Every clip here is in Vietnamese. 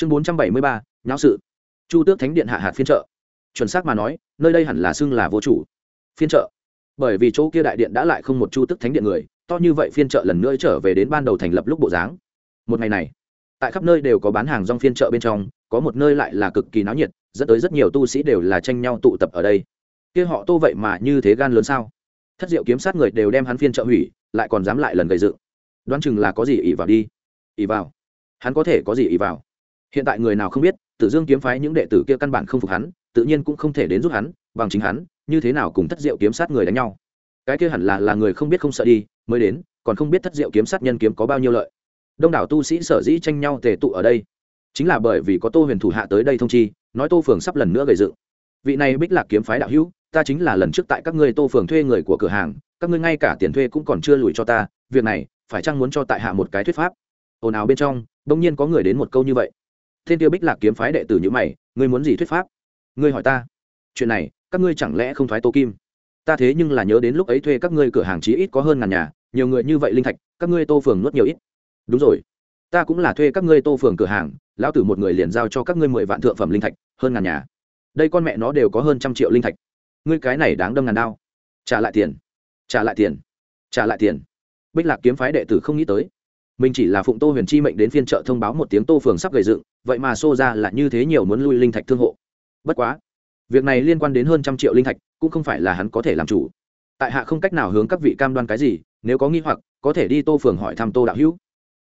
chương bốn trăm bảy mươi ba, nháo sự. Chu tước thánh điện hạ hạt phiên trợ chuẩn xác mà nói, nơi đây hẳn là xưng là vô chủ. Phiên trợ bởi vì chỗ kia đại điện đã lại không một chu tước thánh điện người, to như vậy phiên trợ lần nữa trở về đến ban đầu thành lập lúc bộ dáng. Một ngày này, tại khắp nơi đều có bán hàng rong phiên chợ bên trong, có một nơi lại là cực kỳ náo nhiệt, dẫn tới rất nhiều tu sĩ đều là tranh nhau tụ tập ở đây. Kia họ tô vậy mà như thế gan lớn sao? Thất diệu kiếm sát người đều đem hắn phiên trợ hủy, lại còn dám lại lần gây dựng. Đoán chừng là có gì ỉ vào đi. Ỉ vào. Hắn có thể có gì ỉ vào? Hiện tại người nào không biết, tử dương kiếm phái những đệ tử kia căn bản không phục hắn, tự nhiên cũng không thể đến giúp hắn, bằng chính hắn, như thế nào cùng thất diệu kiếm sát người đánh nhau? Cái kia hẳn là là người không biết không sợ đi, mới đến, còn không biết thất diệu kiếm sát nhân kiếm có bao nhiêu lợi. Đông đảo tu sĩ sở dĩ tranh nhau tề tụ ở đây, chính là bởi vì có tô huyền thủ hạ tới đây thông chi, nói tô phường sắp lần nữa gây dựng. Vị này bích lạc kiếm phái đạo hữu, ta chính là lần trước tại các ngươi tô phường thuê người của cửa hàng, các ngươi ngay cả tiền thuê cũng còn chưa lùi cho ta, việc này, phải chăng muốn cho tại hạ một cái thuyết pháp? Ồn ào bên trong, bỗng nhiên có người đến một câu như vậy thiên tiêu bích lạc kiếm phái đệ tử như mày, ngươi muốn gì thuyết pháp? Ngươi hỏi ta. Chuyện này, các ngươi chẳng lẽ không thoái tô kim? Ta thế nhưng là nhớ đến lúc ấy thuê các ngươi cửa hàng chí ít có hơn ngàn nhà, nhiều người như vậy linh thạch, các ngươi tô phường nuốt nhiều ít. Đúng rồi, ta cũng là thuê các ngươi tô phường cửa hàng, lão tử một người liền giao cho các ngươi mười vạn thượng phẩm linh thạch, hơn ngàn nhà. Đây con mẹ nó đều có hơn trăm triệu linh thạch. Ngươi cái này đáng đâm ngàn đao. Trả lại tiền, trả lại tiền, trả lại tiền. Bích lạc kiếm phái đệ tử không nghĩ tới mình chỉ là phụng tô huyền chi mệnh đến phiên chợ thông báo một tiếng tô phường sắp gầy dựng, vậy mà xô ra là như thế nhiều muốn lui linh thạch thương hộ. Bất quá, việc này liên quan đến hơn trăm triệu linh thạch, cũng không phải là hắn có thể làm chủ. Tại hạ không cách nào hướng các vị cam đoan cái gì, nếu có nghi hoặc, có thể đi tô phường hỏi thăm tô đạo hữu.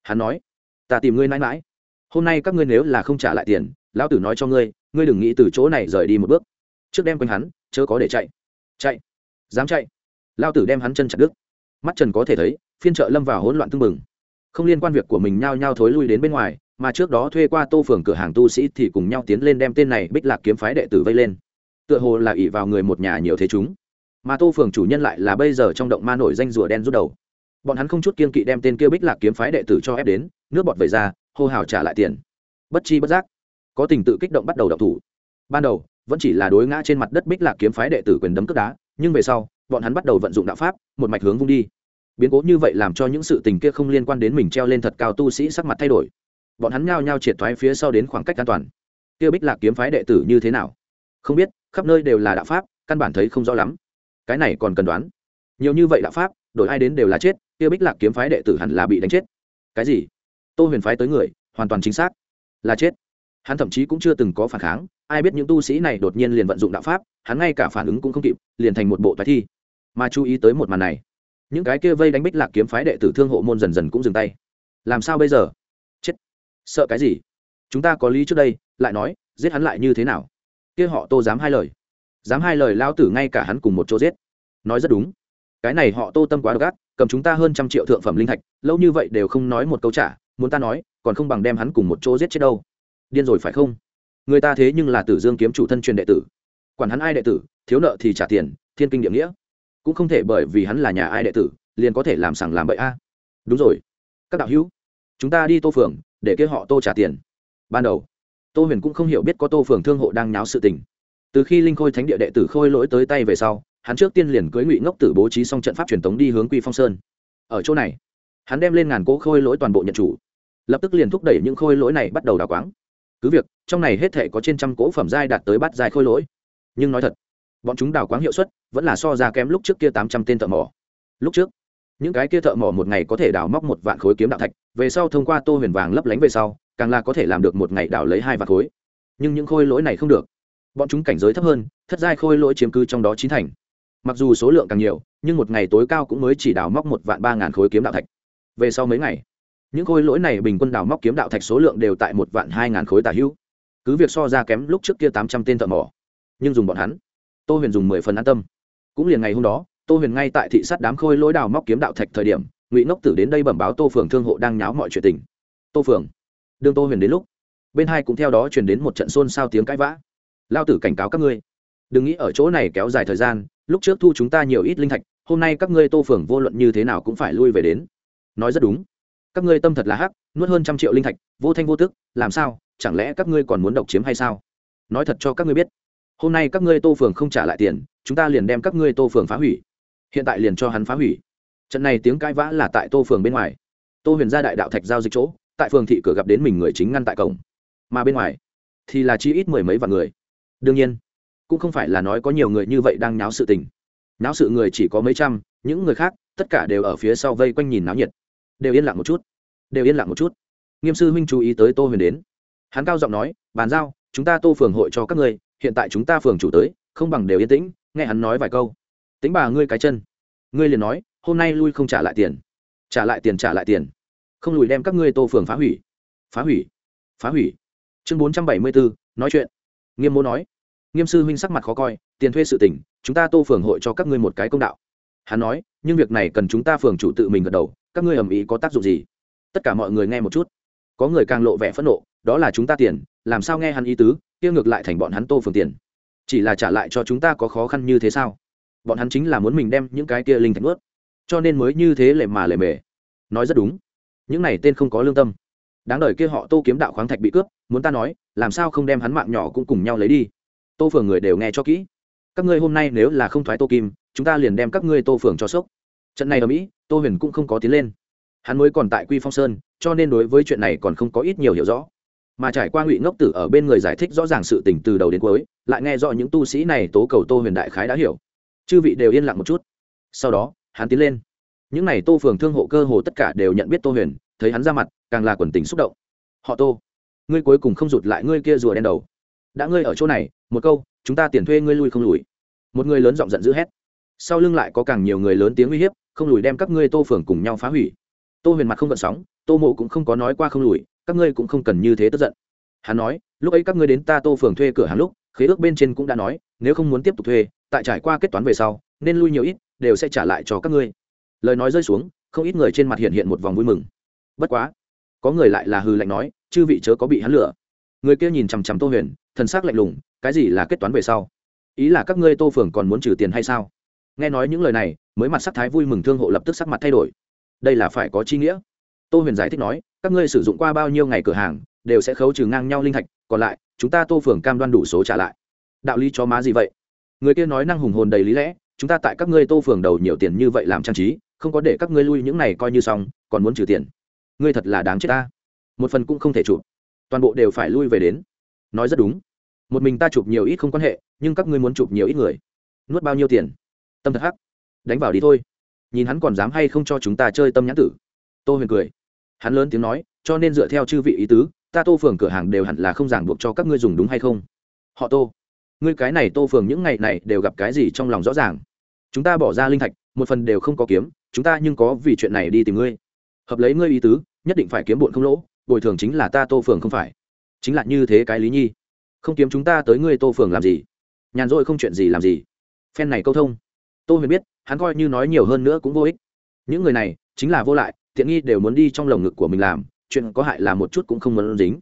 Hắn nói, ta tìm ngươi mãi mãi. Hôm nay các ngươi nếu là không trả lại tiền, lão tử nói cho ngươi ngươi đừng nghĩ từ chỗ này rời đi một bước. Trước đem quanh hắn, chớ có để chạy. Chạy? Dám chạy? Lao tử đem hắn chân chặt đứt. Mắt trần có thể thấy, phiên trợ lâm vào hỗn loạn tưng bừng không liên quan việc của mình nhao nhao thối lui đến bên ngoài, mà trước đó thuê qua tô phường cửa hàng tu sĩ thì cùng nhau tiến lên đem tên này bích lạc kiếm phái đệ tử vây lên. Tựa hồ là ỷ vào người một nhà nhiều thế chúng. Mà tô phường chủ nhân lại là bây giờ trong động ma nổi danh rùa đen rút đầu. Bọn hắn không chút kiên kỵ đem tên kia bích lạc kiếm phái đệ tử cho ép đến, nước bọt về ra, hô hào trả lại tiền. Bất chi bất giác, có tình tự kích động bắt đầu đọc thủ. Ban đầu, vẫn chỉ là đối ngã trên mặt đất bích lạc kiếm phái đệ tử quyền đấm cướp đá, nhưng về sau, bọn hắn bắt đầu vận dụng đạo pháp, một mạch hướng vung đi biến cố như vậy làm cho những sự tình kia không liên quan đến mình treo lên thật cao tu sĩ sắc mặt thay đổi. Bọn hắn nhao nhao triệt thoái phía sau đến khoảng cách an toàn. Kia bích lạc kiếm phái đệ tử như thế nào? Không biết, khắp nơi đều là đạo pháp, căn bản thấy không rõ lắm. Cái này còn cần đoán. Nhiều như vậy đạo pháp, đổi ai đến đều là chết, kia bích lạc kiếm phái đệ tử hẳn là bị đánh chết. Cái gì? Tô huyền phái tới người, hoàn toàn chính xác, là chết. Hắn thậm chí cũng chưa từng có phản kháng, ai biết những tu sĩ này đột nhiên liền vận dụng đạo pháp, hắn ngay cả phản ứng cũng không kịp, liền thành một bộ thoái thi. Mà chú ý tới một màn này những cái kia vây đánh bích lạc kiếm phái đệ tử thương hộ môn dần dần cũng dừng tay. Làm sao bây giờ? Chết. Sợ cái gì? Chúng ta có lý trước đây, lại nói, giết hắn lại như thế nào? Kia họ tô dám hai lời. Dám hai lời lao tử ngay cả hắn cùng một chỗ giết. Nói rất đúng. Cái này họ tô tâm quá độc ác, cầm chúng ta hơn trăm triệu thượng phẩm linh thạch, lâu như vậy đều không nói một câu trả, muốn ta nói, còn không bằng đem hắn cùng một chỗ giết chết đâu. Điên rồi phải không? Người ta thế nhưng là tử dương kiếm chủ thân truyền đệ tử. Quản hắn ai đệ tử, thiếu nợ thì trả tiền, thiên kinh địa nghĩa cũng không thể bởi vì hắn là nhà ai đệ tử, liền có thể làm sằng làm bậy a. Đúng rồi. Các đạo hữu, chúng ta đi tô phường để kêu họ tô trả tiền. Ban đầu, tô huyền cũng không hiểu biết có tô phường thương hộ đang nháo sự tình. Từ khi linh khôi thánh địa đệ tử khôi lỗi tới tay về sau, hắn trước tiên liền cưới ngụy ngốc tử bố trí xong trận pháp truyền tống đi hướng quy phong sơn. Ở chỗ này, hắn đem lên ngàn cỗ khôi lỗi toàn bộ nhận chủ, lập tức liền thúc đẩy những khôi lỗi này bắt đầu đào quáng. Cứ việc, trong này hết thể có trên trăm cỗ phẩm giai đạt tới bát giai khôi lỗi. Nhưng nói thật bọn chúng đào quáng hiệu suất vẫn là so ra kém lúc trước kia tám trăm tên thợ mỏ. Lúc trước, những cái kia thợ mỏ một ngày có thể đào móc một vạn khối kiếm đạo thạch, về sau thông qua tô huyền vàng lấp lánh về sau, càng là có thể làm được một ngày đào lấy hai vạn khối. Nhưng những khôi lỗi này không được. Bọn chúng cảnh giới thấp hơn, thất giai khôi lỗi chiếm cư trong đó chín thành. Mặc dù số lượng càng nhiều, nhưng một ngày tối cao cũng mới chỉ đào móc một vạn ba ngàn khối kiếm đạo thạch. Về sau mấy ngày, những khối lỗi này bình quân đào móc kiếm đạo thạch số lượng đều tại một vạn hai ngàn khối tả hữu. Cứ việc so ra kém lúc trước kia tám trăm tên thợ mỏ, nhưng dùng bọn hắn tô huyền dùng mười phần an tâm. Cũng liền ngày hôm đó, tô huyền ngay tại thị sát đám khôi lối đào móc kiếm đạo thạch thời điểm, ngụy ngốc tử đến đây bẩm báo tô phường thương hộ đang nháo mọi chuyện tình. Tô phường, đương tô huyền đến lúc, bên hai cũng theo đó truyền đến một trận xôn xao tiếng cãi vã. Lao tử cảnh cáo các ngươi, đừng nghĩ ở chỗ này kéo dài thời gian, lúc trước thu chúng ta nhiều ít linh thạch, hôm nay các ngươi tô phường vô luận như thế nào cũng phải lui về đến. Nói rất đúng. Các ngươi tâm thật là hắc, nuốt hơn trăm triệu linh thạch, vô thanh vô tức, làm sao, chẳng lẽ các ngươi còn muốn độc chiếm hay sao? Nói thật cho các ngươi biết hôm nay các ngươi tô phường không trả lại tiền, chúng ta liền đem các ngươi tô phường phá hủy. Hiện tại liền cho hắn phá hủy. Trận này tiếng cãi vã là tại tô phường bên ngoài. Tô huyền ra đại đạo thạch giao dịch chỗ, tại phường thị cửa gặp đến mình người chính ngăn tại cổng. Mà bên ngoài, thì là chi ít mười mấy vạn người. Đương nhiên, cũng không phải là nói có nhiều người như vậy đang nháo sự tình. Náo sự người chỉ có mấy trăm, những người khác, tất cả đều ở phía sau vây quanh nhìn náo nhiệt. Đều yên lặng một chút. Đều yên lặng một chút. Nghiêm sư huynh chú ý tới tô huyền đến. Hắn cao giọng nói, bàn giao, chúng ta tô phường hội cho các ngươi hiện tại chúng ta phường chủ tới, không bằng đều yên tĩnh, nghe hắn nói vài câu. Tính bà ngươi cái chân. Ngươi liền nói, hôm nay lui không trả lại tiền. Trả lại tiền, trả lại tiền. Không lùi đem các ngươi tô phường phá hủy. Phá hủy. Phá hủy. Chương bốn trăm bảy mươi bốn nói chuyện. Nghiêm mô nói. Nghiêm sư huynh sắc mặt khó coi, tiền thuê sự tỉnh chúng ta tô phường hội cho các ngươi một cái công đạo. Hắn nói, nhưng việc này cần chúng ta phường chủ tự mình gật đầu, các ngươi ầm ĩ có tác dụng gì? Tất cả mọi người nghe một chút. Có người càng lộ vẻ phẫn nộ, đó là chúng ta tiền, làm sao nghe hắn ý tứ? Kia ngược lại thành bọn hắn tô phường tiền. Chỉ là trả lại cho chúng ta có khó khăn như thế sao? Bọn hắn chính là muốn mình đem những cái kia linh thạch ướt cho nên mới như thế lệ mà lệ mề. Nói rất đúng. Những này tên không có lương tâm. Đáng đời kia họ tô kiếm đạo khoáng thạch bị cướp, muốn ta nói, làm sao không đem hắn mạng nhỏ cũng cùng nhau lấy đi? Tô phường người đều nghe cho kỹ. Các ngươi hôm nay nếu là không thoái tô kim, chúng ta liền đem các ngươi tô phường cho sốc. Trận này ở mỹ, tô huyền cũng không có tiến lên. Hắn mới còn tại quy phong sơn, cho nên đối với chuyện này còn không có ít nhiều hiểu rõ mà trải qua ngụy ngốc tử ở bên người giải thích rõ ràng sự tình từ đầu đến cuối, lại nghe rõ những tu sĩ này tố cầu tô huyền đại khái đã hiểu. Chư vị đều yên lặng một chút. Sau đó, hắn tiến lên. Những n à y tô phường thương hộ cơ hồ tất cả đều nhận biết tô huyền, thấy hắn ra mặt, càng là quần tình xúc động. Họ tô, ngươi cuối cùng không rụt lại ngươi kia rùa đen đầu. Đã ngươi ở chỗ này, một câu, chúng ta tiền thuê ngươi lui không lùi. Một người lớn giọng giận dữ hét. Sau lưng lại có càng nhiều người lớn tiếng uy hiếp, không lùi đem các ngươi tô phường cùng nhau phá hủy. Tô huyền mặt không gợn sóng, tô mộ cũng không có nói qua không lùi các ngươi cũng không cần như thế tức giận. Hắn nói, lúc ấy các ngươi đến ta tô phường thuê cửa hàng lúc, khế ước bên trên cũng đã nói, nếu không muốn tiếp tục thuê, tại trải qua kết toán về sau, nên lui nhiều ít, đều sẽ trả lại cho các ngươi. Lời nói rơi xuống, không ít người trên mặt hiện hiện một vòng vui mừng. Bất quá, có người lại là hư lạnh nói, chư vị chớ có bị hắn lửa người kia nhìn chằm chằm tô huyền, thần s ắ c lạnh lùng, cái gì là kết toán về sau? Ý là các ngươi tô phường còn muốn trừ tiền hay sao? Nghe nói những lời này, mới mặt sắc thái vui mừng thương hộ lập tức sắc mặt thay đổi. Đây là phải có chi nghĩa tô huyền giải thích nói, các ngươi sử dụng qua bao nhiêu ngày cửa hàng, đều sẽ khấu trừ ngang nhau linh thạch, còn lại, chúng ta tô phường cam đoan đủ số trả lại. Đạo lý cho má gì vậy? Người kia nói năng hùng hồn đầy lý lẽ, chúng ta tại các ngươi tô phường đầu nhiều tiền như vậy làm trang trí, không có để các ngươi lui những này coi như xong, còn muốn trừ tiền. Ngươi thật là đáng chết ta. Một phần cũng không thể chụp. Toàn bộ đều phải lui về đến. Nói rất đúng. Một mình ta chụp nhiều ít không quan hệ, nhưng các ngươi muốn chụp nhiều ít người. Nuốt bao nhiêu tiền? Tâm thật hắc. Đánh vào đi thôi. Nhìn hắn còn dám hay không cho chúng ta chơi tâm nhãn tử. Tô huyền cười hắn lớn tiếng nói, cho nên dựa theo chư vị ý tứ, ta tô phường cửa hàng đều hẳn là không ràng buộc cho các ngươi dùng đúng hay không? Họ tô, ngươi cái này tô phường những ngày này đều gặp cái gì trong lòng rõ ràng? Chúng ta bỏ ra linh thạch, một phần đều không có kiếm, chúng ta nhưng có vì chuyện này đi tìm ngươi. Hợp lấy ngươi ý tứ, nhất định phải kiếm bụn không lỗ, bồi thường chính là ta tô phường không phải. Chính là như thế cái lý nhi. Không kiếm chúng ta tới ngươi tô phường làm gì? Nhàn rỗi không chuyện gì làm gì? Phen này câu thông. Tô huyền biết, hắn coi như nói nhiều hơn nữa cũng vô ích. Những người này, chính là vô lại tiện nghi đều muốn đi trong lồng ngực của mình làm, chuyện có hại là một chút cũng không muốn dính.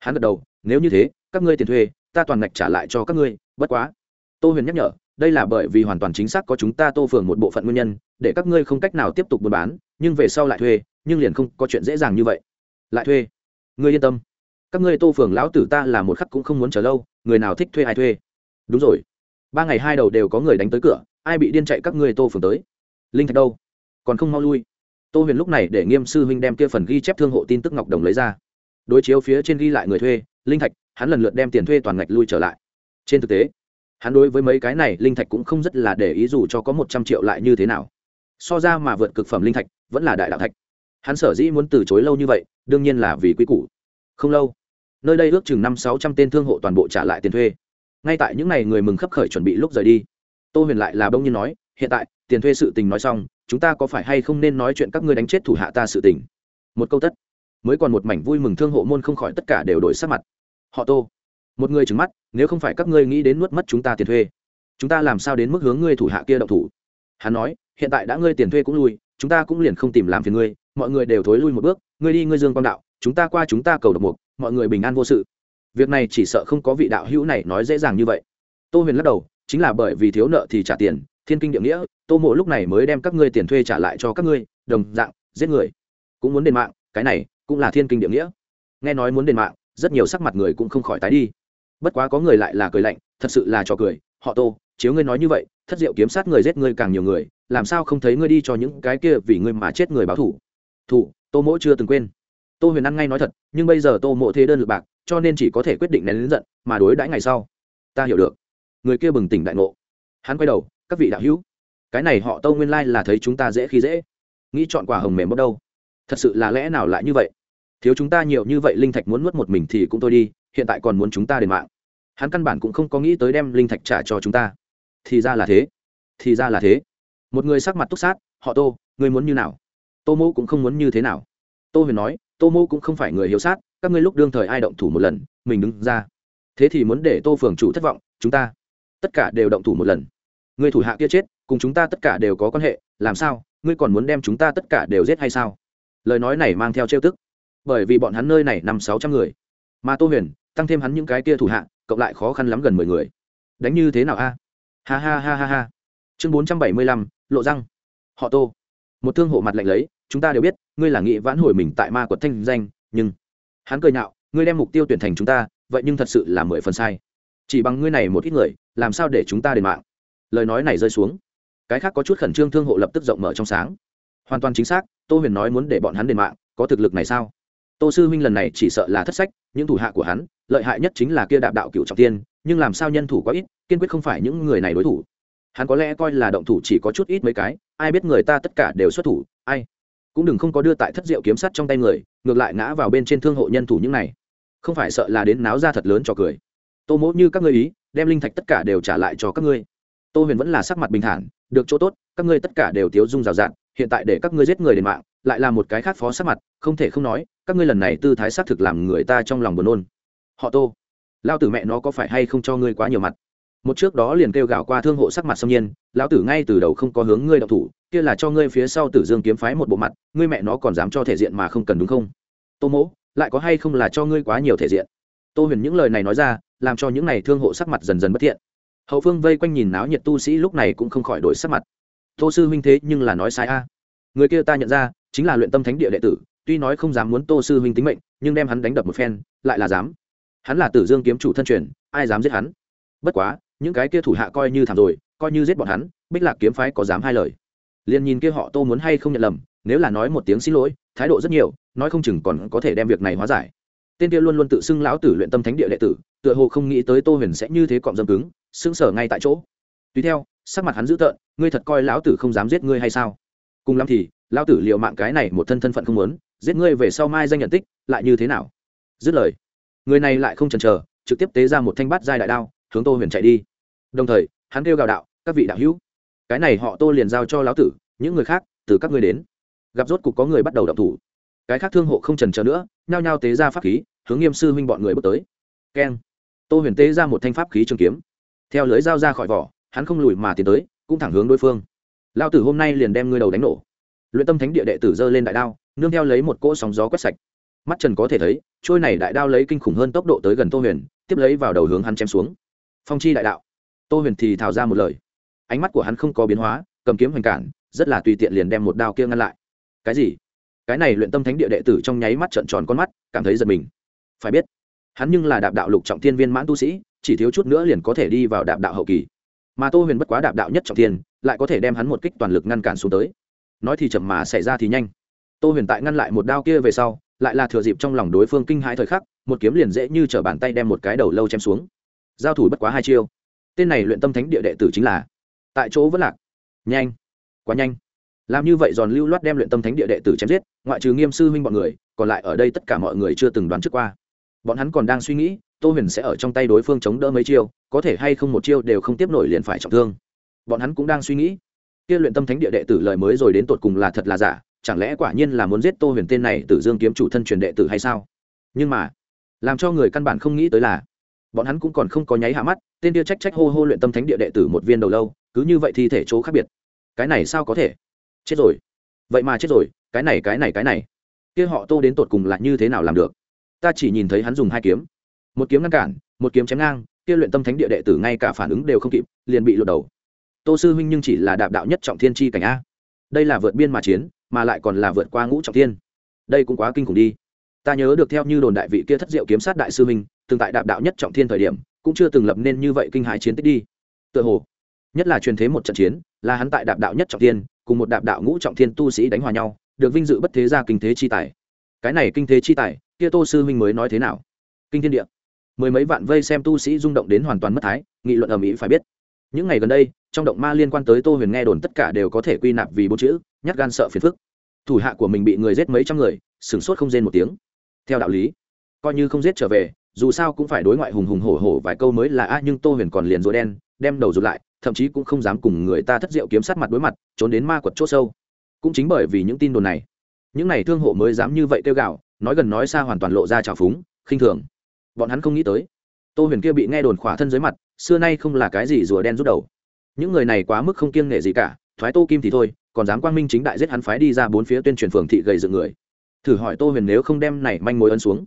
Hắn gật đầu, nếu như thế, các ngươi tiền thuê, ta toàn ngạch trả lại cho các ngươi, bất quá. Tô huyền nhắc nhở, đây là bởi vì hoàn toàn chính xác có chúng ta tô phường một bộ phận nguyên nhân, để các ngươi không cách nào tiếp tục buôn bán, nhưng về sau lại thuê, nhưng liền không có chuyện dễ dàng như vậy. Lại thuê. Ngươi yên tâm. Các ngươi tô phường lão tử ta là một khắc cũng không muốn chờ lâu, người nào thích thuê ai thuê. Đúng rồi. Ba ngày hai đầu đều có người đánh tới cửa, ai bị điên chạy các ngươi tô phường tới. Linh thạch đâu? Còn không mau lui tô huyền lúc này để nghiêm sư huynh đem kia phần ghi chép thương hộ tin tức ngọc đồng lấy ra. Đối chiếu phía trên ghi lại người thuê, linh thạch, hắn lần lượt đem tiền thuê toàn ngạch lui trở lại. Trên thực tế, hắn đối với mấy cái này linh thạch cũng không rất là để ý dù cho có một trăm triệu lại như thế nào. So ra mà vượt cực phẩm linh thạch, vẫn là đại đạo thạch. Hắn sở dĩ muốn từ chối lâu như vậy, đương nhiên là vì quý củ. Không lâu, nơi đây ước chừng năm sáu trăm tên thương hộ toàn bộ trả lại tiền thuê. Ngay tại những ngày người mừng khấp khởi chuẩn bị lúc rời đi, tô huyền lại là bông nhiên nói, hiện tại tiền thuê sự tình nói xong, chúng ta có phải hay không nên nói chuyện các ngươi đánh chết thủ hạ ta sự tình? Một câu tất. Mới còn một mảnh vui mừng thương hộ môn không khỏi tất cả đều đổi sắc mặt. Họ tô. Một người trừng mắt, nếu không phải các ngươi nghĩ đến nuốt mất chúng ta tiền thuê, chúng ta làm sao đến mức hướng ngươi thủ hạ kia động thủ? Hắn nói, hiện tại đã ngươi tiền thuê cũng lui, chúng ta cũng liền không tìm làm phiền ngươi, mọi người đều thối lui một bước, ngươi đi ngươi dương quang đạo, chúng ta qua chúng ta cầu độc mục, mọi người bình an vô sự. Việc này chỉ sợ không có vị đạo hữu này nói dễ dàng như vậy. Tô huyền lắc đầu, chính là bởi vì thiếu nợ thì trả tiền thiên kinh địa nghĩa, tô mộ lúc này mới đem các ngươi tiền thuê trả lại cho các ngươi, đồng dạng, giết người. Cũng muốn đền mạng, cái này cũng là thiên kinh địa nghĩa. Nghe nói muốn đền mạng, rất nhiều sắc mặt người cũng không khỏi tái đi. Bất quá có người lại là cười lạnh, thật sự là trò cười. Họ tô, chiếu ngươi nói như vậy, thất diệu kiếm sát người giết ngươi càng nhiều người, làm sao không thấy ngươi đi cho những cái kia vì ngươi mà chết người báo thủ? Thủ, tô mỗ chưa từng quên. Tô huyền ăn ngay nói thật, nhưng bây giờ tô mộ thế đơn lực bạc, cho nên chỉ có thể quyết định nén lính giận, mà đối đãi ngày sau. Ta hiểu được. Người kia bừng tỉnh đại ngộ. Hắn quay đầu các vị đạo hữu, cái này họ tâu nguyên lai là thấy chúng ta dễ khi dễ. Nghĩ chọn quả hồng mềm bốc đâu? Thật sự là lẽ nào lại như vậy? Thiếu chúng ta nhiều như vậy linh thạch muốn nuốt một mình thì cũng thôi đi, hiện tại còn muốn chúng ta đền mạng. Hắn căn bản cũng không có nghĩ tới đem linh thạch trả cho chúng ta. Thì ra là thế. Thì ra là thế. Một người sắc mặt túc sát, họ tô, ngươi muốn như nào? Tô mô cũng không muốn như thế nào. Tô huyền nói, tô mô cũng không phải người hiếu sát, các ngươi lúc đương thời ai động thủ một lần, mình đứng ra. Thế thì muốn để tô phường chủ thất vọng, chúng ta tất cả đều động thủ một lần người thủ hạ kia chết, cùng chúng ta tất cả đều có quan hệ, làm sao? Ngươi còn muốn đem chúng ta tất cả đều giết hay sao? Lời nói này mang theo trêu tức. Bởi vì bọn hắn nơi này nằm sáu trăm người. Mà tô huyền, tăng thêm hắn những cái kia thủ hạ, cộng lại khó khăn lắm gần mười người. Đánh như thế nào a? Ha ha ha ha ha. Chương bốn trăm bảy mươi lăm, lộ răng. Họ tô. Một thương hộ mặt lạnh lấy, chúng ta đều biết, ngươi là nghị vãn hồi mình tại ma quật thanh danh, nhưng hắn cười nhạo, ngươi đem mục tiêu tuyển thành chúng ta, vậy nhưng thật sự là mười phần sai. Chỉ bằng ngươi này một ít người, làm sao để chúng ta đền mạng? Lời nói này rơi xuống. Cái khác có chút khẩn trương thương hộ lập tức rộng mở trong sáng. Hoàn toàn chính xác, tô huyền nói muốn để bọn hắn đền mạng, có thực lực này sao? Tô sư huynh lần này chỉ sợ là thất sách, những thủ hạ của hắn, lợi hại nhất chính là kia đạp đạo cựu trọng tiên, nhưng làm sao nhân thủ quá ít, kiên quyết không phải những người này đối thủ. Hắn có lẽ coi là động thủ chỉ có chút ít mấy cái, ai biết người ta tất cả đều xuất thủ, ai cũng đừng không có đưa tại thất diệu kiếm sắt trong tay người, ngược lại ngã vào bên trên thương hộ nhân thủ những này. Không phải sợ là đến náo ra thật lớn cho cười. Tô mỗ như các ngươi ý, đem linh thạch tất cả đều trả lại cho các ngươi tô huyền vẫn là sắc mặt bình thản, được chỗ tốt, các ngươi tất cả đều tiếu dung rào rạt hiện tại để các ngươi giết người đền mạng, lại là một cái khác phó sắc mặt, không thể không nói, các ngươi lần này tư thái xác thực làm người ta trong lòng buồn nôn. Họ tô lao tử mẹ nó có phải hay không cho ngươi quá nhiều mặt? Một trước đó liền kêu gào qua thương hộ sắc mặt xâm nhiên, lão tử ngay từ đầu không có hướng ngươi đậu thủ, kia là cho ngươi phía sau tử dương kiếm phái một bộ mặt, ngươi mẹ nó còn dám cho thể diện mà không cần đúng không? Tô mỗ, lại có hay không là cho ngươi quá nhiều thể diện? Tô huyền những lời này nói ra, làm cho những n à y thương hộ sắc mặt dần dần bất thiện hậu phương vây quanh nhìn náo nhiệt tu sĩ lúc này cũng không khỏi đổi sắc mặt. Tô sư huynh thế nhưng là nói sai a. Người kia ta nhận ra, chính là luyện tâm thánh địa đệ tử, tuy nói không dám muốn tô sư huynh tính mệnh, nhưng đem hắn đánh đập một phen, lại là dám. Hắn là tử dương kiếm chủ thân truyền, ai dám giết hắn? Bất quá, những cái kia thủ hạ coi như thảm rồi, coi như giết bọn hắn, bích lạc kiếm phái có dám hai lời. Liền nhìn kia họ tô muốn hay không nhận lầm, nếu là nói một tiếng xin lỗi, thái độ rất nhiều, nói không chừng còn có thể đem việc này hóa giải. Tên kia luôn luôn tự xưng lão tử luyện tâm thánh địa đệ tử, tựa hồ không nghĩ tới tô huyền sẽ như thế cọm dâm cứng sững sở ngay tại chỗ. Tùy theo, sắc mặt hắn dữ tợn, ngươi thật coi lão tử không dám giết ngươi hay sao? Cùng lắm thì, lão tử liệu mạng cái này một thân thân phận không muốn, giết ngươi về sau mai danh nhận tích, lại như thế nào? Dứt lời, người này lại không chần chờ, trực tiếp tế ra một thanh bát giai đại đao, hướng tô huyền chạy đi. Đồng thời, hắn kêu gào đạo, các vị đạo hữu, cái này họ tô liền giao cho lão tử, những người khác, từ các ngươi đến. Gặp rốt cục có người bắt đầu động thủ. Cái khác thương hộ không trần chờ nữa, nhao nhao tế ra pháp khí, hướng nghiêm sư huynh bọn người bước tới. Keng. Tô huyền tế ra một thanh pháp khí trường kiếm theo lưới dao ra khỏi vỏ, hắn không lùi mà tiến tới, cũng thẳng hướng đối phương. Lao tử hôm nay liền đem ngươi đầu đánh nổ. Luyện tâm thánh địa đệ tử giơ lên đại đao, nương theo lấy một cỗ sóng gió quét sạch. Mắt trần có thể thấy, trôi này đại đao lấy kinh khủng hơn tốc độ tới gần tô huyền, tiếp lấy vào đầu hướng hắn chém xuống. Phong chi đại đạo. Tô huyền thì thào ra một lời. Ánh mắt của hắn không có biến hóa, cầm kiếm hoành cản, rất là tùy tiện liền đem một đao kia ngăn lại. Cái gì? Cái này luyện tâm thánh địa đệ tử trong nháy mắt trợn tròn con mắt, cảm thấy giật mình. Phải biết, hắn nhưng là đạp đạo lục trọng thiên viên mãn tu sĩ chỉ thiếu chút nữa liền có thể đi vào đạp đạo hậu kỳ. Mà tô huyền bất quá đạp đạo nhất trọng thiên, lại có thể đem hắn một kích toàn lực ngăn cản xuống tới. Nói thì chậm mà xảy ra thì nhanh. Tô huyền tại ngăn lại một đao kia về sau, lại là thừa dịp trong lòng đối phương kinh hãi thời khắc, một kiếm liền dễ như t r ở bàn tay đem một cái đầu lâu chém xuống. Giao thủ bất quá hai chiêu. Tên này luyện tâm thánh địa đệ tử chính là tại chỗ vẫn lạc. Nhanh. Quá nhanh. Làm như vậy giòn lưu loát đem luyện tâm thánh địa đệ tử chém giết, ngoại trừ nghiêm sư huynh bọn người, còn lại ở đây tất cả mọi người chưa từng đoán trước qua. Bọn hắn còn đang suy nghĩ tô huyền sẽ ở trong tay đối phương chống đỡ mấy chiêu, có thể hay không một chiêu đều không tiếp nổi liền phải trọng thương. Bọn hắn cũng đang suy nghĩ. Kia luyện tâm thánh địa đệ tử lời mới rồi đến tột cùng là thật là giả, chẳng lẽ quả nhiên là muốn giết tô huyền tên này tử dương kiếm chủ thân truyền đệ tử hay sao? Nhưng mà, làm cho người căn bản không nghĩ tới là, bọn hắn cũng còn không có nháy hạ mắt, tên kia trách trách hô hô luyện tâm thánh địa đệ tử một viên đầu lâu, cứ như vậy thi thể chỗ khác biệt. Cái này sao có thể? Chết rồi. Vậy mà chết rồi, cái này cái này cái này. Kia họ tô đến tột cùng là như thế nào làm được? Ta chỉ nhìn thấy hắn dùng hai kiếm một kiếm ngăn cản, một kiếm chém ngang, kia luyện tâm thánh địa đệ tử ngay cả phản ứng đều không kịp, liền bị lột đầu. Tô sư huynh nhưng chỉ là đạp đạo nhất trọng thiên chi cảnh a. Đây là vượt biên mà chiến, mà lại còn là vượt qua ngũ trọng thiên. Đây cũng quá kinh khủng đi. Ta nhớ được theo như đồn đại vị kia thất diệu kiếm sát đại sư huynh, từng tại đạp đạo nhất trọng thiên thời điểm, cũng chưa từng lập nên như vậy kinh hãi chiến tích đi. Tựa hồ, nhất là truyền thế một trận chiến, là hắn tại đạp đạo nhất trọng thiên, cùng một đạp đạo ngũ trọng thiên tu sĩ đánh hòa nhau, được vinh dự bất thế gia kinh thế chi tài. Cái này kinh thế chi tài, kia tô sư huynh mới nói thế nào? Kinh thiên địa mười mấy vạn vây xem tu sĩ rung động đến hoàn toàn mất thái, nghị luận ở mỹ phải biết. Những ngày gần đây, trong động ma liên quan tới tô huyền nghe đồn tất cả đều có thể quy nạp vì bốn chữ, nhát gan sợ phiền phức. Thủ hạ của mình bị người giết mấy trăm người, sửng sốt không rên một tiếng. Theo đạo lý, coi như không giết trở về, dù sao cũng phải đối ngoại hùng hùng hổ hổ vài câu mới là a, nhưng tô huyền còn liền rối đen, đem đầu rụt lại, thậm chí cũng không dám cùng người ta thất diệu kiếm sát mặt đối mặt, trốn đến ma quật c h ỗ sâu. Cũng chính bởi vì những tin đồn này, những n à y thương hộ mới dám như vậy kêu gạo nói gần nói xa hoàn toàn lộ ra trào phúng, khinh thường bọn hắn không nghĩ tới. Tô huyền kia bị nghe đồn khỏa thân dưới mặt, xưa nay không là cái gì rùa đen rút đầu. Những người này quá mức không kiêng nghệ gì cả, thoái tô kim thì thôi, còn dám quang minh chính đại giết hắn phái đi ra bốn phía tuyên truyền phường thị gầy dựng người. Thử hỏi tô huyền nếu không đem này manh mối ấn xuống.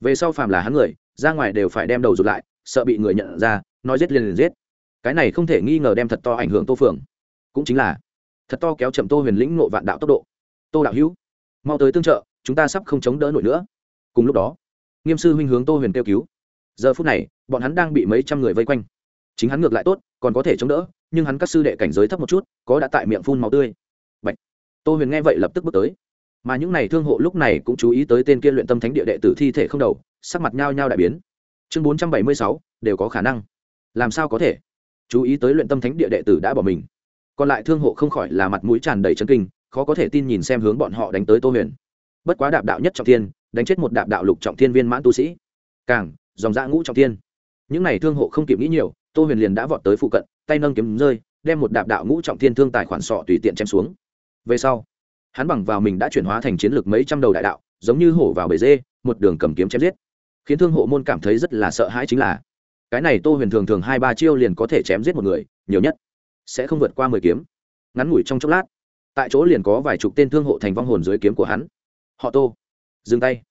Về sau phàm là hắn người, ra ngoài đều phải đem đầu rụt lại, sợ bị người nhận ra, nói giết liền liền giết. Cái này không thể nghi ngờ đem thật to ảnh hưởng tô phường cũng chính là, thật to kéo chậm tô huyền lĩnh ngộ vạn đạo tốc độ. Tô đạo hữu, mau tới tương trợ, chúng ta sắp không chống đỡ nổi nữa. Cùng lúc đó nghiêm sư huynh hướng tô huyền kêu cứu. Giờ phút này, bọn hắn đang bị mấy trăm người vây quanh. Chính hắn ngược lại tốt, còn có thể chống đỡ, nhưng hắn các sư đệ cảnh giới thấp một chút, có đã tại miệng phun màu tươi. Bạch. tô huyền nghe vậy lập tức bước tới. Mà những n à y thương hộ lúc này cũng chú ý tới tên kia luyện tâm thánh địa đệ tử thi thể không đầu, sắc mặt nhao nhao đại biến. Chương bốn trăm bảy mươi sáu, đều có khả năng. Làm sao có thể? Chú ý tới luyện tâm thánh địa đệ tử đã bỏ mình. Còn lại thương hộ không khỏi là mặt mũi tràn đầy chân kinh, khó có thể tin nhìn xem hướng bọn họ đánh tới tô huyền. Bất quá đạp đạo nhất trọng thiên đánh chết một đạp đạo lục trọng thiên viên mãn tu sĩ. Càng, dòng dã ngũ trọng thiên. Những n à y thương hộ không kịp nghĩ nhiều, tô huyền liền đã vọt tới phụ cận, tay nâng kiếm rơi, đem một đạp đạo ngũ trọng thiên thương tài khoản sọ tùy tiện chém xuống. Về sau, hắn bằng vào mình đã chuyển hóa thành chiến lược mấy trăm đầu đại đạo, giống như hổ vào bể dê, một đường cầm kiếm chém giết. Khiến thương hộ môn cảm thấy rất là sợ hãi chính là, cái này tô huyền thường thường hai ba chiêu liền có thể chém giết một người, nhiều nhất sẽ không vượt qua mười kiếm. Ngắn ngủi trong chốc lát, tại chỗ liền có vài chục tên thương hộ thành vong hồn dưới kiếm của hắn. Họ tô, dừng tay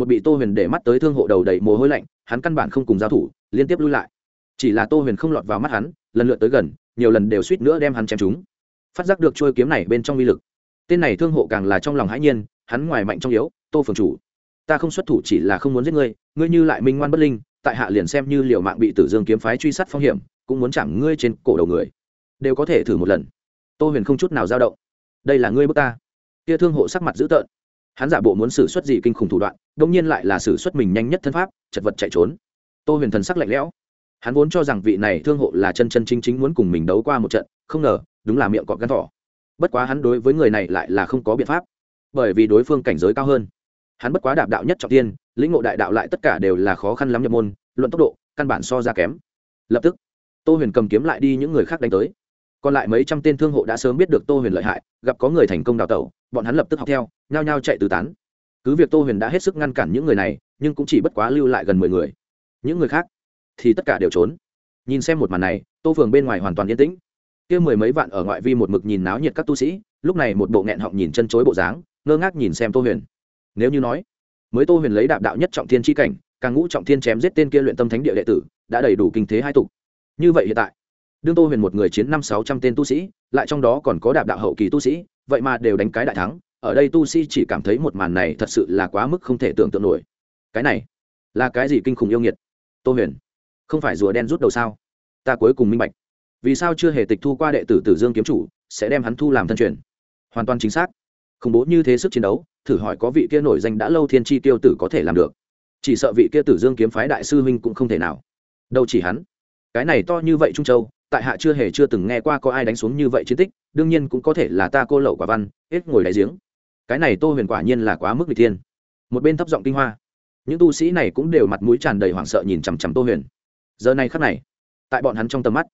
một bị tô huyền để mắt tới thương hộ đầu đầy mồ hôi lạnh, hắn căn bản không cùng giao thủ, liên tiếp lui lại. Chỉ là tô huyền không lọt vào mắt hắn, lần lượt tới gần, nhiều lần đều suýt nữa đem hắn chém chúng phát giác được trôi kiếm này bên trong uy lực, tên này thương hộ càng là trong lòng hãi nhiên, hắn ngoài mạnh trong yếu, tô phường chủ, ta không xuất thủ chỉ là không muốn giết ngươi ngươi như lại minh ngoan bất linh, tại hạ liền xem như liều mạng bị tử dương kiếm phái truy sát phong hiểm, cũng muốn chạm ngươi trên cổ đầu người, đều có thể thử một lần. Tô huyền không chút nào dao động, đây là ngươi bước ta. Kia thương hộ sắc mặt dữ tợn hắn giả bộ muốn xử suất gì kinh khủng thủ đoạn đông nhiên lại là xử suất mình nhanh nhất thân pháp, chật vật chạy trốn. Tô huyền thần sắc lạnh lẽo. Hắn vốn cho rằng vị này thương hộ là chân chân chính chính muốn cùng mình đấu qua một trận, không ngờ, đúng là miệng cọt gắn thỏ. Bất quá hắn đối với người này lại là không có biện pháp, bởi vì đối phương cảnh giới cao hơn. Hắn bất quá đạp đạo nhất trọng tiên, lĩnh ngộ đại đạo lại tất cả đều là khó khăn lắm nhập môn, luận tốc độ, căn bản so ra kém. Lập tức, tô huyền cầm kiếm lại đi những người khác đánh tới còn lại mấy trăm tên thương hộ đã sớm biết được tô huyền lợi hại, gặp có người thành công đào tẩu, bọn hắn lập tức học theo, nhao nhao chạy tứ tán. Cứ việc tô huyền đã hết sức ngăn cản những người này, nhưng cũng chỉ bất quá lưu lại gần mười người. Những người khác thì tất cả đều trốn. Nhìn xem một màn này, tô phường bên ngoài hoàn toàn yên tĩnh. Kia mười mấy vạn ở ngoại vi một mực nhìn náo nhiệt các tu sĩ, lúc này một bộ nghẹn họng nhìn chân chối bộ dáng, ngơ ngác nhìn xem tô huyền. Nếu như nói, mới tô huyền lấy đạp đạo nhất trọng thiên tri cảnh, càng ngũ trọng thiên chém giết tên kia luyện tâm thánh địa đệ tử, đã đầy đủ kinh thế hai tục. Như vậy hiện tại đương tô huyền một người chiến năm sáu trăm tên tu sĩ, lại trong đó còn có đạp đạo hậu kỳ tu sĩ, vậy mà đều đánh cái đại thắng, ở đây tu sĩ chỉ cảm thấy một màn này thật sự là quá mức không thể tưởng tượng nổi. Cái này, là cái gì kinh khủng yêu nghiệt? Tô huyền, không phải rùa đen rút đầu sao? Ta cuối cùng minh bạch. Vì sao chưa hề tịch thu qua đệ tử tử dương kiếm chủ, sẽ đem hắn thu làm thân truyền? Hoàn toàn chính xác. Khủng bố như thế sức chiến đấu, thử hỏi có vị kia nổi danh đã lâu thiên chi tiêu tử có thể làm được. Chỉ sợ vị kia tử dương kiếm phái đại sư huynh cũng không thể nào. Đâu chỉ hắn. Cái này to như vậy trung châu tại hạ chưa hề chưa từng nghe qua có ai đánh xuống như vậy chiến tích, đương nhiên cũng có thể là ta cô lậu quả văn, hết ngồi đáy giếng. Cái này tô huyền quả nhiên là quá mức n g thiên. Một bên thấp giọng kinh hoa. Những tu sĩ này cũng đều mặt mũi tràn đầy hoảng sợ nhìn chằm chằm tô huyền. Giờ này khắc này, tại bọn hắn trong tầm mắt,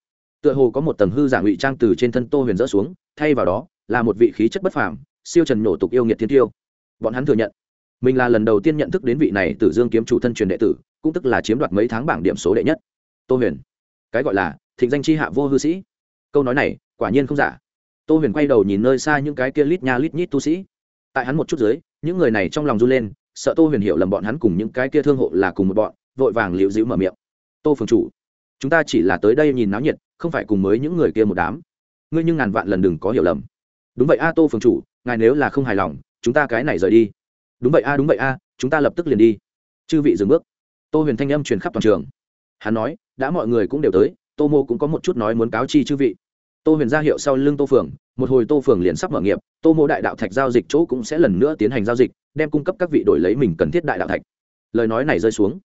tựa hồ có một tầng hư giả ngụy trang từ trên thân tô huyền rỡ xuống, thay vào đó, là một vị khí chất bất phàm, siêu trần nổ tục yêu nghiệt thiên tiêu. Bọn hắn thừa nhận, mình là lần đầu tiên nhận thức đến vị này tử dương kiếm chủ thân truyền đệ tử, cũng tức là chiếm đoạt mấy tháng bảng điểm số đệ nhất. Tô huyền, cái gọi là thịnh danh c h i hạ vô hư sĩ. Câu nói này, quả nhiên không giả. Tô huyền quay đầu nhìn nơi xa những cái kia lít nha lít nhít tu sĩ. Tại hắn một chút dưới, những người này trong lòng run lên, sợ tô huyền hiểu lầm bọn hắn cùng những cái kia thương hộ là cùng một bọn, vội vàng liễu dĩu mở miệng. Tô phường chủ, chúng ta chỉ là tới đây nhìn náo nhiệt, không phải cùng mới những người kia một đám. Ngươi nhưng ngàn vạn lần đừng có hiểu lầm. Đúng vậy a, tô phường chủ, ngài nếu là không hài lòng, chúng ta cái này rời đi. Đúng vậy a, đúng vậy a, chúng ta lập tức liền đi. Chư vị dừng bước. Tô huyền thanh âm truyền khắp toàn trường. Hắn nói, đã mọi người cũng đều tới tô mô cũng có một chút nói muốn cáo chi chư vị. Tô huyền ra hiệu sau lưng tô phường, một hồi tô phường liền sắp mở nghiệp, tô mô đại đạo thạch giao dịch chỗ cũng sẽ lần nữa tiến hành giao dịch, đem cung cấp các vị đổi lấy mình cần thiết đại đạo thạch. Lời nói này rơi xuống.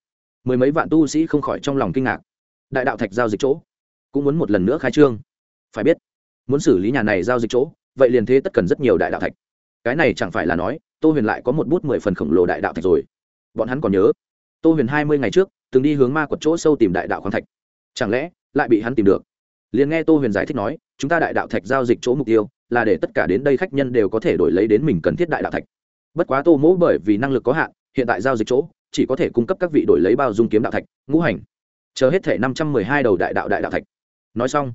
Mười mấy vạn tu sĩ không khỏi trong lòng kinh ngạc. Đại đạo thạch giao dịch chỗ, cũng muốn một lần nữa khai trương. Phải biết, muốn xử lý nhà này giao dịch chỗ, vậy liền thế tất cần rất nhiều đại đạo thạch. Cái này chẳng phải là nói, tô huyền lại có một bút mười phần khổng lồ đại đạo thạch rồi. Bọn hắn còn nhớ, tô huyền hai mươi ngày trước, từng đi hướng ma quật chỗ sâu tìm đại đạo khoáng thạch. Chẳng lẽ lại bị hắn tìm được. Liền nghe tô huyền giải thích nói, chúng ta đại đạo thạch giao dịch chỗ mục tiêu là để tất cả đến đây khách nhân đều có thể đổi lấy đến mình cần thiết đại đạo thạch. Bất quá tô mỗ bởi vì năng lực có hạn, hiện tại giao dịch chỗ chỉ có thể cung cấp các vị đổi lấy bao dung kiếm đạo thạch, ngũ hành. Chờ hết thể năm trăm mười hai đầu đại đạo đại đạo thạch. Nói xong,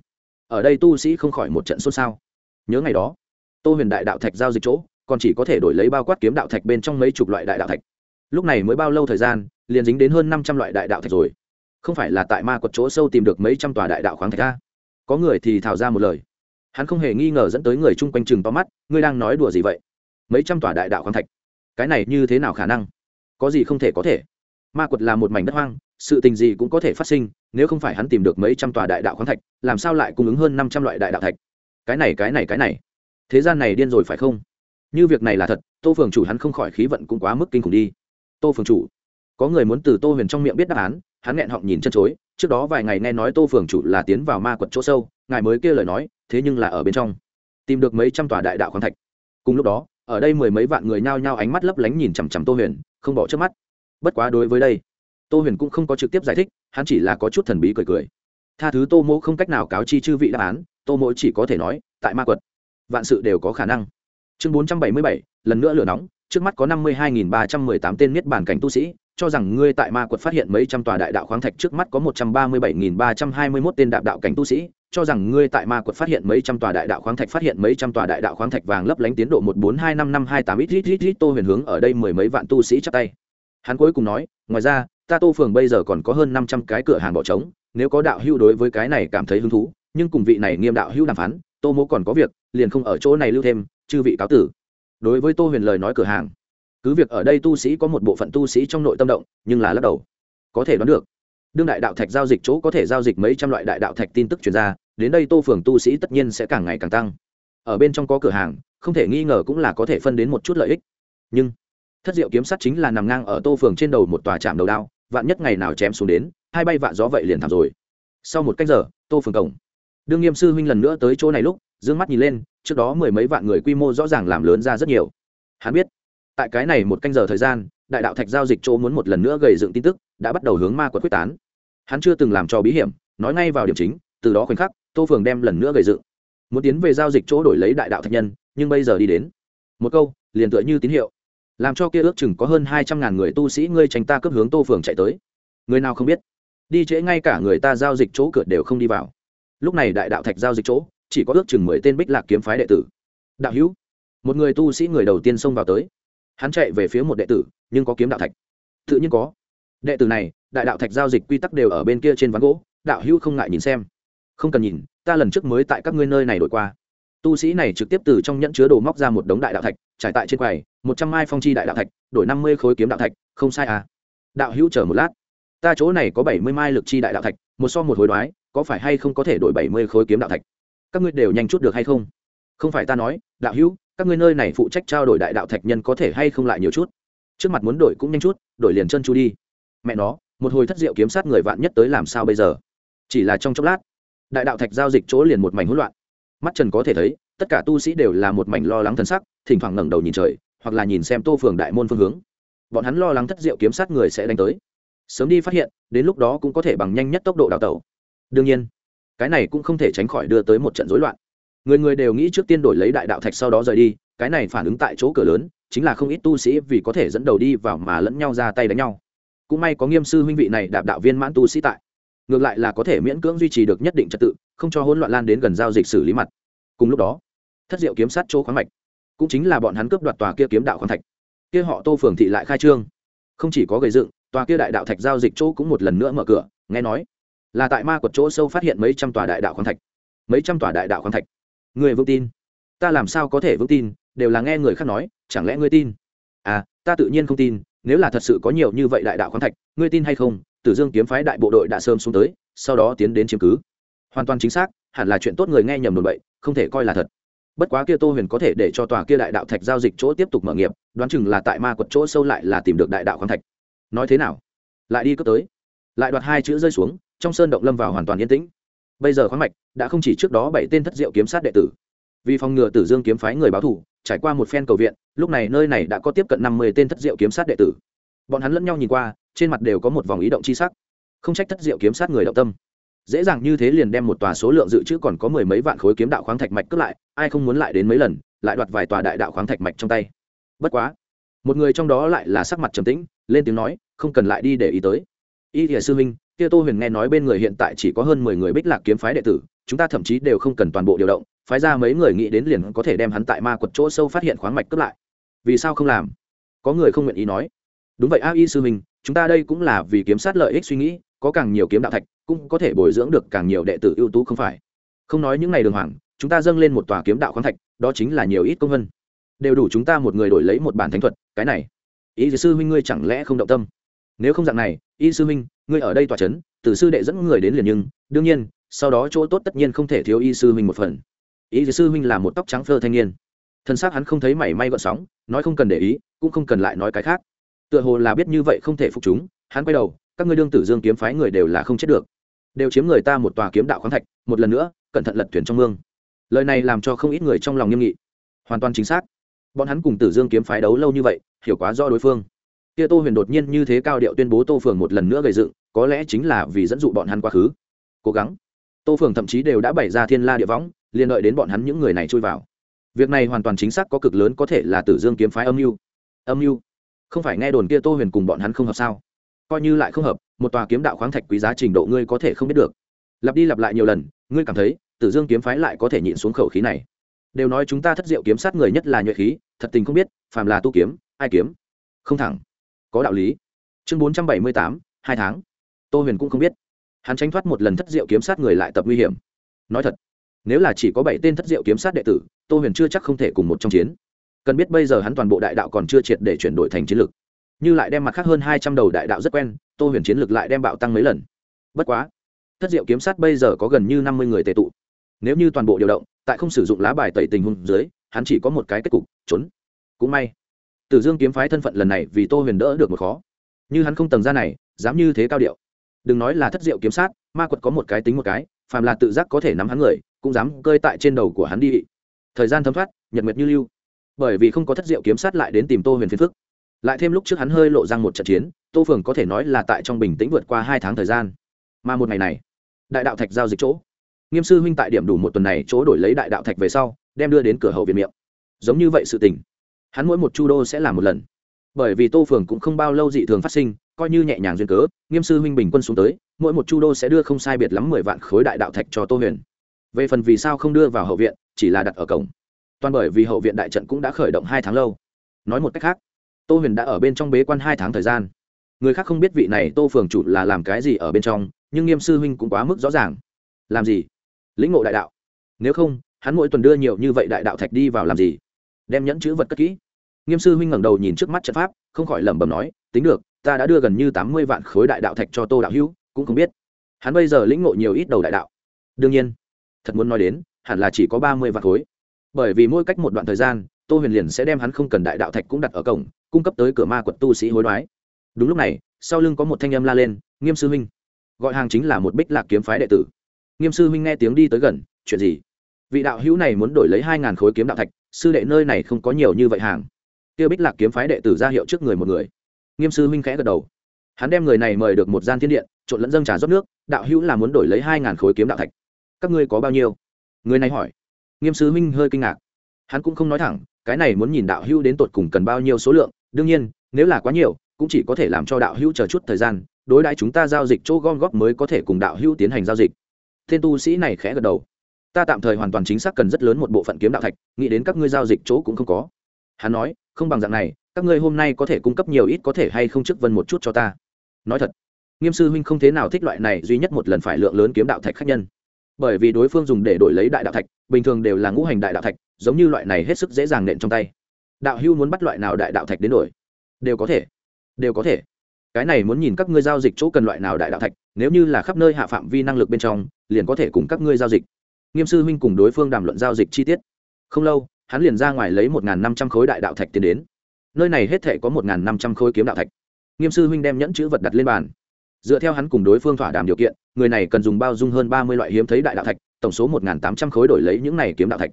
ở đây tu sĩ không khỏi một trận xôn xao. Nhớ ngày đó, tô huyền đại đạo thạch giao dịch chỗ còn chỉ có thể đổi lấy bao quát kiếm đạo thạch bên trong mấy chục loại đại đạo thạch. Lúc này mới bao lâu thời gian, liền dính đến hơn năm trăm loại đại đạo thạch rồi không phải là tại ma quật chỗ sâu tìm được mấy trăm tòa đại đạo khoáng thạch ra có người thì thào ra một lời. Hắn không hề nghi ngờ dẫn tới người chung quanh chừng to mắt, ngươi đang nói đùa gì vậy? Mấy trăm tòa đại đạo khoáng thạch. Cái này như thế nào khả năng? Có gì không thể có thể? Ma quật là một mảnh đất hoang, sự tình gì cũng có thể phát sinh, nếu không phải hắn tìm được mấy trăm tòa đại đạo khoáng thạch, làm sao lại cung ứng hơn năm trăm loại đại đạo thạch? Cái này cái này cái này. Thế gian này điên rồi phải không? Như việc này là thật, tô phường chủ hắn không khỏi khí vận cũng quá mức kinh khủng đi. Tô phường chủ, có người muốn từ tô huyền trong miệng biết đáp án hắn nghẹn họng nhìn chân chối, trước đó vài ngày nghe nói tô phường chủ là tiến vào ma quật chỗ sâu, ngài mới kia lời nói, thế nhưng là ở bên trong, tìm được mấy trăm tòa đại đạo khoáng thạch. Cùng lúc đó, ở đây mười mấy vạn người nhao nhao ánh mắt lấp lánh nhìn chằm chằm tô huyền, không bỏ trước mắt. Bất quá đối với đây, tô huyền cũng không có trực tiếp giải thích, hắn chỉ là có chút thần bí cười cười. Tha thứ tô mỗ không cách nào cáo chi chư vị đáp án, tô mỗ chỉ có thể nói, tại ma quật, vạn sự đều có khả năng. Chương bốn trăm bảy mươi bảy, lần nữa lửa nóng, trước mắt có năm mươi hai nghìn ba trăm mười tám tên niết bản cảnh tu sĩ cho rằng ngươi tại ma quật phát hiện mấy trăm tòa đại đạo khoáng thạch trước mắt có một trăm ba mươi bảy nghìn ba trăm hai mươi mốt tên đạp đạo cảnh tu sĩ, cho rằng ngươi tại ma quật phát hiện mấy trăm tòa đại đạo khoáng thạch phát hiện mấy trăm tòa đại đạo khoáng thạch vàng lấp lánh tiến độ một bốn hai năm năm hai tám ít ít ít ít, tô huyền hướng ở đây mười mấy vạn tu sĩ chắp tay. Hắn cuối cùng nói, ngoài ra, ta tô phường bây giờ còn có hơn năm trăm cái cửa hàng bỏ trống, nếu có đạo hữu đối với cái này cảm thấy hứng thú, nhưng cùng vị này nghiêm đạo hữu đàm phán, tô mỗ còn có việc, liền không ở chỗ này lưu thêm, chư vị cáo tử. Đối với tô huyền lời nói cửa hàng cứ việc ở đây tu sĩ có một bộ phận tu sĩ trong nội tâm động, nhưng là lắc đầu. Có thể đoán được, đương đại đạo thạch giao dịch chỗ có thể giao dịch mấy trăm loại đại đạo thạch tin tức chuyển ra, đến đây tô phường tu sĩ tất nhiên sẽ càng ngày càng tăng. Ở bên trong có cửa hàng, không thể nghi ngờ cũng là có thể phân đến một chút lợi ích. Nhưng, thất diệu kiếm sắt chính là nằm ngang ở tô phường trên đầu một tòa trạm đầu đao, vạn nhất ngày nào chém xuống đến, hai bay vạ gió vậy liền thảm rồi. Sau một cách giờ, tô phường cổng. Đương nghiêm sư huynh lần nữa tới chỗ này lúc d ư ơ n g mắt nhìn lên, trước đó mười mấy vạn người quy mô rõ ràng làm lớn ra rất nhiều. Hắn biết tại cái này một canh giờ thời gian, đại đạo thạch giao dịch chỗ muốn một lần nữa gầy dựng tin tức, đã bắt đầu hướng ma quật quyết tán. Hắn chưa từng làm cho bí hiểm, nói ngay vào điểm chính, từ đó khoảnh khắc, tô phường đem lần nữa gầy dựng. Muốn tiến về giao dịch chỗ đổi lấy đại đạo thạch nhân, nhưng bây giờ đi đến. Một câu, liền tựa như tín hiệu. Làm cho kia ước chừng có hơn hai trăm ngàn người tu sĩ ngươi tránh ta cướp hướng tô phường chạy tới. Người nào không biết? Đi trễ ngay cả người ta giao dịch chỗ cửa đều không đi vào. Lúc này đại đạo thạch giao dịch chỗ, chỉ có ước chừng mười tên bích lạc kiếm phái đệ tử. Đạo hữu, một người tu sĩ người đầu tiên xông vào tới hắn chạy về phía một đệ tử, nhưng có kiếm đạo thạch. Tự nhiên có. Đệ tử này, đại đạo thạch giao dịch quy tắc đều ở bên kia trên ván gỗ, đạo hữu không ngại nhìn xem. Không cần nhìn, ta lần trước mới tại các ngươi nơi này đổi qua. Tu sĩ này trực tiếp từ trong nhẫn chứa đồ móc ra một đống đại đạo thạch, trải tại trên quầy, một trăm mai phong chi đại đạo thạch, đổi năm mươi khối kiếm đạo thạch, không sai à. Đạo hữu chờ một lát. Ta chỗ này có bảy mươi mai lực chi đại đạo thạch, một so một hồi đoái, có phải hay không có thể đổi bảy mươi khối kiếm đạo thạch? Các ngươi đều nhanh chút được hay không? Không phải ta nói, đạo hữu các ngươi nơi này phụ trách trao đổi đại đạo thạch nhân có thể hay không lại nhiều chút? Trước mặt muốn đổi cũng nhanh chút, đổi liền chân chu đi. Mẹ nó, một hồi thất diệu kiếm sát người vạn nhất tới làm sao bây giờ? Chỉ là trong chốc lát, đại đạo thạch giao dịch chỗ liền một mảnh hỗn loạn. Mắt trần có thể thấy, tất cả tu sĩ đều là một mảnh lo lắng thân sắc, thỉnh thoảng ngẩng đầu nhìn trời, hoặc là nhìn xem tô phường đại môn phương hướng. Bọn hắn lo lắng thất diệu kiếm sát người sẽ đánh tới. Sớm đi phát hiện, đến lúc đó cũng có thể bằng nhanh nhất tốc độ đào tẩu. Đương nhiên, cái này cũng không thể tránh khỏi đưa tới một trận rối loạn người người đều nghĩ trước tiên đổi lấy đại đạo thạch sau đó rời đi, cái này phản ứng tại chỗ cửa lớn, chính là không ít tu sĩ vì có thể dẫn đầu đi vào mà lẫn nhau ra tay đánh nhau. Cũng may có nghiêm sư huynh vị này đạp đạo viên mãn tu sĩ tại. Ngược lại là có thể miễn cưỡng duy trì được nhất định trật tự, không cho hỗn loạn lan đến gần giao dịch xử lý mặt. Cùng lúc đó, thất diệu kiếm sát chỗ khoáng mạch. Cũng chính là bọn hắn cướp đoạt tòa kia kiếm đạo khoáng thạch. Kia họ tô phường thị lại khai trương. Không chỉ có gây dựng, tòa kia đại đạo thạch giao dịch chỗ cũng một lần nữa mở cửa, nghe nói là tại ma quật chỗ sâu phát hiện mấy trăm tòa đại đạo khoáng thạch. Mấy trăm tòa đại đạo khoáng thạch người vững tin. Ta làm sao có thể vững tin, đều là nghe người khác nói, chẳng lẽ ngươi tin? À ta tự nhiên không tin, nếu là thật sự có nhiều như vậy đại đạo khoáng thạch, ngươi tin hay không? Tử dương kiếm phái đại bộ đội đã sớm xuống tới, sau đó tiến đến chiếm cứ. Hoàn toàn chính xác, hẳn là chuyện tốt người nghe nhầm đồn bậy, không thể coi là thật. Bất quá kia tô huyền có thể để cho tòa kia đại đạo thạch giao dịch chỗ tiếp tục mở nghiệp, đoán chừng là tại ma quật chỗ sâu lại là tìm được đại đạo khoáng thạch. Nói thế nào? Lại đi cướp tới. Lại đoạt hai chữ rơi xuống, trong sơn động lâm vào hoàn toàn yên tĩnh bây giờ khoáng mạch đã không chỉ trước đó bảy tên thất diệu kiếm sát đệ tử. Vì phòng ngừa tử dương kiếm phái người báo thủ trải qua một phen cầu viện, lúc này nơi này đã có tiếp cận năm mươi tên thất diệu kiếm sát đệ tử. Bọn hắn lẫn nhau nhìn qua, trên mặt đều có một vòng ý động c h i sắc. Không trách thất diệu kiếm sát người động tâm. Dễ dàng như thế liền đem một tòa số lượng dự trữ còn có mười mấy vạn khối kiếm đạo khoáng thạch mạch cướp lại, ai không muốn lại đến mấy lần, lại đoạt vài tòa đại đạo khoáng thạch mạch trong tay. Bất quá, một người trong đó lại là sắc mặt trầm tĩnh, lên tiếng nói, không cần lại đi để ý tới. Y thìa sư minh kia tô huyền nghe nói bên người hiện tại chỉ có hơn mười người bích lạc kiếm phái đệ tử, chúng ta thậm chí đều không cần toàn bộ điều động, phái ra mấy người nghĩ đến liền có thể đem hắn tại ma quật chỗ sâu phát hiện khoáng mạch cướp lại. Vì sao không làm? Có người không nguyện ý nói. Đúng vậy, a y sư minh chúng ta đây cũng là vì kiếm sát lợi ích suy nghĩ, có càng nhiều kiếm đạo thạch, cũng có thể bồi dưỡng được càng nhiều đệ tử ưu tú không phải. Không nói những ngày đường hoàng, chúng ta dâng lên một tòa kiếm đạo khoáng thạch, đó chính là nhiều ít công vân. Đều đủ chúng ta một người đổi lấy một bản thánh thuật, cái này. Ý sư huynh ngươi chẳng lẽ không động tâm? Nếu không dạng này y sư minh, ngươi ở đây tòa c h ấ n từ sư đệ dẫn người đến liền nhưng đương nhiên sau đó chỗ tốt tất nhiên không thể thiếu y sư minh một phần. Y sư minh là một tóc trắng phơ thanh niên. Thân xác hắn không thấy mảy may gọn sóng nói không cần để ý cũng không cần lại nói cái khác. Tựa hồ là biết như vậy không thể phục chúng hắn quay đầu các ngươi đương tử dương kiếm phái người đều là không chết được. Đều chiếm người ta một tòa kiếm đạo khoáng thạch một lần nữa cẩn thận lật thuyền trong mương. Lời này làm cho không ít người trong lòng nghiêm nghị. Hoàn toàn chính xác. Bọn hắn cùng tử dương kiếm phái đấu lâu như vậy hiểu quá do đối phương kia tô huyền đột nhiên như thế cao điệu tuyên bố tô phường một lần nữa gây dựng, có lẽ chính là vì dẫn dụ bọn hắn quá khứ. Cố gắng. Tô phường thậm chí đều đã bày ra thiên la địa võng liên đợi đến bọn hắn những người này chui vào. Việc này hoàn toàn chính xác có cực lớn, có thể là tử dương kiếm phái âm mưu. Âm mưu? Không phải nghe đồn kia tô huyền cùng bọn hắn không hợp sao? Coi như lại không hợp, một tòa kiếm đạo khoáng thạch quý giá trình độ ngươi có thể không biết được. Lặp đi lặp lại nhiều lần, ngươi cảm thấy, tử dương kiếm phái lại có thể nhịn xuống khẩu khí này. Đều nói chúng ta thất diệu kiếm sát người nhất là nhuệ khí, thật tình không biết, phàm là tu kiếm, ai kiếm? Không thẳng có đạo lý. Chương bốn trăm bảy mươi tám, hai tháng. Tô huyền cũng không biết. Hắn tránh thoát một lần thất diệu kiếm sát người lại tập nguy hiểm. Nói thật, nếu là chỉ có bảy tên thất diệu kiếm sát đệ tử, tô huyền chưa chắc không thể cùng một trong chiến. Cần biết bây giờ hắn toàn bộ đại đạo còn chưa triệt để chuyển đổi thành chiến lược như lại đem mặt khác hơn hai trăm đầu đại đạo rất quen, tô huyền chiến lược lại đem bạo tăng mấy lần. Bất quá, thất diệu kiếm sát bây giờ có gần như năm mươi người tệ tụ. Nếu như toàn bộ điều động, tại không sử dụng lá bài tẩy tình huống dưới, hắn chỉ có một cái kết cục, trốn. Cũng may tử dương kiếm phái thân phận lần này vì tô huyền đỡ được một khó. Như hắn không tầng ra này, dám như thế cao điệu. Đừng nói là thất diệu kiếm sát, ma quật có một cái tính một cái, phàm là tự giác có thể nắm hắn người, cũng dám cơi tại trên đầu của hắn đi. Thời gian thấm thoát, nhật nguyệt như lưu. Bởi vì không có thất diệu kiếm sát lại đến tìm tô huyền phiền phức. Lại thêm lúc trước hắn hơi lộ ra một trận chiến, tô phường có thể nói là tại trong bình tĩnh vượt qua hai tháng thời gian. Mà một ngày này, đại đạo thạch giao dịch chỗ. Nghiêm sư huynh tại điểm đủ một tuần này chỗ đổi lấy đại đạo thạch về sau, đem đưa đến cửa hậu viện miệng. Giống như vậy sự tình hắn mỗi một chu đô sẽ làm một lần. Bởi vì tô phường cũng không bao lâu dị thường phát sinh, coi như nhẹ nhàng duyên cớ, nghiêm sư huynh bình quân xuống tới, mỗi một chu đô sẽ đưa không sai biệt lắm mười vạn khối đại đạo thạch cho tô huyền. Về phần vì sao không đưa vào hậu viện, chỉ là đặt ở cổng. Toàn bởi vì hậu viện đại trận cũng đã khởi động hai tháng lâu. Nói một cách khác, tô huyền đã ở bên trong bế quan hai tháng thời gian. Người khác không biết vị này tô phường chủ là làm cái gì ở bên trong, nhưng nghiêm sư huynh cũng quá mức rõ ràng. Làm gì? Lĩnh ngộ đại đạo. Nếu không, hắn mỗi tuần đưa nhiều như vậy đại đạo thạch đi vào làm gì? Đem nhẫn chữ vật cất kỹ nghiêm sư huynh ngẩng đầu nhìn trước mắt trận pháp, không khỏi lẩm bẩm nói, tính được, ta đã đưa gần như tám mươi vạn khối đại đạo thạch cho tô đạo hữu, cũng không biết. Hắn bây giờ lĩnh ngộ nhiều ít đầu đại đạo. Đương nhiên. Thật muốn nói đến, hẳn là chỉ có ba mươi vạn khối. Bởi vì mỗi cách một đoạn thời gian, tô huyền liền sẽ đem hắn không cần đại đạo thạch cũng đặt ở cổng, cung cấp tới cửa ma quật tu sĩ hối đoái. Đúng lúc này, sau lưng có một thanh âm la lên, nghiêm sư huynh. Gọi hàng chính là một bích lạc kiếm phái đệ tử. Nghiêm sư huynh nghe tiếng đi tới gần, chuyện gì? Vị đạo hữu này muốn đổi lấy hai ngàn khối kiếm đạo thạch, sư đệ nơi này không có nhiều như vậy hàng kia bích lạc kiếm phái đệ tử ra hiệu trước người một người. Nghiêm sư huynh khẽ gật đầu. Hắn đem người này mời được một gian thiên điện, trộn lẫn dâng trà rót nước, đạo hữu là muốn đổi lấy hai ngàn khối kiếm đạo thạch. Các ngươi có bao nhiêu? Người này hỏi. Nghiêm sư huynh hơi kinh ngạc. Hắn cũng không nói thẳng, cái này muốn nhìn đạo hữu đến tột cùng cần bao nhiêu số lượng, đương nhiên, nếu là quá nhiều, cũng chỉ có thể làm cho đạo hữu chờ chút thời gian, đối đãi chúng ta giao dịch chỗ gom góp mới có thể cùng đạo hữu tiến hành giao dịch. Thiên tu sĩ này khẽ gật đầu. Ta tạm thời hoàn toàn chính xác cần rất lớn một bộ phận kiếm đạo thạch, nghĩ đến các ngươi giao dịch chỗ cũng không có. Hắn nói không bằng dạng này, các ngươi hôm nay có thể cung cấp nhiều ít có thể hay không trước vân một chút cho ta. Nói thật, nghiêm sư huynh không thế nào thích loại này duy nhất một lần phải lượng lớn kiếm đạo thạch khác nhân. Bởi vì đối phương dùng để đổi lấy đại đạo thạch, bình thường đều là ngũ hành đại đạo thạch, giống như loại này hết sức dễ dàng nện trong tay. Đạo hưu muốn bắt loại nào đại đạo thạch đến đổi? Đều có thể. Đều có thể. Cái này muốn nhìn các ngươi giao dịch chỗ cần loại nào đại đạo thạch, nếu như là khắp nơi hạ phạm vi năng lực bên trong, liền có thể cùng các ngươi giao dịch. Nghiêm sư huynh cùng đối phương đàm luận giao dịch chi tiết. Không lâu hắn liền ra ngoài lấy một năm trăm khối đại đạo thạch tiến đến. Nơi này hết thể có một năm trăm khối kiếm đạo thạch. Nghiêm sư huynh đem nhẫn chữ vật đặt lên bàn. Dựa theo hắn cùng đối phương thỏa đàm điều kiện, người này cần dùng bao dung hơn ba mươi loại hiếm thấy đại đạo thạch, tổng số một tám trăm khối đổi lấy những này kiếm đạo thạch.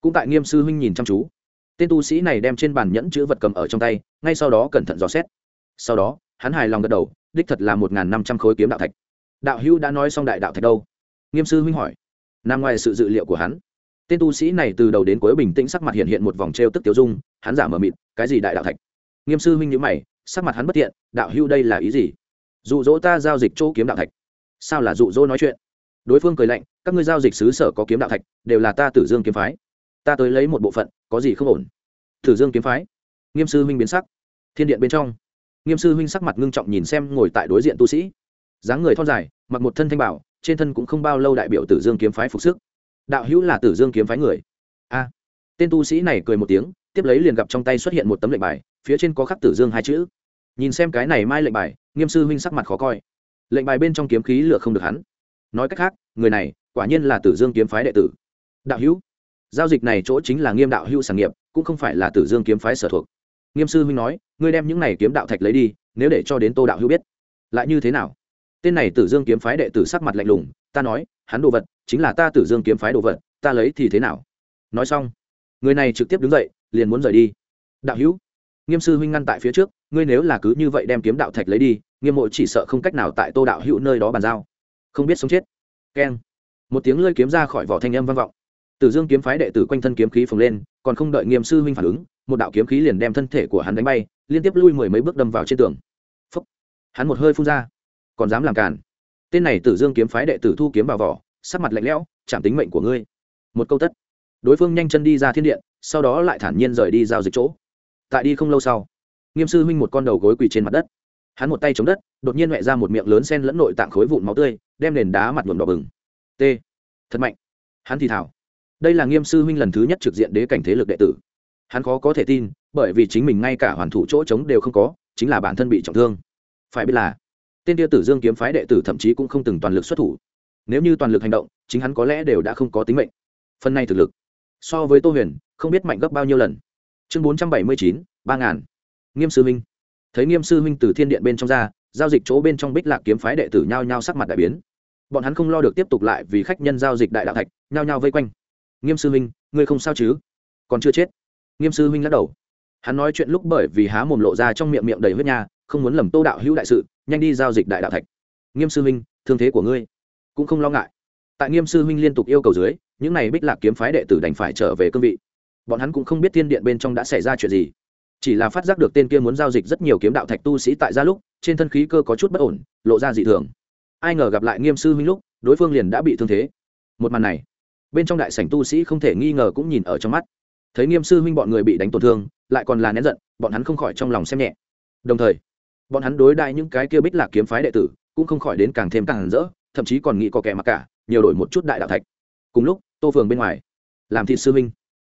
Cũng tại nghiêm sư huynh nhìn chăm chú, tên tu sĩ này đem trên bàn nhẫn chữ vật cầm ở trong tay, ngay sau đó cẩn thận dò xét. Sau đó, hắn hài lòng gật đầu, đích thật là một năm trăm khối kiếm đạo thạch. Đạo hữu đã nói xong đại đạo thạch đâu? Nghiêm sư huynh hỏi. Nằm ngoài sự dự liệu của hắn tên tu sĩ này từ đầu đến cuối bình tĩnh sắc mặt hiện hiện một vòng t r e o tức tiêu dung, hắn giả mờ mịt, cái gì đại đạo thạch? Nghiêm sư huynh nhữ mày, sắc mặt hắn bất tiện, đạo hưu đây là ý gì? Dụ dỗ ta giao dịch chỗ kiếm đạo thạch. Sao là dụ dỗ nói chuyện? Đối phương cười lạnh, các ngươi giao dịch xứ sở có kiếm đạo thạch, đều là ta tử dương kiếm phái. Ta tới lấy một bộ phận, có gì không ổn? Tử dương kiếm phái. Nghiêm sư huynh biến sắc. Thiên điện bên trong. Nghiêm sư huynh sắc mặt ngưng trọng nhìn xem ngồi tại đối diện tu sĩ. Dáng người thon dài, mặc một thân thanh bảo, trên thân cũng không bao lâu đại biểu tử dương kiếm phái phục sức đạo hữu là tử dương kiếm phái người. A. Tên tu sĩ này cười một tiếng, tiếp lấy liền gặp trong tay xuất hiện một tấm lệnh bài, phía trên có khắc tử dương hai chữ. Nhìn xem cái này mai lệnh bài, nghiêm sư huynh sắc mặt khó coi. Lệnh bài bên trong kiếm khí lựa không được hắn. Nói cách khác, người này quả nhiên là tử dương kiếm phái đệ tử. Đạo hữu, giao dịch này chỗ chính là nghiêm đạo hữu sản nghiệp, cũng không phải là tử dương kiếm phái sở thuộc. Nghiêm sư huynh nói, ngươi đem những này kiếm đạo thạch lấy đi, nếu để cho đến tô đạo hữu biết, lại như thế nào? Tên này tử dương kiếm phái đệ tử sắc mặt lạnh lùng, ta nói, hắn đồ vật chính là ta tử dương kiếm phái đồ vật, ta lấy thì thế nào? Nói xong, người này trực tiếp đứng dậy, liền muốn rời đi. Đạo hữu, nghiêm sư huynh ngăn tại phía trước, ngươi nếu là cứ như vậy đem kiếm đạo thạch lấy đi, nghiêm mộ chỉ sợ không cách nào tại tô đạo hữu nơi đó bàn giao. Không biết sống chết. Keng. Một tiếng lơi kiếm ra khỏi vỏ thanh âm vang vọng. Tử dương kiếm phái đệ tử quanh thân kiếm khí phồng lên, còn không đợi nghiêm sư huynh phản ứng, một đạo kiếm khí liền đem thân thể của hắn đánh bay, liên tiếp lui mười mấy bước đâm vào trên tường. Phúc. hắn một hơi phun ra. Còn dám làm càn. Tên này tử dương kiếm phái đệ tử thu kiếm vào vỏ sắc mặt lạnh lẽo chạm tính mệnh của ngươi. Một câu tất. Đối phương nhanh chân đi ra thiên điện, sau đó lại thản nhiên rời đi giao dịch chỗ. Tại đi không lâu sau, nghiêm sư huynh một con đầu gối quỳ trên mặt đất. Hắn một tay chống đất, đột nhiên mẹ ra một miệng lớn sen lẫn nội tạng khối vụn máu tươi, đem nền đá mặt nhuộm đỏ bừng. T, thật mạnh. Hắn thì thảo đây là nghiêm sư huynh lần thứ nhất trực diện đế cảnh thế lực đệ tử. Hắn khó có thể tin, bởi vì chính mình ngay cả hoàn thủ chỗ trống đều không có, chính là bản thân bị trọng thương. Phải biết là, tên tia tử dương kiếm phái đệ tử thậm chí cũng không từng toàn lực xuất thủ nếu như toàn lực hành động, chính hắn có lẽ đều đã không có tính mệnh. Phần này thực lực, so với tô huyền, không biết mạnh gấp bao nhiêu lần. Chương bốn trăm bảy mươi chín, ba ngàn. Nghiêm sư huynh thấy nghiêm sư huynh từ thiên điện bên trong ra, giao dịch chỗ bên trong bích lạc kiếm phái đệ tử nhao nhao sắc mặt đại biến. Bọn hắn không lo được tiếp tục lại vì khách nhân giao dịch đại đạo thạch, nhao nhao vây quanh. Nghiêm sư huynh ngươi không sao chứ? Còn chưa chết. Nghiêm sư huynh lắc đầu. Hắn nói chuyện lúc bởi vì há mồm lộ ra trong miệng miệng đầy huyết nha, không muốn lầm tô đạo hữu đại sự, nhanh đi giao dịch đại đạo thạch. Nghiêm sư huynh thương thế của ngươi cũng không lo ngại. Tại nghiêm sư huynh liên tục yêu cầu dưới, những n à y bích lạc kiếm phái đệ tử đành phải trở về cương vị. Bọn hắn cũng không biết thiên điện bên trong đã xảy ra chuyện gì. Chỉ là phát giác được tên kia muốn giao dịch rất nhiều kiếm đạo thạch tu sĩ tại gia lúc, trên thân khí cơ có chút bất ổn, lộ ra dị thường. Ai ngờ gặp lại nghiêm sư huynh lúc, đối phương liền đã bị thương thế. Một màn này, bên trong đại sảnh tu sĩ không thể nghi ngờ cũng nhìn ở trong mắt. Thấy nghiêm sư huynh bọn người bị đánh tổn thương, lại còn là nén giận, bọn hắn không khỏi trong lòng xem nhẹ. Đồng thời, bọn hắn đối đại những cái kia bích lạc kiếm phái đệ tử, cũng không khỏi đến càng thêm càng rỡ thậm chí còn nghĩ có kẻ mặc cả, nhiều đổi một chút đại đạo thạch. Cùng lúc, tô phường bên ngoài, làm thị sư huynh.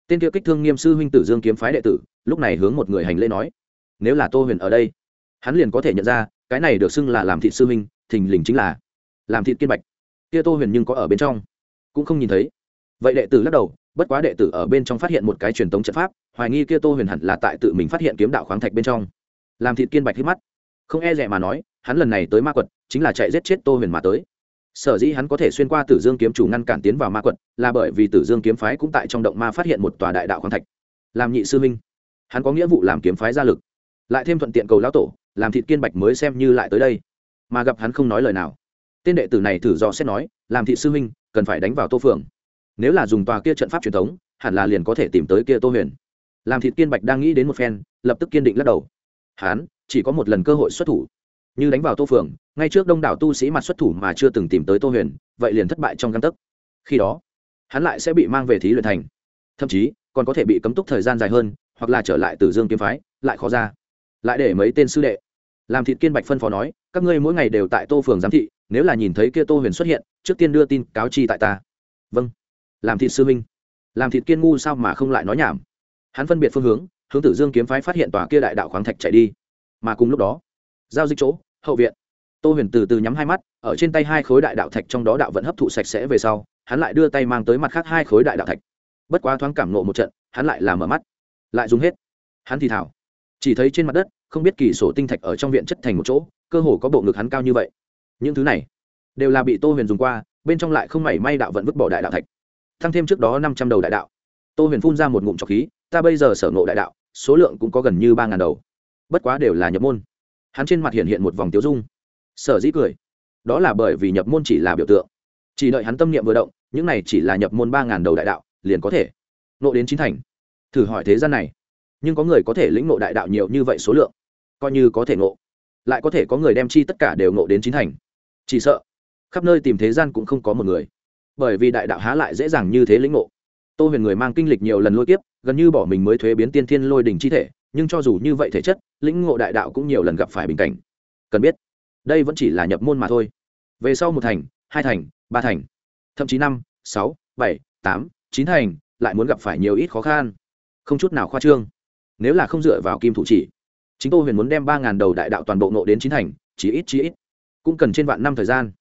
Tên kia kích thương nghiêm sư huynh tử dương kiếm phái đệ tử, lúc này hướng một người hành lễ nói, nếu là tô huyền ở đây, hắn liền có thể nhận ra, cái này được xưng là làm thị sư huynh, thình lình chính là làm thịt kiên bạch. Kia tô huyền nhưng có ở bên trong, cũng không nhìn thấy. Vậy đệ tử lắc đầu, bất quá đệ tử ở bên trong phát hiện một cái truyền thống trận pháp, hoài nghi kia tô huyền hẳn là tại tự mình phát hiện kiếm đạo khoáng thạch bên trong. Làm thịt kiên bạch hít mắt. Không e rẻ mà nói, hắn lần này tới ma quật, chính là chạy giết chết tô huyền mà tới sở dĩ hắn có thể xuyên qua tử dương kiếm chủ ngăn cản tiến vào ma quật, là bởi vì tử dương kiếm phái cũng tại trong động ma phát hiện một tòa đại đạo khoáng thạch. Làm nhị sư minh hắn có nghĩa vụ làm kiếm phái gia lực, lại thêm thuận tiện cầu lão tổ, làm thịt kiên bạch mới xem như lại tới đây. Mà gặp hắn không nói lời nào. Tên đệ tử này thử do xét nói, làm thị sư minh cần phải đánh vào tô phường nếu là dùng tòa kia trận pháp truyền thống, hẳn là liền có thể tìm tới kia tô huyền. Làm thịt kiên bạch đang nghĩ đến một phen, lập tức kiên định lắc đầu. Hán chỉ có một lần cơ hội xuất thủ như đánh vào tô phường, ngay trước đông đảo tu sĩ mặt xuất thủ mà chưa từng tìm tới tô huyền, vậy liền thất bại trong găng tấc. Khi đó, hắn lại sẽ bị mang về thí luyện thành. Thậm chí, còn có thể bị cấm túc thời gian dài hơn, hoặc là trở lại từ dương kiếm phái, lại khó ra. Lại để mấy tên sư đệ. Làm thịt kiên bạch phân phó nói, các ngươi mỗi ngày đều tại tô phường giám thị, nếu là nhìn thấy kia tô huyền xuất hiện, trước tiên đưa tin cáo chi tại ta. Vâng. Làm thịt sư minh làm thịt kiên ngu sao mà không lại nói nhảm. Hắn phân biệt phương hướng hướng tử dương kiếm phái phát hiện tòa kia đại đạo khoáng thạch chạy đi. Mà cùng lúc đó giao dịch chỗ, hậu viện. Tô huyền từ từ nhắm hai mắt, ở trên tay hai khối đại đạo thạch trong đó đạo vẫn hấp thụ sạch sẽ về sau, hắn lại đưa tay mang tới mặt khác hai khối đại đạo thạch. Bất quá thoáng cảm nộ một trận, hắn lại làm mở mắt. Lại dùng hết. Hắn thì thảo. Chỉ thấy trên mặt đất, không biết kỳ sổ tinh thạch ở trong viện chất thành một chỗ, cơ hồ có bộ ngực hắn cao như vậy. Những thứ này đều là bị tô huyền dùng qua, bên trong lại không mảy may đạo vẫn vứt bỏ đại đạo thạch. Thăng thêm trước đó năm trăm đầu đại đạo. Tô huyền phun ra một ngụm trọc khí, ta bây giờ sở ngộ đại đạo, số lượng cũng có gần như ba ngàn đầu. Bất quá đều là nhập môn hắn trên mặt hiện hiện một vòng tiếu dung. Sở dĩ cười, đó là bởi vì nhập môn chỉ là biểu tượng. Chỉ đợi hắn tâm niệm vừa động, những này chỉ là nhập môn ba ngàn đầu đại đạo, liền có thể nộ đến chín thành. Thử hỏi thế gian này, nhưng có người có thể lĩnh nộ đại đạo nhiều như vậy số lượng, coi như có thể ngộ, lại có thể có người đem chi tất cả đều ngộ đến chín thành. Chỉ sợ, khắp nơi tìm thế gian cũng không có một người. Bởi vì đại đạo há lại dễ dàng như thế lĩnh ngộ. Tô huyền người mang kinh lịch nhiều lần lôi kiếp, gần như bỏ mình mới thuế biến tiên thiên lôi đình chi thể nhưng cho dù như vậy thể chất, lĩnh ngộ đại đạo cũng nhiều lần gặp phải bình cảnh. Cần biết, đây vẫn chỉ là nhập môn mà thôi. Về sau một thành, hai thành, ba thành, thậm chí năm, sáu, bảy, tám, chín thành, lại muốn gặp phải nhiều ít khó khăn. Không chút nào khoa trương. Nếu là không dựa vào kim thủ chỉ, chính tô huyền muốn đem ba ngàn đầu đại đạo toàn bộ nộ đến chín thành chỉ ít chỉ ít. Cũng cần trên vạn năm thời gian.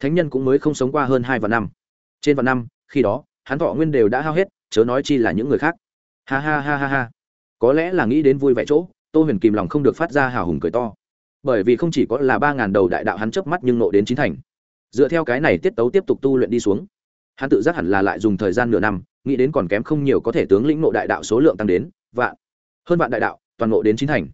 Thánh nhân cũng mới không sống qua hơn hai vạn năm. Trên vạn năm, khi đó, hắn thọ nguyên đều đã hao hết, chớ nói chi là những người khác. Ha ha ha ha ha có lẽ là nghĩ đến vui vẻ chỗ, tô huyền kìm lòng không được phát ra hào hùng cười to. Bởi vì không chỉ có là ba ngàn đầu đại đạo hắn chớp mắt nhưng nộ đến chín thành. Dựa theo cái này tiết tấu tiếp tục tu luyện đi xuống, hắn tự giác hẳn là lại dùng thời gian nửa năm, nghĩ đến còn kém không nhiều có thể tướng lĩnh nộ đại đạo số lượng tăng đến vạn, hơn vạn đại đạo, toàn nộ đến chín thành.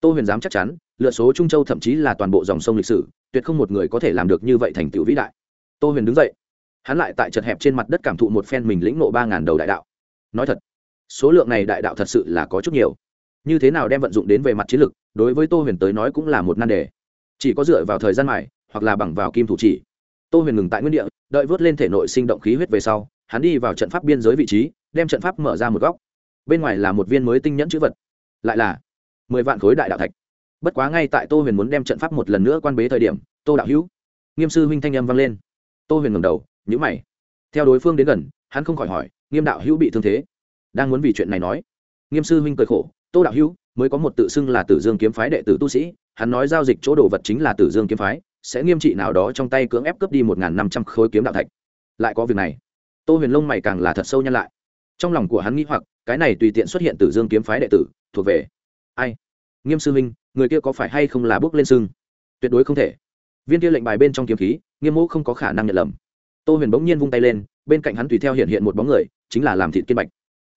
Tô huyền dám chắc chắn, lựa số trung châu thậm chí là toàn bộ dòng sông lịch sử, tuyệt không một người có thể làm được như vậy thành tựu vĩ đại. Tô huyền đứng dậy, hắn lại tại chật hẹp trên mặt đất cảm thụ một phen mình lĩnh nộ ba ngàn đầu đại đạo. Nói thật số lượng này đại đạo thật sự là có chút nhiều. Như thế nào đem vận dụng đến về mặt chiến lược đối với tô huyền tới nói cũng là một nan đề. Chỉ có dựa vào thời gian mài, hoặc là bằng vào kim thủ chỉ. Tô huyền ngừng tại nguyên địa, đợi vớt lên thể nội sinh động khí huyết về sau, hắn đi vào trận pháp biên giới vị trí, đem trận pháp mở ra một góc. Bên ngoài là một viên mới tinh nhẫn chữ vật. Lại là mười vạn khối đại đạo thạch. Bất quá ngay tại tô huyền muốn đem trận pháp một lần nữa quan bế thời điểm, tô đạo hữu, nghiêm sư huynh thanh âm vang lên. Tô huyền ngầm đầu nhữ mày. Theo đối phương đến gần, hắn không khỏi hỏi, nghiêm đạo hữu bị thương thế? Đang muốn vì chuyện này nói. Nghiêm sư huynh cười khổ, tô đạo hữu, mới có một tự xưng là tử dương kiếm phái đệ tử tu sĩ, hắn nói giao dịch chỗ đồ vật chính là tử dương kiếm phái, sẽ nghiêm trị nào đó trong tay cưỡng ép cướp đi một năm trăm khối kiếm đạo thạch. Lại có việc này. Tô huyền lông mày càng là thật sâu nhân lại. Trong lòng của hắn nghĩ hoặc, cái này tùy tiện xuất hiện tử dương kiếm phái đệ tử, thuộc về ai? Nghiêm sư huynh, người kia có phải hay không là bước lên sưng? Tuyệt đối không thể. Viên kia lệnh bài bên trong kiếm khí, nghiêm mẫu không có khả năng nhận lầm. Tô huyền bỗng nhiên vung tay lên, bên cạnh hắn tùy theo hiện hiện một bóng người, chính là làm thịt kiên bạch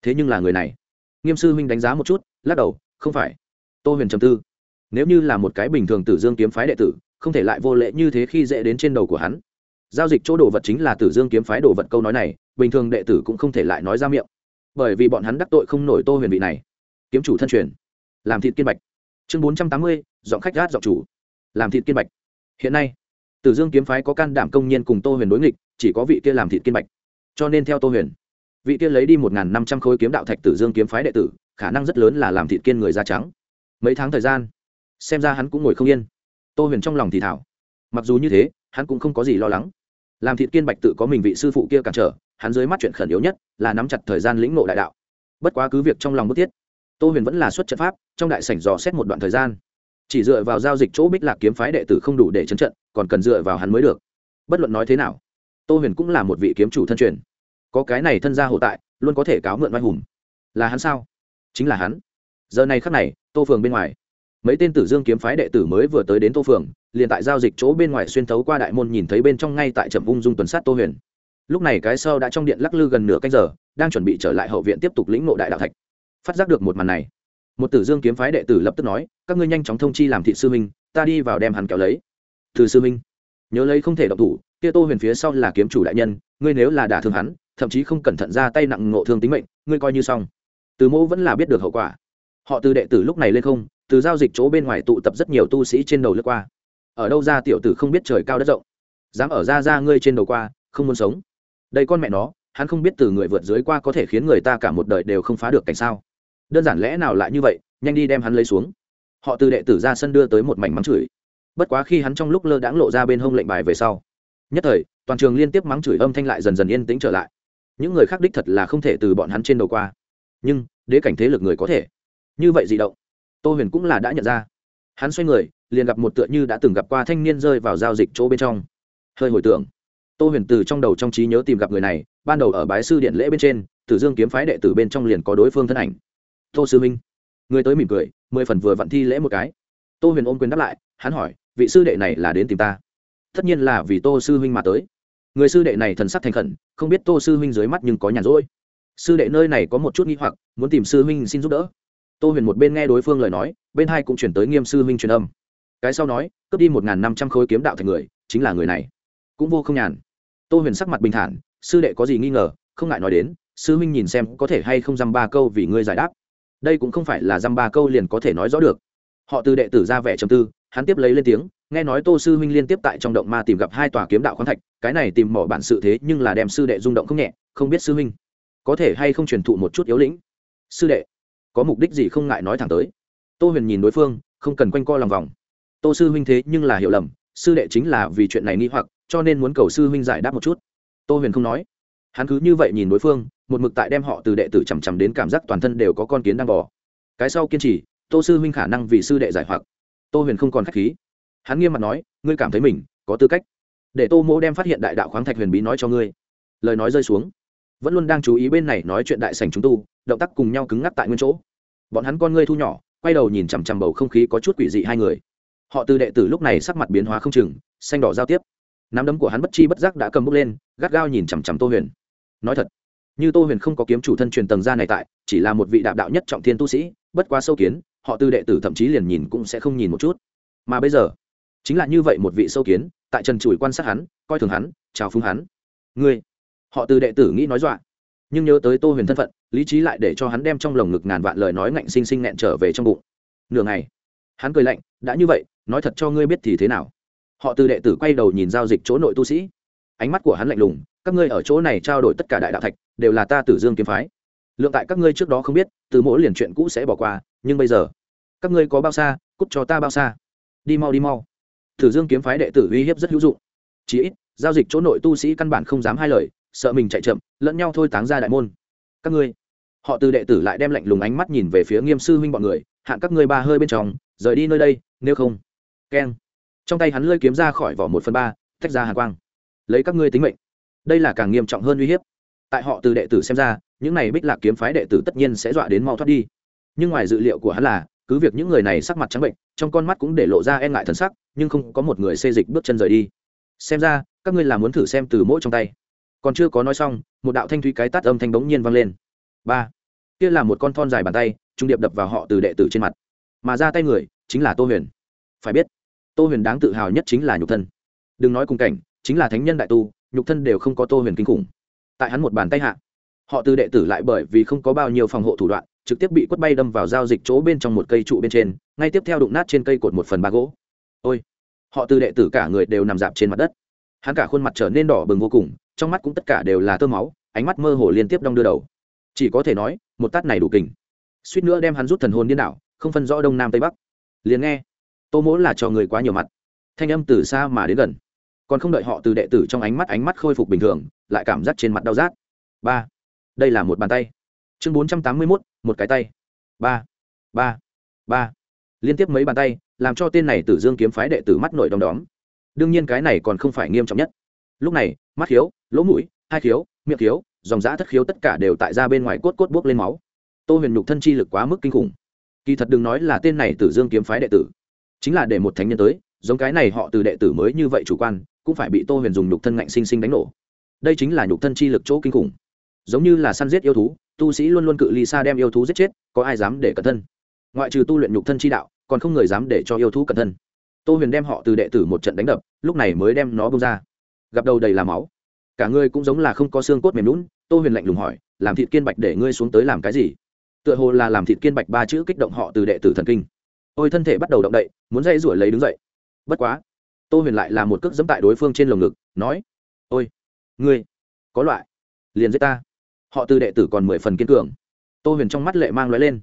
thế nhưng là người này. Nghiêm sư huynh đánh giá một chút, lắc đầu, không phải. Tô huyền trầm tư. Nếu như là một cái bình thường tử dương kiếm phái đệ tử, không thể lại vô lệ như thế khi dễ đến trên đầu của hắn. Giao dịch chỗ đồ vật chính là tử dương kiếm phái đồ vật câu nói này, bình thường đệ tử cũng không thể lại nói ra miệng. Bởi vì bọn hắn đắc tội không nổi tô huyền vị này. Kiếm chủ thân truyền. Làm thịt kiên bạch. Chương bốn trăm tám mươi dọn khách gát dọn chủ. Làm thịt kiên bạch. Hiện nay, tử dương kiếm phái có can đảm công nhiên cùng tô huyền đối nghịch, chỉ có vị kia làm thịt kiên bạch. Cho nên theo tô huyền vị kia lấy đi một năm trăm khối kiếm đạo thạch tử dương kiếm phái đệ tử, khả năng rất lớn là làm thịt kiên người da trắng. Mấy tháng thời gian, xem ra hắn cũng ngồi không yên. Tô huyền trong lòng thì thảo. Mặc dù như thế, hắn cũng không có gì lo lắng. Làm thịt kiên bạch tự có mình vị sư phụ kia cản trở, hắn dưới mắt chuyện khẩn yếu nhất là nắm chặt thời gian lĩnh ngộ đại đạo. Bất quá cứ việc trong lòng bức thiết tô huyền vẫn là xuất trận pháp, trong đại sảnh dò xét một đoạn thời gian. Chỉ dựa vào giao dịch chỗ bích lạc kiếm phái đệ tử không đủ để chấn trận, còn cần dựa vào hắn mới được. Bất luận nói thế nào, tô huyền cũng là một vị kiếm chủ thân truyền có cái này thân gia hộ tại, luôn có thể cáo mượn oai hùng. Là hắn sao? Chính là hắn. Giờ này khắc này, tô phường bên ngoài. Mấy tên tử dương kiếm phái đệ tử mới vừa tới đến tô phường, liền tại giao dịch chỗ bên ngoài xuyên thấu qua đại môn nhìn thấy bên trong ngay tại trầm ung dung tuần sát tô huyền. Lúc này cái sau đã trong điện lắc lư gần nửa canh giờ, đang chuẩn bị trở lại hậu viện tiếp tục lĩnh nộ đại đạo thạch. Phát giác được một màn này, một tử dương kiếm phái đệ tử lập tức nói, các ngươi nhanh chóng thông chi làm thị sư minh ta đi vào đem hắn kéo lấy. Từ sư minh nhớ lấy không thể động thủ, kia tô huyền phía sau là kiếm chủ đại nhân, ngươi nếu là đả thương hắn thậm chí không cẩn thận ra tay nặng ngộ thương tính mệnh, ngươi coi như xong. Từ mẫu vẫn là biết được hậu quả. Họ từ đệ tử lúc này lên không, từ giao dịch chỗ bên ngoài tụ tập rất nhiều tu sĩ trên đầu lướt qua. Ở đâu ra tiểu tử không biết trời cao đất rộng. Dám ở ra ra ngươi trên đầu qua, không muốn sống. Đây con mẹ nó, hắn không biết từ người vượt dưới qua có thể khiến người ta cả một đời đều không phá được cảnh sao. Đơn giản lẽ nào lại như vậy, nhanh đi đem hắn lấy xuống. Họ từ đệ tử ra sân đưa tới một mảnh mắng chửi. Bất quá khi hắn trong lúc lơ đãng lộ ra bên hông lệnh bài về sau, nhất thời, toàn trường liên tiếp mắng chửi âm thanh lại dần dần yên tĩnh trở lại những người khác đích thật là không thể từ bọn hắn trên đầu qua. Nhưng, đế cảnh thế lực người có thể. Như vậy dị động, tô huyền cũng là đã nhận ra. Hắn xoay người, liền gặp một tựa như đã từng gặp qua thanh niên rơi vào giao dịch chỗ bên trong. Hơi hồi tưởng, tô huyền từ trong đầu trong trí nhớ tìm gặp người này, ban đầu ở bái sư điện lễ bên trên, tử dương kiếm phái đệ tử bên trong liền có đối phương thân ảnh. Tô sư minh người tới mỉm cười, mười phần vừa vặn thi lễ một cái. Tô huyền ôm quyền đáp lại, hắn hỏi, vị sư đệ này là đến tìm ta? Tất nhiên là vì tô sư huynh mà tới người sư đệ này thần sắc thành khẩn, không biết tô sư huynh dưới mắt nhưng có nhàn rỗi. Sư đệ nơi này có một chút nghi hoặc, muốn tìm sư huynh xin giúp đỡ. Tô huyền một bên nghe đối phương lời nói, bên hai cũng chuyển tới nghiêm sư huynh truyền âm. Cái sau nói, cướp đi một năm trăm khối kiếm đạo thành người, chính là người này. Cũng vô không nhàn. Tô huyền sắc mặt bình thản, sư đệ có gì nghi ngờ, không ngại nói đến, sư huynh nhìn xem có thể hay không dăm ba câu vì ngươi giải đáp. Đây cũng không phải là dăm ba câu liền có thể nói rõ được. Họ từ đệ tử ra vẻ trầm tư hắn tiếp lấy lên tiếng, nghe nói tô sư huynh liên tiếp tại trong động ma tìm gặp hai tòa kiếm đạo khoáng thạch, cái này tìm mỏ bản sự thế nhưng là đem sư đệ rung động không nhẹ, không biết sư huynh có thể hay không truyền thụ một chút yếu lĩnh. Sư đệ, có mục đích gì không ngại nói thẳng tới. Tô huyền nhìn đối phương, không cần quanh co lòng vòng. Tô sư huynh thế nhưng là hiểu lầm, sư đệ chính là vì chuyện này nghi hoặc, cho nên muốn cầu sư huynh giải đáp một chút. Tô huyền không nói. Hắn cứ như vậy nhìn đối phương, một mực tại đem họ từ đệ tử chằm chằm đến cảm giác toàn thân đều có con kiến đang bò. Cái sau kiên trì, tô sư huynh khả năng vì sư đệ giải hoặc tô huyền không còn k h á c h khí. Hắn nghiêm mặt nói, ngươi cảm thấy mình có tư cách? Để tô mỗ đem phát hiện đại đạo khoáng thạch huyền bí nói cho ngươi. Lời nói rơi xuống. Vẫn luôn đang chú ý bên này nói chuyện đại sành chúng tu, động tác cùng nhau cứng ngắc tại nguyên chỗ. Bọn hắn con ngươi thu nhỏ, quay đầu nhìn chằm chằm bầu không khí có chút quỷ dị hai người. Họ từ đệ tử lúc này sắc mặt biến hóa không chừng, xanh đỏ giao tiếp. Nắm đấm của hắn bất chi bất giác đã cầm bút lên, gắt gao nhìn chằm chằm tô huyền. Nói thật, như tô huyền không có kiếm chủ thân truyền tầng gia này tại, chỉ là một vị đạo đạo nhất trọng thiên tu sĩ, bất quá sâu kiến họ Tư đệ tử thậm chí liền nhìn cũng sẽ không nhìn một chút. Mà bây giờ, chính là như vậy một vị sâu kiến, tại trần trụi quan sát hắn, coi thường hắn, chào phúng hắn. Ngươi, họ Tư đệ tử nghĩ nói dọa, nhưng nhớ tới tô huyền thân phận, lý trí lại để cho hắn đem trong lồng ngực ngàn vạn lời nói ngạnh xinh xinh nghẹn trở về trong bụng. Nửa ngày, hắn cười lạnh, đã như vậy, nói thật cho ngươi biết thì thế nào? Họ từ đệ tử quay đầu nhìn giao dịch chỗ nội tu sĩ. Ánh mắt của hắn lạnh lùng, các ngươi ở chỗ này trao đổi tất cả đại đạo thạch, đều là ta tử dương kiếm phái lượng tại các ngươi trước đó không biết, từ mỗi liền chuyện cũ sẽ bỏ qua, nhưng bây giờ, các ngươi có bao xa, cút cho ta bao xa. Đi mau đi mau. Thử dương kiếm phái đệ tử uy hiếp rất hữu dụng. Chỉ ít, giao dịch chỗ nội tu sĩ căn bản không dám hai lời, sợ mình chạy chậm, lẫn nhau thôi táng ra đại môn. Các ngươi, họ từ đệ tử lại đem lạnh lùng ánh mắt nhìn về phía nghiêm sư huynh bọn người, hạn các ngươi ba hơi bên trong, rời đi nơi đây, nếu không. Keng. Trong tay hắn lơi kiếm ra khỏi vỏ một phần ba tách ra hà quang. Lấy các ngươi tính mệnh. Đây là càng nghiêm trọng hơn uy hiếp. Tại họ từ đệ tử xem ra những này bích lạc kiếm phái đệ tử tất nhiên sẽ dọa đến mau thoát đi. Nhưng ngoài dự liệu của hắn là, cứ việc những người này sắc mặt trắng bệnh, trong con mắt cũng để lộ ra e ngại thần sắc, nhưng không có một người xê dịch bước chân rời đi. Xem ra, các ngươi là muốn thử xem từ mỗi trong tay. Còn chưa có nói xong, một đạo thanh thúy cái tát âm thanh bỗng nhiên vang lên. Ba. Kia là một con thon dài bàn tay, trung điệp đập vào họ từ đệ tử trên mặt. Mà ra tay người, chính là tô huyền. Phải biết, tô huyền đáng tự hào nhất chính là nhục thân. Đừng nói cùng cảnh, chính là thánh nhân đại tu, nhục thân đều không có tô huyền kinh khủng. Tại hắn một bàn tay hạ họ từ đệ tử lại bởi vì không có bao nhiêu phòng hộ thủ đoạn, trực tiếp bị quất bay đâm vào giao dịch chỗ bên trong một cây trụ bên trên, ngay tiếp theo đụng nát trên cây cột một phần ba gỗ. Ôi! Họ từ đệ tử cả người đều nằm dạp trên mặt đất. Hắn cả khuôn mặt trở nên đỏ bừng vô cùng, trong mắt cũng tất cả đều là tơ máu, ánh mắt mơ hồ liên tiếp đong đưa đầu. Chỉ có thể nói, một tát này đủ kình. Suýt nữa đem hắn rút thần hồn điên đảo, không phân rõ đông nam tây bắc. Liền nghe, tô mỗ là cho người quá nhiều mặt. Thanh âm từ xa mà đến gần. Còn không đợi họ từ đệ tử trong ánh mắt ánh mắt khôi phục bình thường, lại cảm giác trên mặt đau rát. Ba đây là một bàn tay. Chương bốn trăm tám mươi mốt, một cái tay. Ba ba ba. Liên tiếp mấy bàn tay, làm cho tên này tử dương kiếm phái đệ tử mắt nổi đom đóm. Đương nhiên cái này còn không phải nghiêm trọng nhất. Lúc này, mắt khiếu, lỗ mũi, hai khiếu, miệng khiếu, dòng giã thất khiếu tất cả đều tại ra bên ngoài cốt cốt buốc lên máu. Tô huyền nhục thân chi lực quá mức kinh khủng. Kỳ thật đừng nói là tên này tử dương kiếm phái đệ tử, chính là để một thánh nhân tới, giống cái này họ từ đệ tử mới như vậy chủ quan, cũng phải bị tô huyền dùng nhục thân ngạnh sinh sinh đánh nổ. Đây chính là nhục thân chi lực chỗ kinh khủng giống như là săn giết yêu thú, tu sĩ luôn luôn cự ly xa đem yêu thú giết chết, có ai dám để cẩn thân? Ngoại trừ tu luyện nhục thân chi đạo, còn không người dám để cho yêu thú cẩn thân. Tô huyền đem họ từ đệ tử một trận đánh đập, lúc này mới đem nó bông ra. Gặp đầu đầy là máu. Cả ngươi cũng giống là không có xương cốt mềm lún tô huyền lạnh lùng hỏi, làm thịt kiên bạch để ngươi xuống tới làm cái gì? Tựa hồ là làm thịt kiên bạch ba chữ kích động họ từ đệ tử thần kinh. Ôi, thân thể bắt đầu động đậy, muốn dây rủi lấy đứng dậy. Bất quá, tô huyền lại là một cước dẫm tại đối phương trên lồng ngực, nói, ôi, ngươi, có loại, liền giết ta họ từ đệ tử còn mười phần kiên cường. Tô huyền trong mắt lệ mang l lên.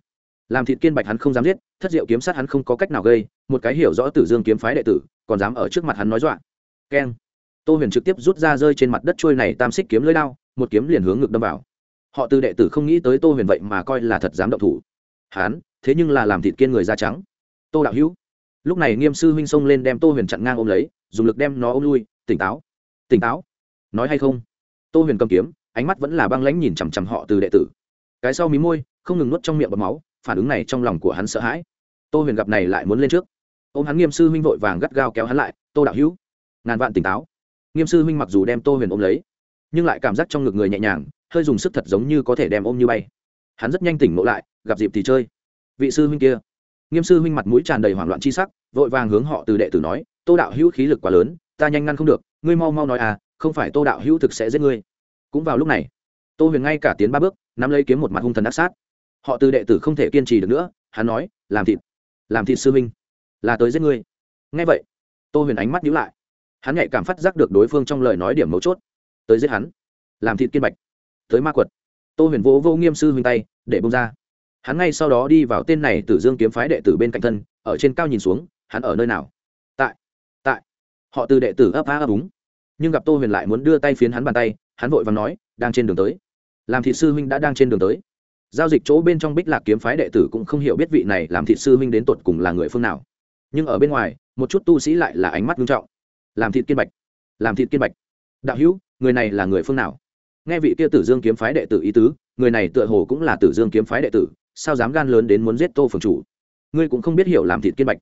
Làm thịt kiên bạch hắn không dám giết, thất diệu kiếm sát hắn không có cách nào gây, một cái hiểu rõ tử dương kiếm phái đệ tử, còn dám ở trước mặt hắn nói dọa. Keng. Tô huyền trực tiếp rút ra rơi trên mặt đất trôi này tam xích kiếm lưỡi lao một kiếm liền hướng ngực đâm vào. Họ từ đệ tử không nghĩ tới tô huyền vậy mà coi là thật dám động thủ. Hán thế nhưng là làm thịt kiên người da trắng. Tô đạo hữu. Lúc này nghiêm sư huynh xông lên đem tô huyền chặn ngang ôm lấy, dùng lực đem nó ôm lui. Tỉnh táo. Tỉnh táo. Nói hay không? Tô huyền cầm kiếm ánh mắt vẫn là băng lãnh nhìn chằm chằm họ từ đệ tử. Cái sau mí môi, không ngừng nuốt trong miệng bọt máu, phản ứng này trong lòng của hắn sợ hãi. Tô huyền gặp này lại muốn lên trước. Ô m hắn nghiêm sư huynh vội vàng gắt gao kéo hắn lại, tô đạo hữu, ngàn vạn tỉnh táo. Nghiêm sư huynh mặc dù đem tô huyền ôm lấy, nhưng lại cảm giác trong ngực người nhẹ nhàng, hơi dùng sức thật giống như có thể đem ôm như bay. Hắn rất nhanh tỉnh ngộ lại, gặp dịp thì chơi. Vị sư huynh kia. Nghiêm sư huynh mặt mũi tràn đầy hoảng loạn chi sắc, vội vàng hướng họ từ đệ tử nói, tô đạo hữu khí lực quá lớn, ta nhanh ngăn không được, ngươi mau mau nói à không phải tô đạo hữu thực sẽ giết ngươi cũng vào lúc này, tô huyền ngay cả tiến ba bước, nắm lấy kiếm một mặt hung thần ác sát. Họ từ đệ tử không thể kiên trì được nữa, hắn nói, làm thịt làm thịt sư huynh, là tới giết ngươi. Ngay vậy, tô huyền ánh mắt nhíu lại. Hắn nhạy cảm phát giác được đối phương trong lời nói điểm mấu chốt. Tới giết hắn. Làm thịt kiên bạch. Tới ma quật. Tô huyền vỗ vô nghiêm sư huynh tay, để bông ra. Hắn ngay sau đó đi vào tên này tử dương kiếm phái đệ tử bên cạnh thân, ở trên cao nhìn xuống, hắn ở nơi nào? Tại tại. Họ từ đệ tử ấp á ấp úng. Nhưng gặp tô huyền lại muốn đưa tay phiến hắn bàn tay hắn vội và nói, đang trên đường tới. Làm thị sư huynh đã đang trên đường tới. Giao dịch chỗ bên trong bích lạc kiếm phái đệ tử cũng không hiểu biết vị này làm thị sư huynh đến tột cùng là người phương nào. Nhưng ở bên ngoài, một chút tu sĩ lại là ánh mắt nghiêm trọng. Làm thịt kiên bạch. Làm thịt kiên bạch. Đạo hữu, người này là người phương nào? Nghe vị kia tử dương kiếm phái đệ tử ý tứ, người này tựa hồ cũng là tử dương kiếm phái đệ tử, sao dám gan lớn đến muốn giết tô phường chủ? Ngươi cũng không biết hiểu làm thịt kiên bạch.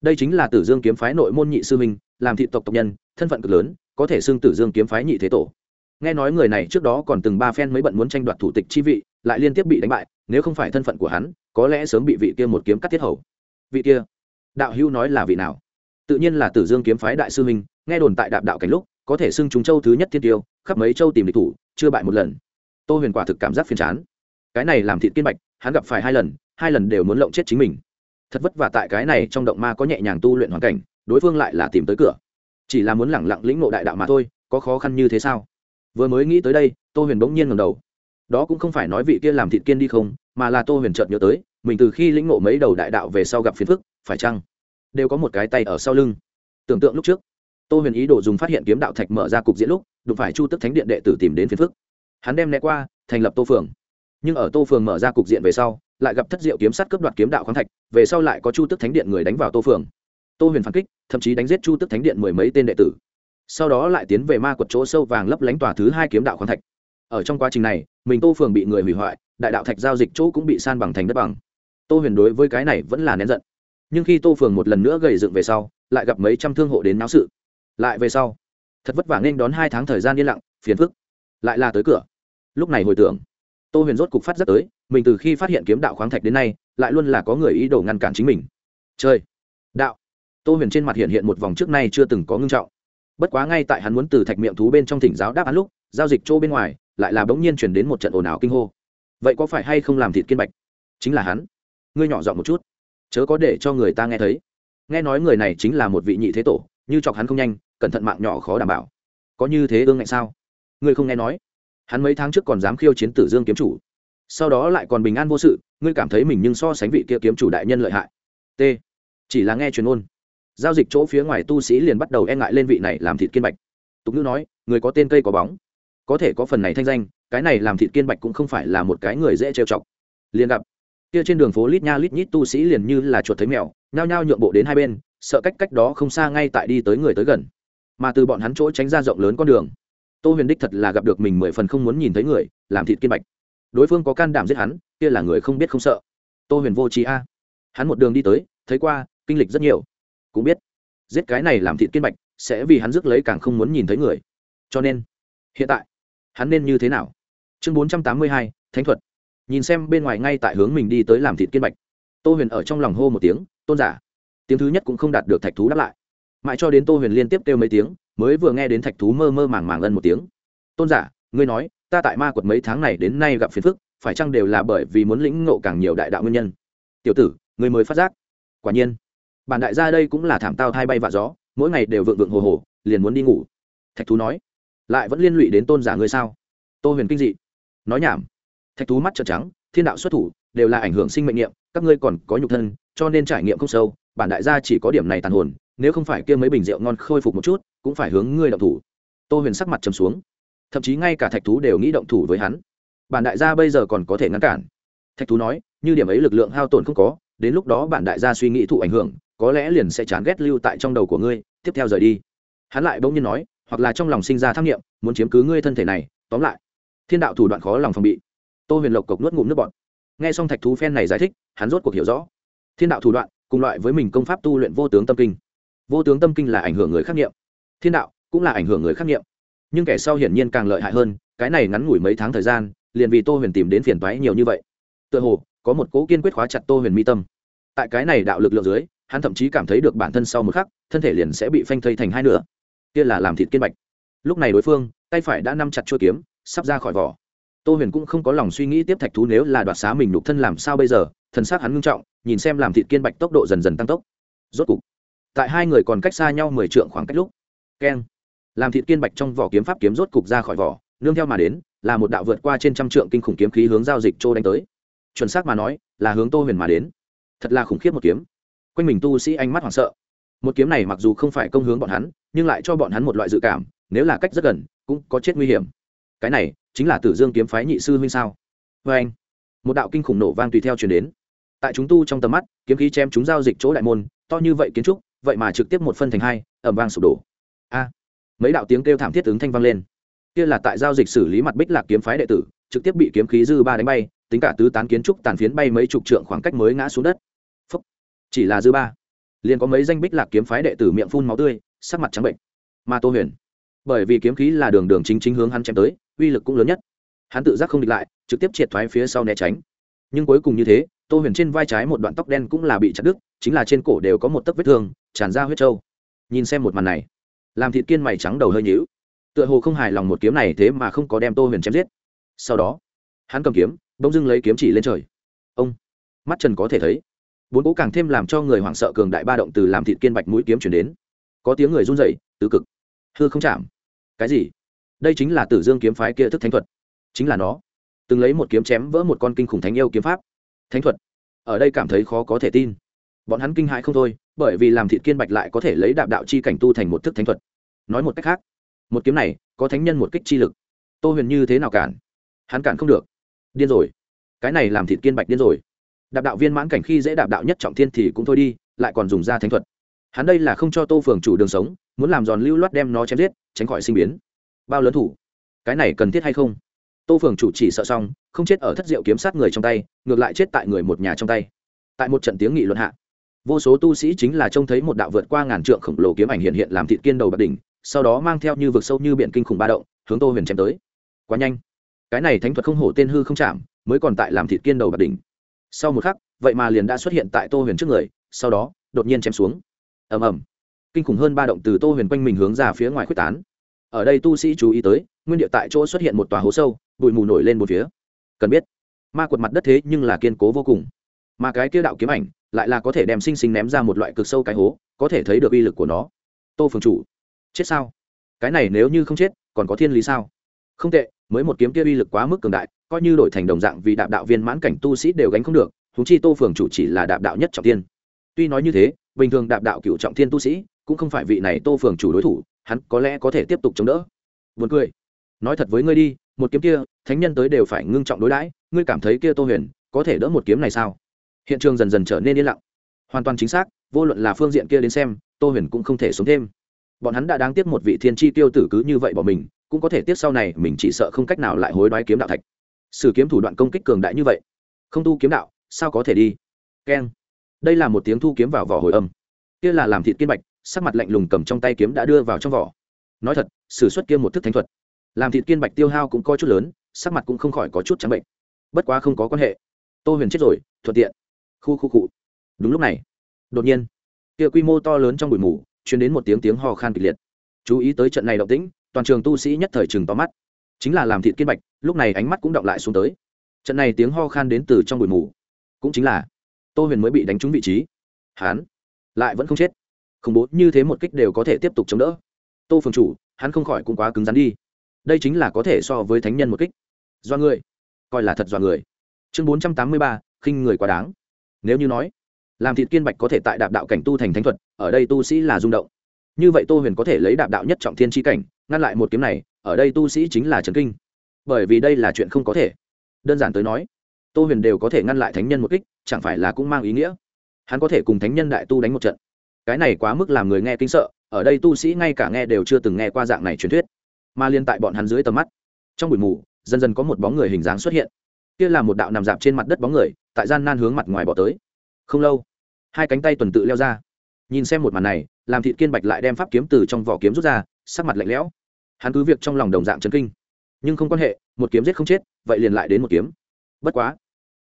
Đây chính là tử dương kiếm phái nội môn nhị sư minh làm thị tộc tộc nhân, thân phận cực lớn, có thể xưng tử dương kiếm phái nhị thế tổ nghe nói người này trước đó còn từng ba phen mới bận muốn tranh đoạt thủ tịch chi vị, lại liên tiếp bị đánh bại, nếu không phải thân phận của hắn, có lẽ sớm bị vị kia một kiếm cắt tiết hầu. Vị kia, đạo hữu nói là vị nào? Tự nhiên là tử dương kiếm phái đại sư minh nghe đồn tại đạp đạo cảnh lúc, có thể xưng chúng châu thứ nhất thiên tiêu, khắp mấy châu tìm địch thủ, chưa bại một lần. Tô huyền quả thực cảm giác phiền chán. Cái này làm thịt kiên bạch, hắn gặp phải hai lần hai lần đều muốn lộng chết chính mình. Thật vất vả tại cái này trong động ma có nhẹ nhàng tu luyện hoàn cảnh, đối phương lại là tìm tới cửa. Chỉ là muốn lẳng lặng lĩnh ngộ đại đạo mà thôi, có khó khăn như thế sao? Vừa mới nghĩ tới đây, tô huyền bỗng nhiên ngầm đầu. Đó cũng không phải nói vị kia làm thịt kiên đi không, mà là tô huyền chợt nhớ tới, mình từ khi lĩnh ngộ mấy đầu đại đạo về sau gặp phiền phức, phải chăng? Đều có một cái tay ở sau lưng. Tưởng tượng lúc trước, tô huyền ý đồ dùng phát hiện kiếm đạo thạch mở ra cục diễn lúc, đụng phải chu tức thánh điện đệ tử tìm đến phiền phức. Hắn đem né qua, thành lập tô phường. Nhưng ở tô phường mở ra cục diện về sau, lại gặp thất diệu kiếm sát cướp đoạt kiếm đạo khoáng thạch, về sau lại có chu tức thánh điện người đánh vào tô phường. Tô huyền phản kích, thậm chí đánh giết chu tức thánh điện mười mấy tên đệ tử sau đó lại tiến về ma quật chỗ sâu vàng lấp lánh tòa thứ hai kiếm đạo khoáng thạch. Ở trong quá trình này, mình tô phường bị người hủy hoại, đại đạo thạch giao dịch chỗ cũng bị san bằng thành đất bằng. Tô huyền đối với cái này vẫn là nén giận. Nhưng khi tô phường một lần nữa gầy dựng về sau, lại gặp mấy trăm thương hộ đến náo sự. Lại về sau, thật vất vả nên đón hai tháng thời gian yên lặng, phiền phức. Lại là tới cửa. Lúc này hồi tưởng, tô huyền rốt cục phát rất tới, mình từ khi phát hiện kiếm đạo khoáng thạch đến nay, lại luôn là có người ý đồ ngăn cản chính mình. Chơi đạo! Tô huyền trên mặt hiện hiện một vòng trước nay chưa từng có ngưng trọng bất quá ngay tại hắn muốn từ thạch miệng thú bên trong thỉnh giáo đáp án lúc, giao dịch chỗ bên ngoài, lại là bỗng nhiên chuyển đến một trận ồn ào kinh hô. Vậy có phải hay không làm thịt kiên bạch? Chính là hắn. Ngươi nhỏ giọng một chút. Chớ có để cho người ta nghe thấy. Nghe nói người này chính là một vị nhị thế tổ, như chọc hắn không nhanh, cẩn thận mạng nhỏ khó đảm bảo. Có như thế ương ngạnh sao? Ngươi không nghe nói. Hắn mấy tháng trước còn dám khiêu chiến tử dương kiếm chủ. Sau đó lại còn bình an vô sự, ngươi cảm thấy mình nhưng so sánh vị kia kiếm chủ đại nhân lợi hại. T. Chỉ là nghe truyền ôn giao dịch chỗ phía ngoài tu sĩ liền bắt đầu e ngại lên vị này làm thịt kiên bạch. Tục ngữ nói, người có tên cây có bóng. Có thể có phần này thanh danh, cái này làm thịt kiên bạch cũng không phải là một cái người dễ trêu chọc. Liền gặp, kia trên đường phố lít nha lít nhít tu sĩ liền như là chuột thấy mèo, nhao nhao nhượng bộ đến hai bên, sợ cách cách đó không xa ngay tại đi tới người tới gần. Mà từ bọn hắn chỗ tránh ra rộng lớn con đường, tô huyền đích thật là gặp được mình mười phần không muốn nhìn thấy người, làm thịt kiên bạch. Đối phương có can đảm giết hắn, kia là người không biết không sợ. Tô huyền vô trí a. Hắn một đường đi tới, thấy qua, kinh lịch rất nhiều cũng biết. Giết cái này làm thịt kiên bạch, sẽ vì hắn rước lấy càng không muốn nhìn thấy người. Cho nên, hiện tại, hắn nên như thế nào? Chương bốn trăm tám mươi hai, thánh thuật. Nhìn xem bên ngoài ngay tại hướng mình đi tới làm thịt kiên bạch. Tô huyền ở trong lòng hô một tiếng, tôn giả. Tiếng thứ nhất cũng không đạt được thạch thú đáp lại. Mãi cho đến tô huyền liên tiếp kêu mấy tiếng, mới vừa nghe đến thạch thú mơ mơ màng màng ân một tiếng. Tôn giả, ngươi nói, ta tại ma quật mấy tháng này đến nay gặp phiền phức, phải chăng đều là bởi vì muốn lĩnh ngộ càng nhiều đại đạo nguyên nhân? Tiểu tử, ngươi mới phát giác. Quả nhiên bản đại gia đây cũng là thảm tao thay bay vạ gió, mỗi ngày đều vượng vượng hồ hồ, liền muốn đi ngủ. Thạch thú nói, lại vẫn liên lụy đến tôn giả ngươi sao? Tô huyền kinh dị, nói nhảm, thạch thú mắt trợn trắng, thiên đạo xuất thủ, đều là ảnh hưởng sinh mệnh nghiệm các ngươi còn có nhục thân, cho nên trải nghiệm không sâu, bản đại gia chỉ có điểm này tàn hồn, nếu không phải kia mấy bình rượu ngon khôi phục một chút, cũng phải hướng ngươi động thủ. Tô huyền sắc mặt trầm xuống, thậm chí ngay cả thạch thú đều nghĩ động thủ với hắn. Bản đại gia bây giờ còn có thể ngăn cản. Thạch thú nói, như điểm ấy lực lượng hao tổn không có, đến lúc đó bản đại gia suy nghĩ thụ ảnh hưởng có lẽ liền sẽ chán ghét lưu tại trong đầu của ngươi, tiếp theo rời đi. Hắn lại bỗng nhiên nói, hoặc là trong lòng sinh ra tham nghiệm muốn chiếm cứ ngươi thân thể này, tóm lại, thiên đạo thủ đoạn khó lòng phòng bị. Tô huyền lộc cộc nuốt ngụm nước bọt. Nghe xong thạch thú phen này giải thích, hắn rốt cuộc hiểu rõ. Thiên đạo thủ đoạn, cùng loại với mình công pháp tu luyện vô tướng tâm kinh. Vô tướng tâm kinh là ảnh hưởng người khắc nghiệm thiên đạo cũng là ảnh hưởng người khắc nghiệm nhưng kẻ sau hiển nhiên càng lợi hại hơn, cái này ngắn ngủi mấy tháng thời gian, liền vì tô huyền tìm đến phiền toái nhiều như vậy. Tựa hồ, có một cố kiên quyết khóa chặt tô huyền mi tâm. Tại cái này đạo lực lượng dưới hắn thậm chí cảm thấy được bản thân sau một khắc, thân thể liền sẽ bị phanh thây thành hai nửa. Kia là làm thịt kiên bạch. Lúc này đối phương, tay phải đã nắm chặt chuôi kiếm, sắp ra khỏi vỏ. Tô huyền cũng không có lòng suy nghĩ tiếp thạch thú nếu là đoạt xá mình nhục thân làm sao bây giờ, thần xác hắn ngưng trọng, nhìn xem làm thịt kiên bạch tốc độ dần dần tăng tốc. Rốt cục, tại hai người còn cách xa nhau mười trượng khoảng cách lúc, keng, làm thịt kiên bạch trong vỏ kiếm pháp kiếm rốt cục ra khỏi vỏ, nương theo mà đến, là một đạo vượt qua trên trăm trượng kinh khủng kiếm khí hướng giao dịch trô đánh tới. Chuẩn xác mà nói, là hướng tô huyền mà đến. Thật là khủng khiếp một kiếm quanh mình tu sĩ ánh mắt hoảng sợ. Một kiếm này mặc dù không phải công hướng bọn hắn, nhưng lại cho bọn hắn một loại dự cảm, nếu là cách rất gần, cũng có chết nguy hiểm. Cái này chính là tử dương kiếm phái nhị sư huynh sao? Vê anh, một đạo kinh khủng nổ vang tùy theo chuyển đến. Tại chúng tu trong tầm mắt, kiếm khí chém chúng giao dịch chỗ đại môn, to như vậy kiến trúc, vậy mà trực tiếp một phân thành hai ẩm vang sụp đổ. A, mấy đạo tiếng kêu thảm thiết ứng thanh vang lên. Kia là tại giao dịch xử lý mặt bích lạc kiếm phái đệ tử, trực tiếp bị kiếm khí dư ba đánh bay, tính cả tứ tán kiến trúc tàn phiến bay mấy chục trượng khoảng cách mới ngã xuống đất chỉ là dư ba. Liền có mấy danh bích lạc kiếm phái đệ tử miệng phun máu tươi, sắc mặt trắng bệnh. Mà tô huyền, bởi vì kiếm khí là đường đường chính chính hướng hắn chém tới, uy lực cũng lớn nhất. Hắn tự giác không địch lại, trực tiếp triệt thoái phía sau né tránh. Nhưng cuối cùng như thế, tô huyền trên vai trái một đoạn tóc đen cũng là bị chặt đứt, chính là trên cổ đều có một tấc vết thương, tràn ra huyết trâu. Nhìn xem một màn này, làm thịt kiên mày trắng đầu hơi nhữu tựa hồ không hài lòng một kiếm này thế mà không có đem tô huyền chém giết. Sau đó, hắn cầm kiếm, bỗng dưng lấy kiếm chỉ lên trời. Ông, mắt trần có thể thấy bốn cố càng thêm làm cho người hoảng sợ cường đại ba động từ làm thịt kiên bạch mũi kiếm chuyển đến. Có tiếng người run rẩy, tứ cực. Hư không chạm. Cái gì? Đây chính là tử dương kiếm phái kia thức thánh thuật. Chính là nó. Từng lấy một kiếm chém vỡ một con kinh khủng thánh yêu kiếm pháp. Thánh thuật. Ở đây cảm thấy khó có thể tin. Bọn hắn kinh hãi không thôi, bởi vì làm thịt kiên bạch lại có thể lấy đạp đạo chi cảnh tu thành một thức thánh thuật. Nói một cách khác, một kiếm này có thánh nhân một kích chi lực. Tô huyền như thế nào cản? Hắn cản không được. Điên rồi. Cái này làm thịt kiên bạch điên rồi đạp đạo viên mãn cảnh khi dễ đạp đạo nhất trọng thiên thì cũng thôi đi, lại còn dùng ra thánh thuật. Hắn đây là không cho tô phường chủ đường sống, muốn làm giòn lưu loát đem nó chém giết, tránh khỏi sinh biến. Bao lớn thủ? Cái này cần thiết hay không? Tô phường chủ chỉ sợ xong, không chết ở thất diệu kiếm sát người trong tay, ngược lại chết tại người một nhà trong tay. Tại một trận tiếng nghị luận hạ, vô số tu sĩ chính là trông thấy một đạo vượt qua ngàn trượng khổng lồ kiếm ảnh hiện hiện làm thịt kiên đầu bạc đỉnh, sau đó mang theo như vực sâu như biển kinh khủng ba động, hướng tô huyền chém tới. Quá nhanh. Cái này thánh thuật không hổ tên hư không chạm, mới còn tại làm thịt kiên đầu bạc đỉnh sau một khắc, vậy mà liền đã xuất hiện tại tô huyền trước người, sau đó, đột nhiên chém xuống. Ầm ầm. Kinh khủng hơn ba động từ tô huyền quanh mình hướng ra phía ngoài quyết tán. Ở đây tu sĩ chú ý tới, nguyên địa tại chỗ xuất hiện một tòa hố sâu, bụi mù nổi lên một phía. Cần biết, ma quật mặt đất thế nhưng là kiên cố vô cùng. Mà cái kia đạo kiếm ảnh, lại là có thể đem sinh sinh ném ra một loại cực sâu cái hố, có thể thấy được uy lực của nó. Tô phường chủ, chết sao? Cái này nếu như không chết, còn có thiên lý sao? Không tệ, mới một kiếm kia uy lực quá mức cường đại coi như đổi thành đồng dạng vì đạp đạo viên mãn cảnh tu sĩ đều gánh không được thúng chi tô phường chủ chỉ là đạp đạo nhất trọng tiên tuy nói như thế, bình thường đạp đạo cựu trọng thiên tu sĩ cũng không phải vị này tô phường chủ đối thủ, hắn có lẽ có thể tiếp tục chống đỡ. Buồn cười. Nói thật với ngươi đi, một kiếm kia, thánh nhân tới đều phải ngưng trọng đối đãi, ngươi cảm thấy kia tô huyền có thể đỡ một kiếm này sao? Hiện trường dần dần trở nên yên lặng. Hoàn toàn chính xác, vô luận là phương diện kia đến xem, tô huyền cũng không thể sống thêm. Bọn hắn đã đáng tiếc một vị thiên tri tiêu tử cứ như vậy bỏ mình, cũng có thể tiếc sau này mình chỉ sợ không cách nào lại hối đoái kiếm đạo thạch sử kiếm thủ đoạn công kích cường đại như vậy. Không tu kiếm đạo, sao có thể đi? Keng. Đây là một tiếng thu kiếm vào vỏ hồi âm. Kia là làm thịt kiên bạch, sắc mặt lạnh lùng cầm trong tay kiếm đã đưa vào trong vỏ. Nói thật s ử suất kia một thức thánh thuật, làm thịt kiên bạch tiêu hao cũng coi chút lớn, sắc mặt cũng không khỏi có chút trắng bệnh. Bất quá không có quan hệ. Tô huyền chết rồi, thuận tiện. Khu khu cụ đúng lúc này, đột nhiên, kia quy mô to lớn trong bụi mù chuyển đến một tiếng tiếng hò khan kịch liệt. Chú ý tới trận này động tĩnh, toàn trường tu sĩ nhất thời chừng to mắt chính là làm thịt kiên bạch, lúc này ánh mắt cũng động lại xuống tới. Trận này tiếng ho khan đến từ trong bụi mù. Cũng chính là, tô huyền mới bị đánh trúng vị trí. Hán lại vẫn không chết. Khủng bố như thế một kích đều có thể tiếp tục chống đỡ. Tô phường chủ, hắn không khỏi cũng quá cứng rắn đi. Đây chính là có thể so với thánh nhân một kích. Do người. Coi là thật do người. Chương bốn trăm tám mươi ba, khinh người quá đáng. Nếu như nói, làm thịt kiên bạch có thể tại đạp đạo cảnh tu thành thánh thuật, ở đây tu sĩ là rung động. Như vậy tô huyền có thể lấy đạp đạo nhất trọng thiên tri cảnh, ngăn lại một kiếm này ở đây tu sĩ chính là trần kinh. Bởi vì đây là chuyện không có thể. Đơn giản tới nói, tô huyền đều có thể ngăn lại thánh nhân một kích, chẳng phải là cũng mang ý nghĩa? Hắn có thể cùng thánh nhân đại tu đánh một trận. Cái này quá mức làm người nghe kinh sợ, ở đây tu sĩ ngay cả nghe đều chưa từng nghe qua dạng này truyền thuyết. Mà liên tại bọn hắn dưới tầm mắt, trong bụi mù, dần dần có một bóng người hình dáng xuất hiện. Kia là một đạo nằm dạp trên mặt đất bóng người, tại gian nan hướng mặt ngoài bỏ tới. Không lâu, hai cánh tay tuần tự leo ra. Nhìn xem một màn này làm thịt kiên bạch lại đem pháp kiếm từ trong vỏ kiếm rút ra, sắc mặt lạnh lẽo hắn cứ việc trong lòng đồng dạng chấn kinh, nhưng không quan hệ, một kiếm giết không chết, vậy liền lại đến một kiếm. Bất quá,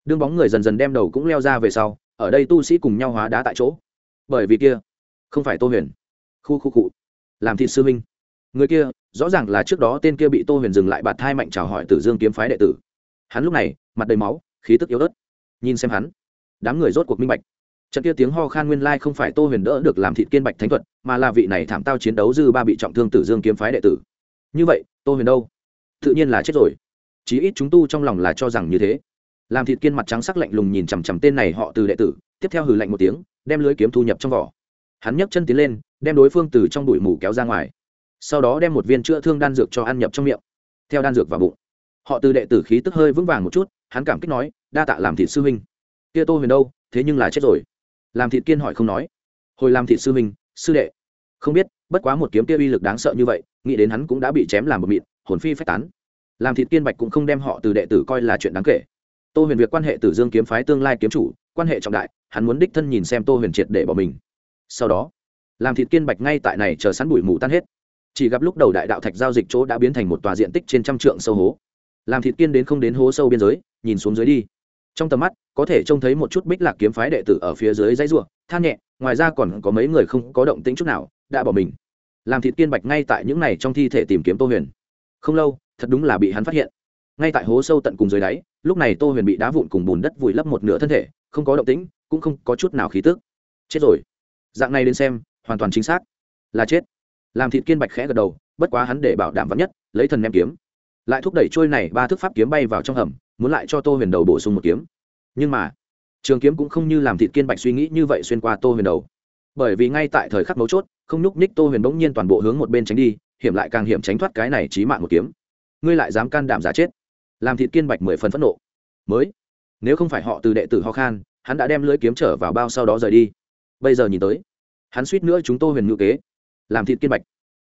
đương bóng người dần dần đem đầu cũng leo ra về sau, ở đây tu sĩ cùng nhau hóa đá tại chỗ. Bởi vì kia, không phải tô huyền. Khu khu cụ làm thịt sư minh người kia, rõ ràng là trước đó tên kia bị tô huyền dừng lại bạt thai mạnh chào hỏi tử dương kiếm phái đệ tử. Hắn lúc này, mặt đầy máu, khí tức yếu ớt. Nhìn xem hắn, đám người rốt cuộc minh bạch. Trận kia tiếng ho khan nguyên lai không phải tô huyền đỡ được làm thịt kiên bạch thánh thuật, mà là vị này thảm tao chiến đấu dư ba bị trọng thương tử dương kiếm phái đệ tử như vậy, tô huyền đâu? Tự nhiên là chết rồi. Chí ít chúng tu trong lòng là cho rằng như thế. Làm thịt kiên mặt trắng sắc lạnh lùng nhìn chằm chằm tên này họ từ đệ tử, tiếp theo hừ lạnh một tiếng, đem lưới kiếm thu nhập trong vỏ. Hắn nhấc chân tiến lên, đem đối phương từ trong bụi mù kéo ra ngoài. Sau đó đem một viên chữa thương đan dược cho ăn nhập trong miệng. Theo đan dược vào bụng, họ từ đệ tử khí tức hơi vững vàng một chút, hắn cảm kích nói, đa tạ làm thịt sư huynh. Kia tô huyền đâu? Thế nhưng là chết rồi. Làm thịt kiên hỏi không nói. Hồi làm thịt sư huynh, sư đệ. Không biết bất quá một kiếm kia uy lực đáng sợ như vậy, nghĩ đến hắn cũng đã bị chém làm một mịn, hồn phi phách tán. Làm thịt kiên bạch cũng không đem họ từ đệ tử coi là chuyện đáng kể. Tô huyền việc quan hệ tử dương kiếm phái tương lai kiếm chủ, quan hệ trọng đại, hắn muốn đích thân nhìn xem tô huyền triệt để bỏ mình. Sau đó, làm thịt kiên bạch ngay tại này chờ sẵn bụi mù tan hết. Chỉ gặp lúc đầu đại đạo thạch giao dịch chỗ đã biến thành một tòa diện tích trên trăm trượng sâu hố. Làm thịt kiên đến không đến hố sâu biên giới, nhìn xuống dưới đi trong tầm mắt, có thể trông thấy một chút bích lạc kiếm phái đệ tử ở phía dưới dãy ruộng than nhẹ, ngoài ra còn có mấy người không có động tĩnh chút nào, đã bỏ mình. Làm thịt tiên bạch ngay tại những này trong thi thể tìm kiếm tô huyền. Không lâu, thật đúng là bị hắn phát hiện. Ngay tại hố sâu tận cùng dưới đáy, lúc này tô huyền bị đá vụn cùng bùn đất vùi lấp một nửa thân thể, không có động tĩnh, cũng không có chút nào khí tức. Chết rồi. Dạng này đến xem, hoàn toàn chính xác. Là chết. Làm thịt kiên bạch khẽ gật đầu, bất quá hắn để bảo đảm vắn nhất, lấy thần ném kiếm. Lại thúc đẩy trôi này ba thước pháp kiếm bay vào trong hầm muốn lại cho tô huyền đầu bổ sung một kiếm. Nhưng mà, trường kiếm cũng không như làm thịt kiên bạch suy nghĩ như vậy xuyên qua tô huyền đầu. Bởi vì ngay tại thời khắc mấu chốt, không nhúc ních tô huyền bỗng nhiên toàn bộ hướng một bên tránh đi, hiểm lại càng hiểm tránh thoát cái này trí mạng một kiếm. Ngươi lại dám can đảm giả chết. Làm thịt kiên bạch mười phần phẫn nộ. Mới, nếu không phải họ từ đệ tử ho khan, hắn đã đem lưỡi kiếm trở vào bao sau đó rời đi. Bây giờ nhìn tới, hắn suýt nữa chúng tô huyền ngữ kế. Làm thịt kiên bạch.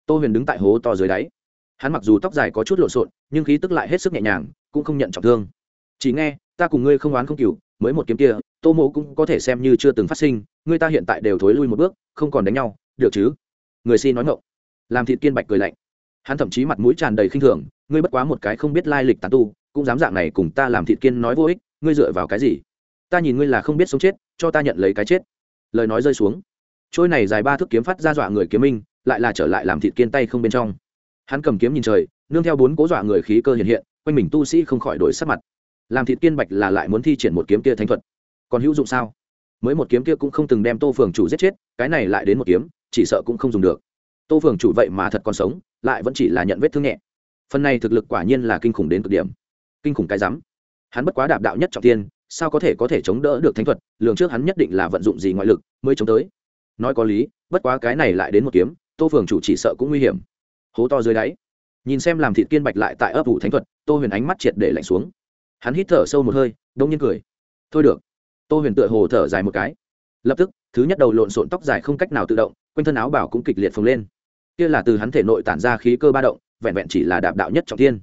Tô huyền đứng tại hố to dưới đáy. Hắn mặc dù tóc dài có chút lộn xộn, nhưng khí tức lại hết sức nhẹ nhàng, cũng không nhận trọng thương chỉ nghe, ta cùng ngươi không oán không cừu, mới một kiếm kia, tô mộ cũng có thể xem như chưa từng phát sinh, ngươi ta hiện tại đều thối lui một bước, không còn đánh nhau, được chứ? Người xin nói ngộng làm thịt kiên bạch cười lạnh. Hắn thậm chí mặt mũi tràn đầy khinh thường, ngươi bất quá một cái không biết lai lịch tàn tu, cũng dám dạng này cùng ta làm thịt kiên nói vô ích, ngươi dựa vào cái gì? Ta nhìn ngươi là không biết sống chết, cho ta nhận lấy cái chết. Lời nói rơi xuống. Trôi này dài ba thước kiếm phát ra dọa người kiếm minh, lại là trở lại làm thịt kiên tay không bên trong. Hắn cầm kiếm nhìn trời, nương theo bốn cố dọa người khí cơ hiện hiện, quanh mình tu sĩ không khỏi đổi sắc mặt làm thịt kiên bạch là lại muốn thi triển một kiếm kia thánh thuật. Còn hữu dụng sao? Mới một kiếm kia cũng không từng đem tô phường chủ giết chết, cái này lại đến một kiếm, chỉ sợ cũng không dùng được. Tô phường chủ vậy mà thật còn sống, lại vẫn chỉ là nhận vết thương nhẹ. Phần này thực lực quả nhiên là kinh khủng đến cực điểm. Kinh khủng cái rắm. Hắn bất quá đạp đạo nhất trọng tiên sao có thể có thể chống đỡ được thánh thuật, lường trước hắn nhất định là vận dụng gì ngoại lực mới chống tới. Nói có lý, bất quá cái này lại đến một kiếm, tô phường chủ chỉ sợ cũng nguy hiểm. Hố to dưới đáy. Nhìn xem làm thịt kiên bạch lại tại ấp ủ thánh thuật, tô huyền ánh mắt triệt để lạnh xuống hắn hít thở sâu một hơi, đông nhiên cười. Thôi được. Tô huyền tựa hồ thở dài một cái. Lập tức, thứ nhất đầu lộn xộn tóc dài không cách nào tự động, quanh thân áo bảo cũng kịch liệt phồng lên. Kia là từ hắn thể nội tản ra khí cơ ba động, vẹn vẹn chỉ là đạp đạo nhất trọng thiên.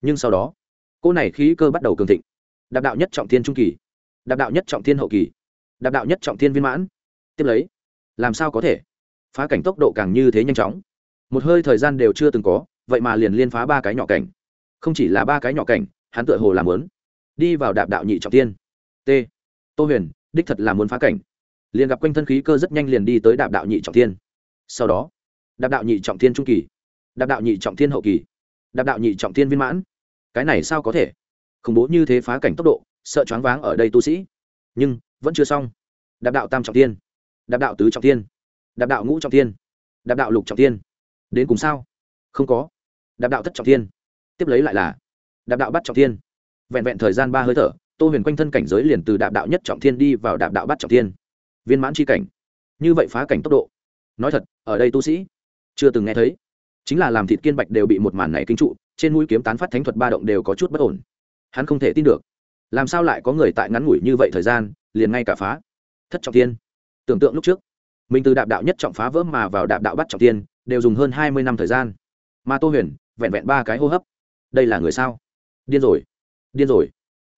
Nhưng sau đó, cô này khí cơ bắt đầu cường thịnh. Đạp đạo nhất trọng thiên trung kỳ, đạp đạo nhất trọng thiên hậu kỳ, đạp đạo nhất trọng thiên viên mãn. Tiếp lấy, làm sao có thể? Phá cảnh tốc độ càng như thế nhanh chóng. Một hơi thời gian đều chưa từng có, vậy mà liền liên phá ba cái nhỏ cảnh. Không chỉ là ba cái nhỏ cảnh, hắn tựa hồ làm lớn đi vào đạp đạo nhị trọng tiên t. Tô huyền, đích thật là muốn phá cảnh. Liền gặp quanh thân khí cơ rất nhanh liền đi tới đạp đạo nhị trọng tiên sau đó, đạp đạo nhị trọng tiên trung kỳ, đạp đạo nhị trọng tiên hậu kỳ, đạp đạo nhị trọng tiên viên mãn. Cái này sao có thể? Khủng bố như thế phá cảnh tốc độ, sợ choáng váng ở đây tu sĩ. Nhưng, vẫn chưa xong. Đạp đạo tam trọng tiên đạp đạo tứ trọng tiên đạp đạo ngũ trọng tiên đạp đạo lục trọng tiên đến cùng sao? Không có. Đạp đạo thất trọng tiên tiếp lấy lại là đạp đạo bắt trọng tiên vẹn vẹn thời gian ba hơi thở tô huyền quanh thân cảnh giới liền từ đạp đạo nhất trọng thiên đi vào đạp đạo bắt trọng thiên. Viên mãn c h i cảnh. Như vậy phá cảnh tốc độ. Nói thật ở đây tu sĩ chưa từng nghe thấy. Chính là làm thịt kiên bạch đều bị một màn này kinh trụ trên mũi kiếm tán phát thánh thuật ba động đều có chút bất ổn. Hắn không thể tin được. Làm sao lại có người tại ngắn ngủi như vậy thời gian liền ngay cả phá thất trọng thiên. tưởng tượng lúc trước mình từ đạp đạo nhất trọng phá vỡ mà vào đạp đạo bắt trọng thiên, đều dùng hơn hai mươi năm thời gian. Mà tô huyền vẹn vẹn ba cái hô hấp. Đây là người sao? Điên rồi điên rồi.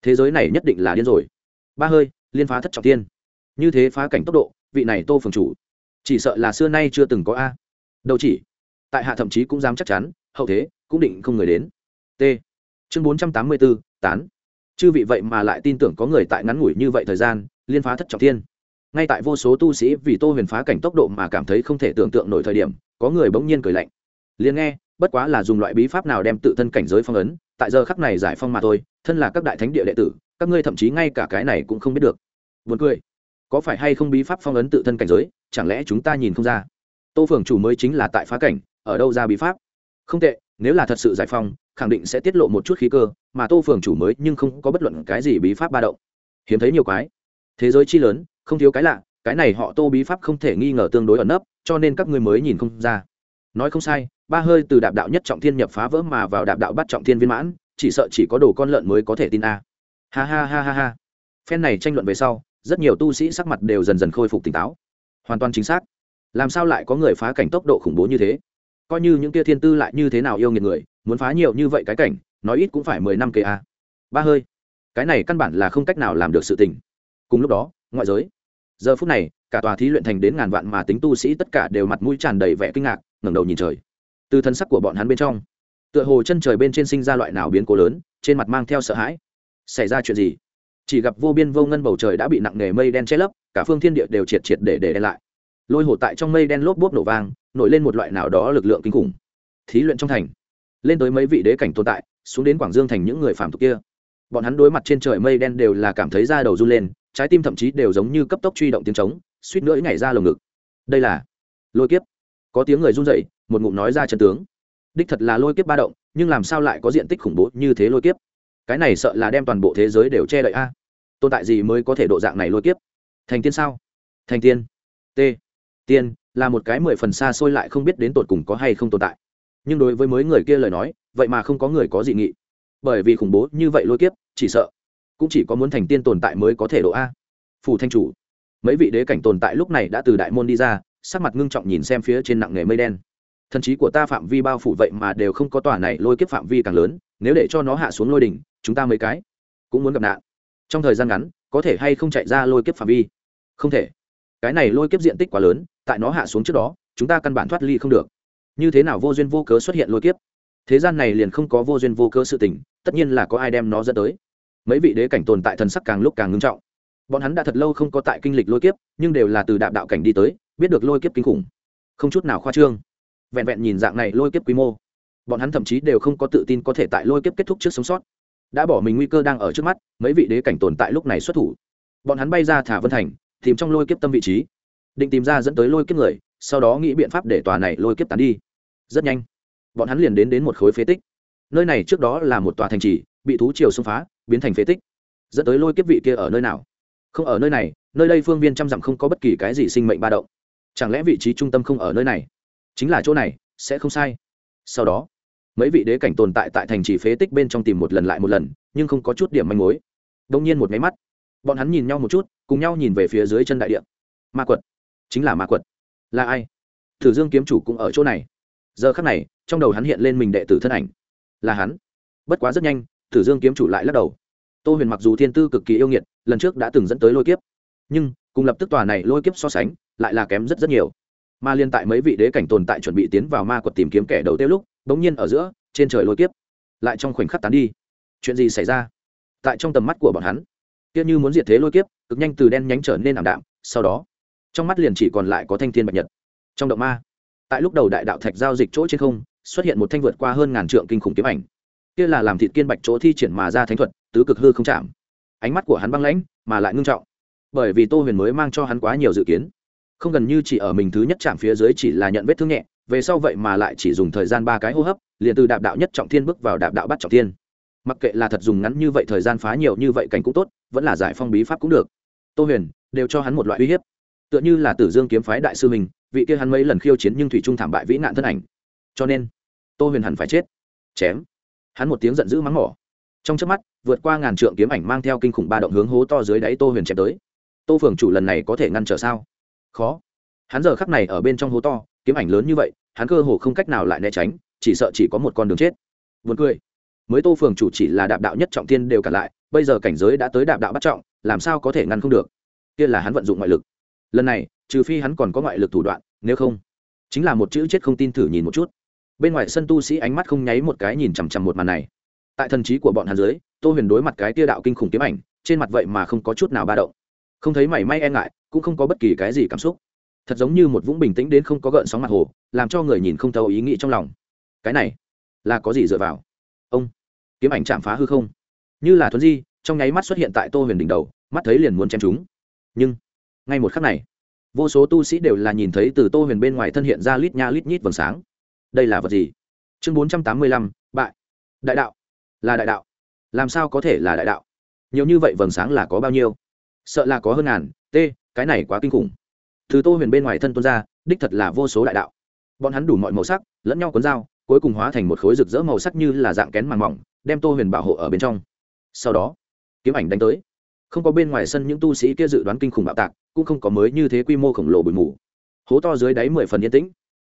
Thế giới này nhất định là điên rồi. Ba hơi, liên phá thất trọng tiên. Như thế phá cảnh tốc độ, vị này tô phường chủ. Chỉ sợ là xưa nay chưa từng có a. Đâu chỉ. Tại hạ thậm chí cũng dám chắc chắn, hậu thế, cũng định không người đến. T. Chương bốn trăm tám mươi bốn tán. Chư vị vậy mà lại tin tưởng có người tại ngắn ngủi như vậy thời gian, liên phá thất trọng thiên ngay tại vô số tu sĩ vì tô huyền phá cảnh tốc độ mà cảm thấy không thể tưởng tượng nổi thời điểm, có người bỗng nhiên cười lạnh. Liền nghe, bất quá là dùng loại bí pháp nào đem tự thân cảnh giới phong ấn, tại giờ khắc này giải phong mà thôi thân là các đại thánh địa đệ tử các ngươi thậm chí ngay cả cái này cũng không biết được. Buồn cười. Có phải hay không bí pháp phong ấn tự thân cảnh giới chẳng lẽ chúng ta nhìn không ra? Tô phường chủ mới chính là tại phá cảnh ở đâu ra bí pháp? Không tệ nếu là thật sự giải phong khẳng định sẽ tiết lộ một chút khí cơ mà tô phường chủ mới nhưng không có bất luận cái gì bí pháp ba động. Hiếm thấy nhiều cái, thế giới chi lớn không thiếu cái lạ cái này họ tô bí pháp không thể nghi ngờ tương đối ẩn nấp cho nên các ngươi mới nhìn không ra. Nói không sai ba hơi từ đạp đạo nhất trọng thiên nhập phá vỡ mà vào đạp đạo bắt trọng thiên viên mãn chỉ sợ chỉ có đồ con lợn mới có thể tin a. Ha ha ha ha ha. Phen này tranh luận về sau, rất nhiều tu sĩ sắc mặt đều dần dần khôi phục tỉnh táo. Hoàn toàn chính xác. Làm sao lại có người phá cảnh tốc độ khủng bố như thế? Coi như những kia thiên tư lại như thế nào yêu nghiệt người, muốn phá nhiều như vậy cái cảnh, nói ít cũng phải mười năm kề a. Ba hơi. Cái này căn bản là không cách nào làm được sự tình. Cùng lúc đó, ngoại giới. Giờ phút này, cả tòa thí luyện thành đến ngàn vạn mà tính tu sĩ tất cả đều mặt mũi tràn đầy vẻ kinh ngạc, ngẩng đầu nhìn trời. Từ thân sắc của bọn hắn bên trong tựa hồ chân trời bên trên sinh ra loại nào biến cố lớn, trên mặt mang theo sợ hãi. Xảy ra chuyện gì? Chỉ gặp vô biên vô ngân bầu trời đã bị nặng nề mây đen che lấp, cả phương thiên địa đều triệt triệt để để đen lại. Lôi hổ tại trong mây đen lốp bốp nổ vang, nổi lên một loại nào đó lực lượng kinh khủng. Thí luyện trong thành. Lên tới mấy vị đế cảnh tồn tại, xuống đến quảng dương thành những người phàm tục kia. Bọn hắn đối mặt trên trời mây đen đều là cảm thấy da đầu run lên, trái tim thậm chí đều giống như cấp tốc truy động tiếng trống, suýt nữa nhảy ra lồng ngực. Đây là lôi kiếp. Có tiếng người run dậy một ngụm nói ra chân tướng đích thật là lôi kiếp ba động, nhưng làm sao lại có diện tích khủng bố như thế lôi kiếp? Cái này sợ là đem toàn bộ thế giới đều che đậy a. Tồn tại gì mới có thể độ dạng này lôi kiếp? Thành tiên sao? Thành tiên. T. Tiên là một cái mười phần xa xôi lại không biết đến tột cùng có hay không tồn tại. Nhưng đối với mấy người kia lời nói, vậy mà không có người có dị nghị. Bởi vì khủng bố như vậy lôi kiếp, chỉ sợ cũng chỉ có muốn thành tiên tồn tại mới có thể độ a. Phủ thanh chủ. Mấy vị đế cảnh tồn tại lúc này đã từ đại môn đi ra, sắc mặt ngưng trọng nhìn xem phía trên nặng nghề mây đen thần trí của ta phạm vi bao phủ vậy mà đều không có tòa này lôi kiếp phạm vi càng lớn, nếu để cho nó hạ xuống lôi đỉnh, chúng ta mấy cái cũng muốn gặp nạn. Trong thời gian ngắn, có thể hay không chạy ra lôi kiếp phạm vi? Không thể. Cái này lôi kiếp diện tích quá lớn, tại nó hạ xuống trước đó, chúng ta căn bản thoát ly không được. Như thế nào vô duyên vô cớ xuất hiện lôi kiếp? Thế gian này liền không có vô duyên vô cớ sự tình, tất nhiên là có ai đem nó dẫn tới. Mấy vị đế cảnh tồn tại thần sắc càng lúc càng ngưng trọng. Bọn hắn đã thật lâu không có tại kinh lịch lôi kiếp, nhưng đều là từ đạm đạo cảnh đi tới, biết được lôi kiếp kinh khủng. Không chút nào khoa trương vẹn vẹn nhìn dạng này lôi kiếp quy mô, bọn hắn thậm chí đều không có tự tin có thể tại lôi kiếp kết thúc trước sống sót. Đã bỏ mình nguy cơ đang ở trước mắt, mấy vị đế cảnh tồn tại lúc này xuất thủ. Bọn hắn bay ra thả vân thành, tìm trong lôi kiếp tâm vị trí. Định tìm ra dẫn tới lôi kiếp người, sau đó nghĩ biện pháp để tòa này lôi kiếp tán đi. Rất nhanh, bọn hắn liền đến đến một khối phế tích. Nơi này trước đó là một tòa thành trì, bị thú triều xông phá, biến thành phế tích. Dẫn tới lôi kiếp vị kia ở nơi nào? Không ở nơi này, nơi đây phương viên trăm dặm không có bất kỳ cái gì sinh mệnh ba động. Chẳng lẽ vị trí trung tâm không ở nơi này? Chính là chỗ này, sẽ không sai. Sau đó, mấy vị đế cảnh tồn tại tại thành trì phế tích bên trong tìm một lần lại một lần, nhưng không có chút điểm manh mối. Đông nhiên một máy mắt, bọn hắn nhìn nhau một chút, cùng nhau nhìn về phía dưới chân đại điện ma quật, chính là ma quật. Là ai? Thử dương kiếm chủ cũng ở chỗ này. Giờ khắc này, trong đầu hắn hiện lên mình đệ tử thân ảnh. Là hắn. Bất quá rất nhanh, thử dương kiếm chủ lại lắc đầu. Tô huyền mặc dù thiên tư cực kỳ yêu nghiệt, lần trước đã từng dẫn tới lôi kiếp, nhưng cùng lập tức tòa này lôi kiếp so sánh, lại là kém rất rất nhiều mà liên tại mấy vị đế cảnh tồn tại chuẩn bị tiến vào ma quật tìm kiếm kẻ đầu tiêu lúc bỗng nhiên ở giữa, trên trời lôi kiếp. Lại trong khoảnh khắc tán đi. Chuyện gì xảy ra? Tại trong tầm mắt của bọn hắn, kia như muốn diệt thế lôi kiếp, cực nhanh từ đen nhánh trở nên ảm đạm, sau đó, trong mắt liền chỉ còn lại có thanh thiên bạch nhật. Trong động ma, tại lúc đầu đại đạo thạch giao dịch chỗ trên không, xuất hiện một thanh vượt qua hơn ngàn trượng kinh khủng kiếm ảnh. Kia là làm thịt kiên bạch chỗ thi triển mà ra thánh thuật, tứ cực hư không chạm. Ánh mắt của hắn băng lãnh, mà lại ngưng trọng. Bởi vì tô huyền mới mang cho hắn quá nhiều dự kiến không gần như chỉ ở mình thứ nhất chạm phía dưới chỉ là nhận vết thương nhẹ, về sau vậy mà lại chỉ dùng thời gian ba cái hô hấp, liền từ đạp đạo nhất trọng thiên bước vào đạp đạo bắt trọng thiên. Mặc kệ là thật dùng ngắn như vậy thời gian phá nhiều như vậy cảnh cũng tốt, vẫn là giải phong bí pháp cũng được. Tô huyền, đều cho hắn một loại uy hiếp. Tựa như là tử dương kiếm phái đại sư mình, vị kia hắn mấy lần khiêu chiến nhưng thủy trung thảm bại vĩ nạn thân ảnh. Cho nên, tô huyền hẳn phải chết. Chém. Hắn một tiếng giận dữ mắng mỏ. Trong trước mắt, vượt qua ngàn trượng kiếm ảnh mang theo kinh khủng ba động hướng hố to dưới đáy tô huyền chém tới. Tô phường chủ lần này có thể ngăn trở sao? Khó. Hắn giờ khắc này ở bên trong hố to, kiếm ảnh lớn như vậy, hắn cơ hồ không cách nào lại né tránh, chỉ sợ chỉ có một con đường chết. Vượt cười. Mới tô phường chủ chỉ là đạp đạo nhất trọng tiên đều cả lại, bây giờ cảnh giới đã tới đạp đạo bắt trọng, làm sao có thể ngăn không được? Kia là hắn vận dụng ngoại lực. Lần này, trừ phi hắn còn có ngoại lực thủ đoạn, nếu không, chính là một chữ chết không tin thử nhìn một chút. Bên ngoài sân tu sĩ ánh mắt không nháy một cái nhìn chằm chằm một màn này. Tại thần trí của bọn hắn dưới, tô huyền đối mặt cái tia đạo kinh khủng kiếm ảnh, trên mặt vậy mà không có chút nào ba động. Không thấy mảy may e ngại cũng không có bất kỳ cái gì cảm xúc. Thật giống như một vũng bình tĩnh đến không có gợn sóng mặt hồ, làm cho người nhìn không thấu ý nghĩ trong lòng. Cái này, là có gì dựa vào? Ông, kiếm ảnh chạm phá hư không. Như là thuấn di, trong nháy mắt xuất hiện tại tô huyền đỉnh đầu, mắt thấy liền muốn chém chúng. Nhưng, ngay một khắc này, vô số tu sĩ đều là nhìn thấy từ tô huyền bên ngoài thân hiện ra lít nha lít nhít vầng sáng. Đây là vật gì? Chương bốn trăm tám mươi lăm, bại. Đại đạo. Là đại đạo. Làm sao có thể là đại đạo? Nhiều như vậy vầng sáng là có bao nhiêu? Sợ là có hơn ngàn t cái này quá kinh khủng. Từ tô huyền bên ngoài thân tuôn ra, đích thật là vô số đại đạo. Bọn hắn đủ mọi màu sắc, lẫn nhau cuốn dao, cuối cùng hóa thành một khối rực rỡ màu sắc như là dạng kén màng mỏng, đem tô huyền bảo hộ ở bên trong. Sau đó, kiếm ảnh đánh tới. Không có bên ngoài sân những tu sĩ kia dự đoán kinh khủng bạo tạc, cũng không có mới như thế quy mô khổng lồ bụi mù. Hố to dưới đáy mười phần yên tĩnh.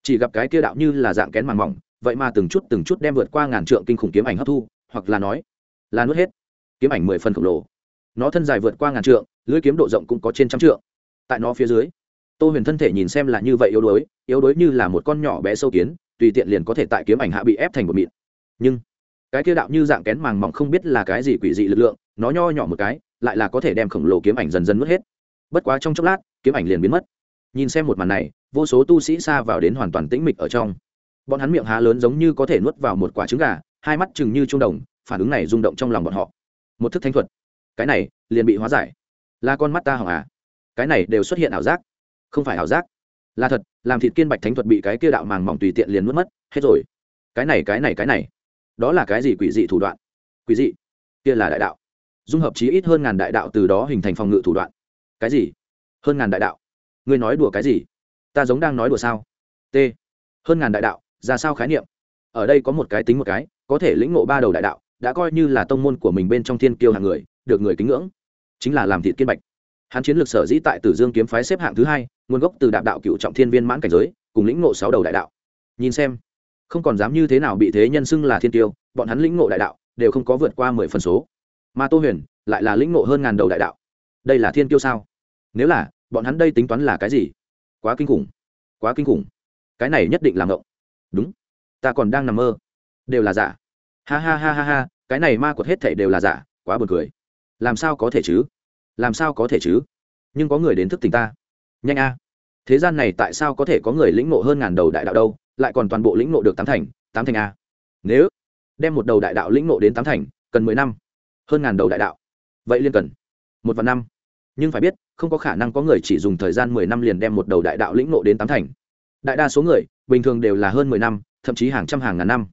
Chỉ gặp cái kia đạo như là dạng kén màng mỏng, vậy mà từng chút từng chút đem vượt qua ngàn trượng kinh khủng kiếm ảnh hấp thu, hoặc là nói, là nuốt hết. Kiếm ảnh mười phần khổng lồ. Nó thân dài vượt qua ngàn trượng, lưỡi kiếm độ rộng cũng có trên trăm trượng tại nó phía dưới. Tô huyền thân thể nhìn xem là như vậy yếu đuối yếu đuối như là một con nhỏ bé sâu kiến, tùy tiện liền có thể tại kiếm ảnh hạ bị ép thành một mịn. Nhưng, cái kia đạo như dạng kén màng mỏng không biết là cái gì quỷ dị lực lượng, nó nho nhỏ một cái, lại là có thể đem khổng lồ kiếm ảnh dần dần mất hết. Bất quá trong chốc lát, kiếm ảnh liền biến mất. Nhìn xem một màn này, vô số tu sĩ xa vào đến hoàn toàn tĩnh mịch ở trong. Bọn hắn miệng há lớn giống như có thể nuốt vào một quả trứng gà, hai mắt chừng như trung đồng, phản ứng này rung động trong lòng bọn họ. Một thức thanh thuật. Cái này, liền bị hóa giải. Là con mắt ta hỏng à? Cái này đều xuất hiện ảo giác. Không phải ảo giác. Là thật, làm thịt kiên bạch thánh thuật bị cái kia đạo màng mỏng tùy tiện liền nuốt mất, hết rồi. Cái này cái này cái này. Đó là cái gì quỷ dị thủ đoạn? Quỷ dị? Kia là đại đạo. Dung hợp chí ít hơn ngàn đại đạo từ đó hình thành phòng ngự thủ đoạn. Cái gì? Hơn ngàn đại đạo. Ngươi nói đùa cái gì? Ta giống đang nói đùa sao? T. Hơn ngàn đại đạo, ra sao khái niệm? Ở đây có một cái tính một cái, có thể lĩnh ngộ ba đầu đại đạo, đã coi như là tông môn của mình bên trong thiên kiêu hàng người, được người kính ngưỡng. Chính là làm thịt kiên bạch hắn chiến lược sở dĩ tại tử dương kiếm phái xếp hạng thứ hai, nguồn gốc từ đạp đạo cựu trọng thiên viên mãn cảnh giới, cùng lĩnh ngộ sáu đầu đại đạo. Nhìn xem, không còn dám như thế nào bị thế nhân xưng là thiên tiêu, bọn hắn lĩnh ngộ đại đạo, đều không có vượt qua mười phần số. Mà tô huyền, lại là lĩnh ngộ hơn ngàn đầu đại đạo. Đây là thiên tiêu sao? Nếu là, bọn hắn đây tính toán là cái gì? Quá kinh khủng. Quá kinh khủng. Cái này nhất định là ngộng. Đúng. Ta còn đang nằm mơ. Đều là giả. Ha ha ha ha ha, cái này ma quật hết thảy đều là giả, quá buồn cười. Làm sao có thể chứ? Làm sao có thể chứ? Nhưng có người đến thức tỉnh ta. Nhanh a. Thế gian này tại sao có thể có người lĩnh ngộ hơn ngàn đầu đại đạo đâu, lại còn toàn bộ lĩnh ngộ được tám thành tám thành a? Nếu đem một đầu đại đạo lĩnh ngộ đến tám thành, cần mười năm. Hơn ngàn đầu đại đạo. Vậy liên cần một vạn năm. Nhưng phải biết, không có khả năng có người chỉ dùng thời gian mười năm liền đem một đầu đại đạo lĩnh ngộ đến tám thành. Đại đa số người, bình thường đều là hơn mười năm, thậm chí hàng trăm hàng ngàn năm.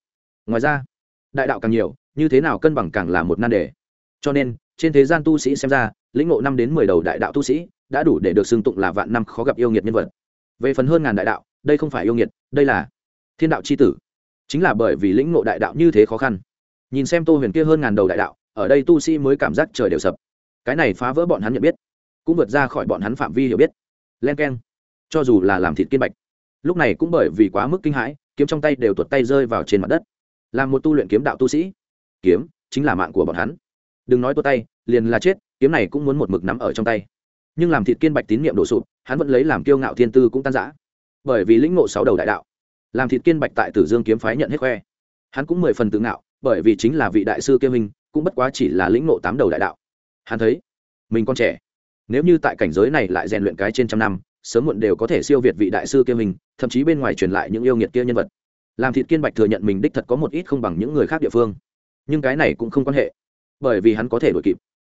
Ngoài ra, đại đạo càng nhiều, như thế nào cân bằng càng là một nan đề. Cho nên, trên thế gian tu sĩ xem ra lĩnh ngộ năm đến mười đầu đại đạo tu sĩ, đã đủ để được xưng tụng là vạn năm khó gặp yêu nghiệt nhân vật. Về phần hơn ngàn đại đạo, đây không phải yêu nghiệt, đây là thiên đạo c h i tử. Chính là bởi vì lĩnh ngộ đại đạo như thế khó khăn. Nhìn xem tô huyền kia hơn ngàn đầu đại đạo, ở đây tu sĩ mới cảm giác trời đều sập. Cái này phá vỡ bọn hắn nhận biết, cũng vượt ra khỏi bọn hắn phạm vi hiểu biết. Len k e n cho dù là làm thịt kiên bạch, lúc này cũng bởi vì quá mức kinh hãi, kiếm trong tay đều tuột tay rơi vào trên mặt đất. Làm một tu luyện kiếm đạo tu sĩ. Kiếm chính là mạng của bọn hắn. Đừng nói tuột tay, liền là chết kiếm này cũng muốn một mực nắm ở trong tay. Nhưng làm thịt kiên bạch tín niệm đổ sụp, hắn vẫn lấy làm kiêu ngạo thiên tư cũng tan giã bởi vì lĩnh ngộ sáu đầu đại đạo, làm thịt kiên bạch tại tử dương kiếm phái nhận hết khoe. Hắn cũng mười phần tự ngạo, bởi vì chính là vị đại sư kia minh cũng bất quá chỉ là lĩnh ngộ tám đầu đại đạo. Hắn thấy, mình còn trẻ. Nếu như tại cảnh giới này lại rèn luyện cái trên trăm năm, sớm muộn đều có thể siêu việt vị đại sư kia minh thậm chí bên ngoài truyền lại những yêu nghiệt kia nhân vật. Làm thịt kiên bạch thừa nhận mình đích thật có một ít không bằng những người khác địa phương. Nhưng cái này cũng không quan hệ, bởi vì hắn có thể đổi kịp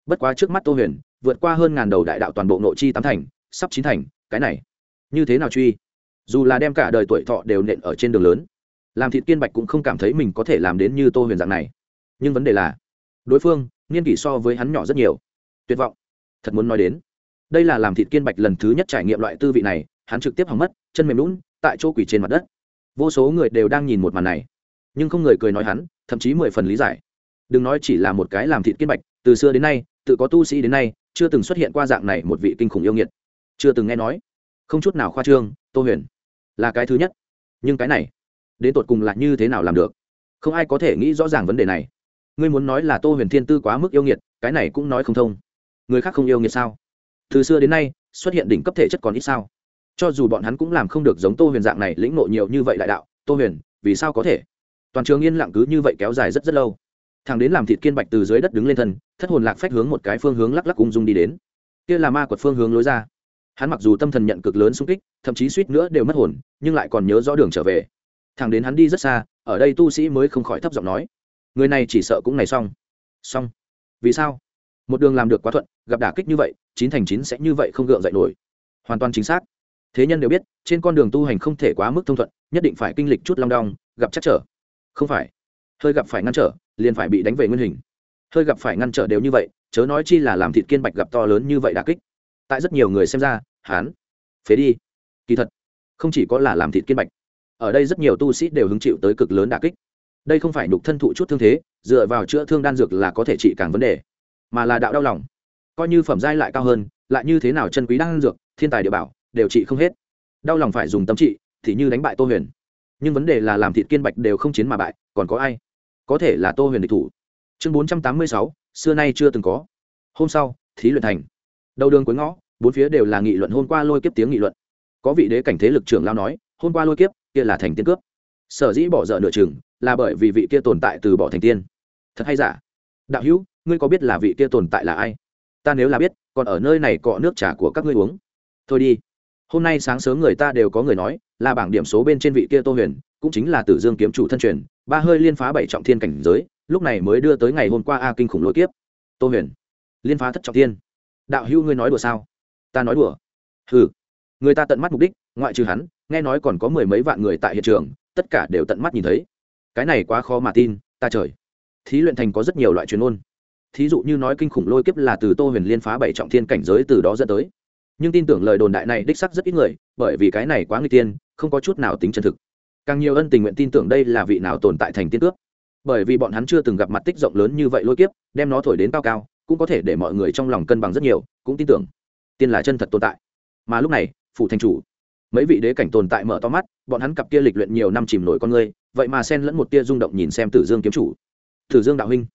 bất quá trước mắt tô huyền, vượt qua hơn ngàn đầu đại đạo toàn bộ nội chi tám thành, sắp chín thành, cái này, như thế nào truy? Dù là đem cả đời tuổi thọ đều nện ở trên đường lớn, làm thịt kiên bạch cũng không cảm thấy mình có thể làm đến như tô huyền dạng này. Nhưng vấn đề là, đối phương, niên kỷ so với hắn nhỏ rất nhiều. Tuyệt vọng, thật muốn nói đến. Đây là làm thịt kiên bạch lần thứ nhất trải nghiệm loại tư vị này, hắn trực tiếp hỏng mất, chân mềm lún, tại chỗ quỷ trên mặt đất. Vô số người đều đang nhìn một màn này. Nhưng không người cười nói hắn, thậm chí mười phần lý giải. Đừng nói chỉ là một cái làm thịt kiên bạch, từ xưa đến nay tự có tu sĩ đến nay, chưa từng xuất hiện qua dạng này một vị kinh khủng yêu nghiệt. Chưa từng nghe nói. Không chút nào khoa trương, tô huyền. Là cái thứ nhất. Nhưng cái này, đến tột cùng là như thế nào làm được? Không ai có thể nghĩ rõ ràng vấn đề này. Ngươi muốn nói là tô huyền thiên tư quá mức yêu nghiệt, cái này cũng nói không thông. Người khác không yêu nghiệt sao? Từ xưa đến nay, xuất hiện đỉnh cấp thể chất còn ít sao? Cho dù bọn hắn cũng làm không được giống tô huyền dạng này lĩnh ngộ nhiều như vậy đại đạo. Tô huyền, vì sao có thể? Toàn trường yên lặng cứ như vậy kéo dài rất rất lâu thằng đến làm thịt kiên bạch từ dưới đất đứng lên thân, thất hồn lạc phách hướng một cái phương hướng lắc lắc ung dung đi đến. Kia là ma quật phương hướng lối ra. Hắn mặc dù tâm thần nhận cực lớn xung kích, thậm chí suýt nữa đều mất hồn, nhưng lại còn nhớ rõ đường trở về. Thằng đến hắn đi rất xa, ở đây tu sĩ mới không khỏi thấp giọng nói, người này chỉ sợ cũng này xong. Xong? Vì sao? Một đường làm được quá thuận, gặp đả kích như vậy, chín thành chín sẽ như vậy không gượng dậy nổi. Hoàn toàn chính xác. Thế nhân đều biết, trên con đường tu hành không thể quá mức thông thuận, nhất định phải kinh lịch chút long đong, gặp chắc trở. Không phải. Hơi gặp phải ngăn trở liền phải bị đánh về nguyên hình. Hơi gặp phải ngăn trở đều như vậy, chớ nói chi là làm thịt kiên bạch gặp to lớn như vậy đà kích. Tại rất nhiều người xem ra, hán, phế đi. Kỳ thật, không chỉ có là làm thịt kiên bạch, ở đây rất nhiều tu sĩ đều hứng chịu tới cực lớn đà kích. Đây không phải nhục thân thụ chút thương thế, dựa vào chữa thương đan dược là có thể trị càng vấn đề, mà là đạo đau lòng. Coi như phẩm giai lại cao hơn, lại như thế nào chân quý đan dược, thiên tài địa bảo, đều trị không hết. Đau lòng phải dùng tâm trị, thì như đánh bại tô huyền. Nhưng vấn đề là làm thịt kiên bạch đều không chiến mà bại, còn có ai? Có thể là tô huyền địch thủ. Chương bốn trăm tám mươi sáu, xưa nay chưa từng có. Hôm sau, thí luyện thành. Đầu đường cuối ngõ, bốn phía đều là nghị luận hôm qua lôi kiếp tiếng nghị luận. Có vị đế cảnh thế lực trưởng lao nói, hôm qua lôi kiếp, kia là thành tiên cướp. Sở dĩ bỏ dở nửa chừng, là bởi vì vị kia tồn tại từ bỏ thành tiên. Thật hay giả? Đạo hữu, ngươi có biết là vị kia tồn tại là ai? Ta nếu là biết, còn ở nơi này cọ nước trà của các ngươi uống. Thôi đi. Hôm nay sáng sớm người ta đều có người nói, là bảng điểm số bên trên vị kia tô huyền, cũng chính là tử dương kiếm chủ thân truyền ba hơi liên phá bảy trọng thiên cảnh giới, lúc này mới đưa tới ngày hôm qua a kinh khủng lôi kiếp. Tô huyền, liên phá thất trọng thiên. Đạo hữu ngươi nói đùa sao? Ta nói đùa. Ừ người ta tận mắt mục đích, ngoại trừ hắn, nghe nói còn có mười mấy vạn người tại hiện trường, tất cả đều tận mắt nhìn thấy. Cái này quá khó mà tin, ta trời. Thí luyện thành có rất nhiều loại truyền ôn thí dụ như nói kinh khủng lôi kiếp là từ tô huyền liên phá bảy trọng thiên cảnh giới từ đó dẫn tới. Nhưng tin tưởng lời đồn đại này đích sắc rất ít người, bởi vì cái này quá nguy tiên, không có chút nào tính chân thực càng nhiều ân tình nguyện tin tưởng đây là vị nào tồn tại thành tiên cướp. Bởi vì bọn hắn chưa từng gặp mặt tích rộng lớn như vậy lôi kiếp, đem nó thổi đến cao cao, cũng có thể để mọi người trong lòng cân bằng rất nhiều, cũng tin tưởng. Tiên là chân thật tồn tại. Mà lúc này, phủ thành chủ. Mấy vị đế cảnh tồn tại mở to mắt, bọn hắn cặp kia lịch luyện nhiều năm chìm nổi con người, vậy mà xen lẫn một tia rung động nhìn xem tử dương kiếm chủ. Tử dương đạo huynh.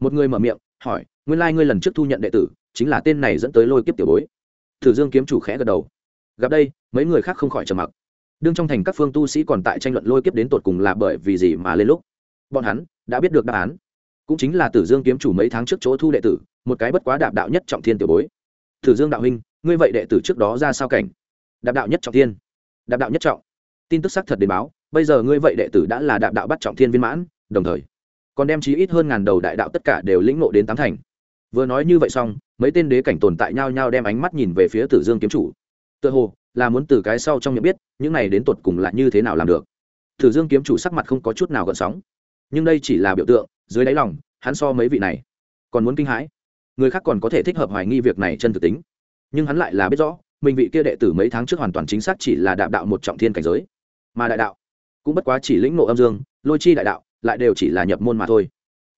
Một người mở miệng, hỏi, nguyên lai ngươi lần trước thu nhận đệ tử, chính là tên này dẫn tới lôi kiếp tiểu bối. Tử dương kiếm chủ khẽ gật đầu. Gặp đây, mấy người khác không khỏi trầm mặc đương trong thành các phương tu sĩ còn tại tranh luận lôi kiếp đến tột cùng là bởi vì gì mà lên lúc. Bọn hắn đã biết được đáp án. Cũng chính là tử dương kiếm chủ mấy tháng trước chỗ thu đệ tử, một cái bất quá đạp đạo nhất trọng thiên tiểu bối. Tử dương đạo huynh, ngươi vậy đệ tử trước đó ra sao cảnh? Đạp đạo nhất trọng thiên. Đạp đạo nhất trọng. Tin tức xác thật đến báo, bây giờ ngươi vậy đệ tử đã là đạp đạo bắt trọng thiên viên mãn, đồng thời còn đem chí ít hơn ngàn đầu đại đạo tất cả đều lĩnh ngộ đến tám thành. Vừa nói như vậy xong, mấy tên đế cảnh tồn tại nhau nhau đem ánh mắt nhìn về phía tử dương kiếm chủ. Tựa hồ là muốn từ cái sau trong nhận biết, những này đến tột cùng là như thế nào làm được. Thử dương kiếm chủ sắc mặt không có chút nào gợn sóng. Nhưng đây chỉ là biểu tượng, dưới đáy lòng, hắn so mấy vị này còn muốn kinh hãi. Người khác còn có thể thích hợp hoài nghi việc này chân thực tính. Nhưng hắn lại là biết rõ, mình vị kia đệ tử mấy tháng trước hoàn toàn chính xác chỉ là đạo đạo một trọng thiên cảnh giới. Mà đại đạo cũng bất quá chỉ lĩnh ngộ âm dương, lôi chi đại đạo lại đều chỉ là nhập môn mà thôi.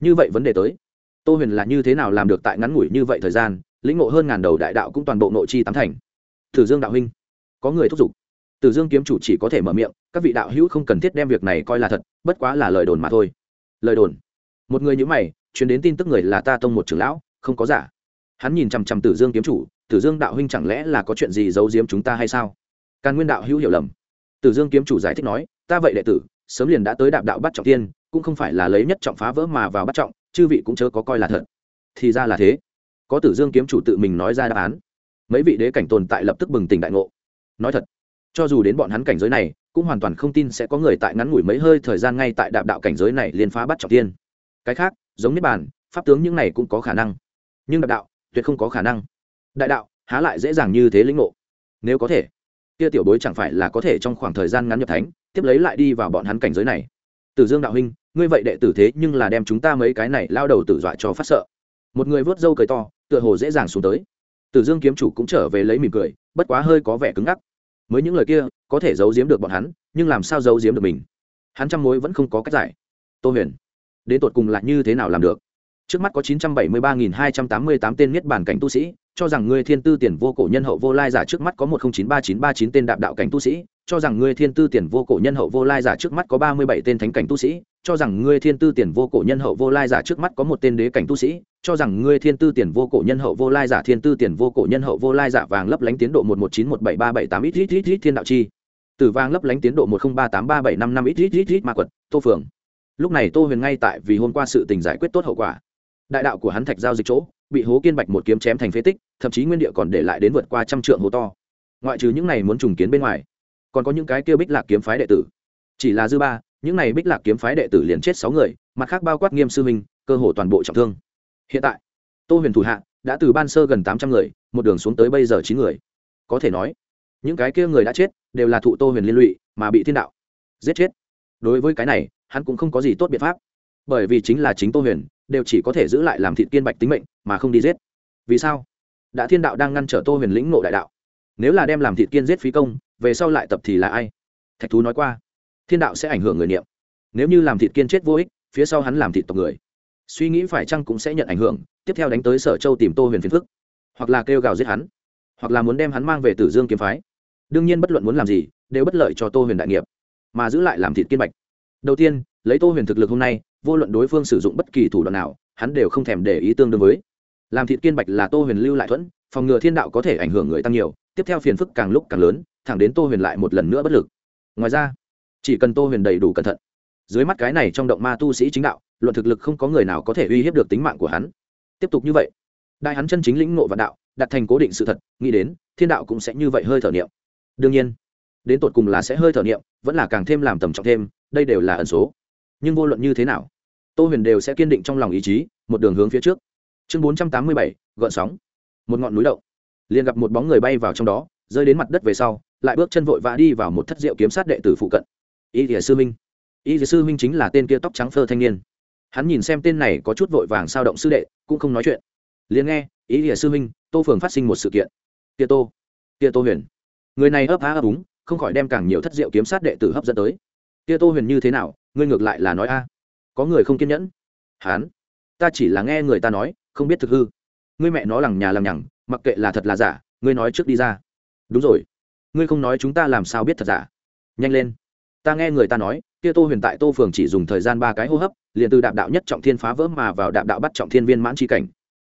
Như vậy vấn đề tới, tô huyền là như thế nào làm được tại ngắn ngủi như vậy thời gian, lĩnh ngộ hơn ngàn đầu đại đạo cũng toàn bộ nội chi tám thành? Thử dương đạo huynh có người thúc giục. Tử dương kiếm chủ chỉ có thể mở miệng, các vị đạo hữu không cần thiết đem việc này coi là thật, bất quá là lời đồn mà thôi. Lời đồn? Một người như mày, truyền đến tin tức người là ta tông một trưởng lão, không có giả. Hắn nhìn chằm chằm tử dương kiếm chủ tử dương đạo huynh chẳng lẽ là có chuyện gì giấu giếm chúng ta hay sao? Càn nguyên đạo hữu hiểu lầm. Tử dương kiếm chủ giải thích nói, ta vậy đệ tử, sớm liền đã tới đạp đạo bắt trọng tiên, cũng không phải là lấy nhất trọng phá vỡ mà vào bắt trọng, chư vị cũng chớ có coi là thật. Thì ra là thế. Có tử dương kiếm chủ tự mình nói ra đáp án. Mấy vị đế cảnh tồn tại lập tức bừng tỉnh đại ngộ nói thật, cho dù đến bọn hắn cảnh giới này, cũng hoàn toàn không tin sẽ có người tại ngắn ngủi mấy hơi thời gian ngay tại đạp đạo cảnh giới này liên phá bắt trọng tiên. Cái khác, giống niết bàn, pháp tướng những này cũng có khả năng. Nhưng đạp đạo, tuyệt không có khả năng. Đại đạo, há lại dễ dàng như thế lĩnh ngộ. Nếu có thể, kia tiểu bối chẳng phải là có thể trong khoảng thời gian ngắn nhập thánh, tiếp lấy lại đi vào bọn hắn cảnh giới này. Tử dương đạo huynh, ngươi vậy đệ tử thế nhưng là đem chúng ta mấy cái này lao đầu tử dọa cho phát sợ. Một người vớt râu cười to, tựa hồ dễ dàng xuống tới. Tử dương kiếm chủ cũng trở về lấy mỉm cười, bất quá hơi có vẻ cứng ngắc mới những lời kia có thể giấu giếm được bọn hắn, nhưng làm sao giấu giếm được mình? Hắn trăm mối vẫn không có cách giải. Tô huyền, đến tột cùng là như thế nào làm được? Trước mắt có chín trăm bảy mươi ba nghìn hai trăm tám mươi tám tên niết bản cảnh tu sĩ, cho rằng ngươi thiên tư tiền vô cổ nhân hậu vô lai giả trước mắt có một không chín ba chín ba chín tên đạp đạo cảnh tu sĩ, cho rằng ngươi thiên tư tiền vô cổ nhân hậu vô lai giả trước mắt có ba mươi bảy tên thánh cảnh tu sĩ cho rằng ngươi thiên tư tiền vô cổ nhân hậu vô lai giả trước mắt có một tên đế cảnh tu sĩ, cho rằng ngươi thiên tư tiền vô cổ nhân hậu vô lai giả thiên tư tiền vô cổ nhân hậu vô lai giả vàng lấp lánh tiến độ một một chín một bảy ba bảy tám ít ít ít ít thiên đạo chi. Từ vàng lấp lánh tiến độ một không ba tám ba bảy năm năm ít ít ít ít ma quật, tô phường lúc này tô huyền ngay tại vì hôm qua sự tình giải quyết tốt hậu quả. Đại đạo của hắn thạch giao dịch chỗ, bị hố kiên bạch một kiếm chém thành phế tích, thậm chí nguyên địa còn để lại đến vượt qua trăm trượng hố to. Ngoại trừ những này muốn trùng kiến bên ngoài, còn có những cái kêu bích lạc kiếm phái đệ tử. Chỉ là dư ba những này bích lạc kiếm phái đệ tử liền chết sáu người, mặt khác bao quát nghiêm sư minh, cơ hồ toàn bộ trọng thương. Hiện tại, tô huyền thủ hạ đã từ ban sơ gần tám trăm người, một đường xuống tới bây giờ chín người. Có thể nói, những cái kia người đã chết đều là thụ tô huyền liên lụy mà bị thiên đạo giết chết. Đối với cái này, hắn cũng không có gì tốt biện pháp. Bởi vì chính là chính tô huyền, đều chỉ có thể giữ lại làm thịt kiên bạch tính mệnh mà không đi giết. Vì sao? Đã thiên đạo đang ngăn trở tô huyền lĩnh nộ đại đạo. Nếu là đem làm thịt kiên giết phí công, về sau lại tập thì là ai? Thạch thú nói qua thiên đạo sẽ ảnh hưởng người niệm. Nếu như làm thịt kiên chết vô ích, phía sau hắn làm thịt tộc người. Suy nghĩ phải chăng cũng sẽ nhận ảnh hưởng, tiếp theo đánh tới sở châu tìm tô huyền phiền phức. Hoặc là kêu gào giết hắn. Hoặc là muốn đem hắn mang về tử dương kiếm phái. Đương nhiên bất luận muốn làm gì, đều bất lợi cho tô huyền đại nghiệp. Mà giữ lại làm thịt kiên bạch. Đầu tiên, lấy tô huyền thực lực hôm nay, vô luận đối phương sử dụng bất kỳ thủ đoạn nào, hắn đều không thèm để ý tương đương với. Làm thịt kiên bạch là tô huyền lưu lại thuẫn, phòng ngừa thiên đạo có thể ảnh hưởng người tăng nhiều, tiếp theo phiền phức càng lúc càng lớn, thẳng đến tô huyền lại một lần nữa bất lực. Ngoài ra chỉ cần tô huyền đầy đủ cẩn thận. Dưới mắt cái này trong động ma tu sĩ chính đạo, luận thực lực không có người nào có thể uy hiếp được tính mạng của hắn. Tiếp tục như vậy, đại hắn chân chính lĩnh ngộ vạn đạo, đặt thành cố định sự thật, nghĩ đến, thiên đạo cũng sẽ như vậy hơi thở niệm. Đương nhiên, đến tột cùng là sẽ hơi thở niệm, vẫn là càng thêm làm tầm trọng thêm, đây đều là ẩn số. Nhưng vô luận như thế nào, tô huyền đều sẽ kiên định trong lòng ý chí, một đường hướng phía trước. Chương bốn trăm tám mươi bảy, gợn sóng. Một ngọn núi động. Liền gặp một bóng người bay vào trong đó, rơi đến mặt đất về sau, lại bước chân vội vã đi vào một thất diệu kiếm sát đệ tử phụ cận y thìa sư minh. Y thìa sư minh chính là tên kia tóc trắng phơ thanh niên. Hắn nhìn xem tên này có chút vội vàng sao động sư đệ, cũng không nói chuyện. Liền nghe, ý thìa sư minh, tô phường phát sinh một sự kiện. Tia tô. Tia tô huyền. Người này ấp á ấp úng, không khỏi đem càng nhiều thất diệu kiếm sát đệ tử hấp dẫn tới. Tia tô huyền như thế nào, ngươi ngược lại là nói a. Có người không kiên nhẫn. Hán ta chỉ là nghe người ta nói, không biết thực hư. Ngươi mẹ nó lằng nhà lằng nhằng, mặc kệ là thật là giả, ngươi nói trước đi ra. Đúng rồi. Ngươi không nói chúng ta làm sao biết thật giả. Nhanh lên ta nghe người ta nói, kia tô huyền tại tô phường chỉ dùng thời gian ba cái hô hấp, liền từ đạp đạo nhất trọng thiên phá vỡ mà vào đạp đạo bắt trọng thiên viên mãn tri cảnh.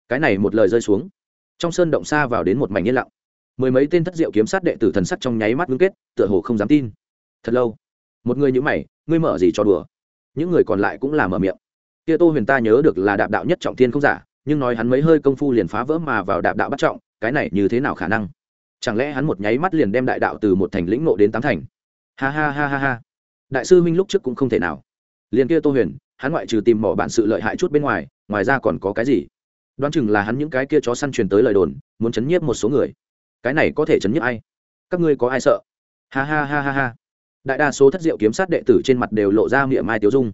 Cái này một lời rơi xuống, trong sơn động xa vào đến một mảnh yên lặng. Mười mấy tên thất diệu kiếm sát đệ tử thần sắc trong nháy mắt ngưng kết, tựa hồ không dám tin. Thật lâu, một người nhữ mày, ngươi mở gì cho đùa? Những người còn lại cũng là mở miệng. Kia tô huyền ta nhớ được là đạp đạo nhất trọng thiên không giả, nhưng nói hắn mấy hơi công phu liền phá vỡ mà vào đạp đạo bắt trọng, cái này như thế nào khả năng? Chẳng lẽ hắn một nháy mắt liền đem đại đạo từ một thành lĩnh nộ đến tám thành? Ha ha ha ha ha đại sư huynh lúc trước cũng không thể nào. Liền kia tô huyền, hắn ngoại trừ tìm mỏ bản sự lợi hại chút bên ngoài ngoài ra còn có cái gì? Đoán chừng là hắn những cái kia chó săn truyền tới lời đồn, muốn chấn nhiếp một số người. Cái này có thể chấn nhiếp ai? Các ngươi có ai sợ? Ha ha ha ha ha. Đại đa số thất diệu kiếm sát đệ tử trên mặt đều lộ ra miệng mai tiêu dung.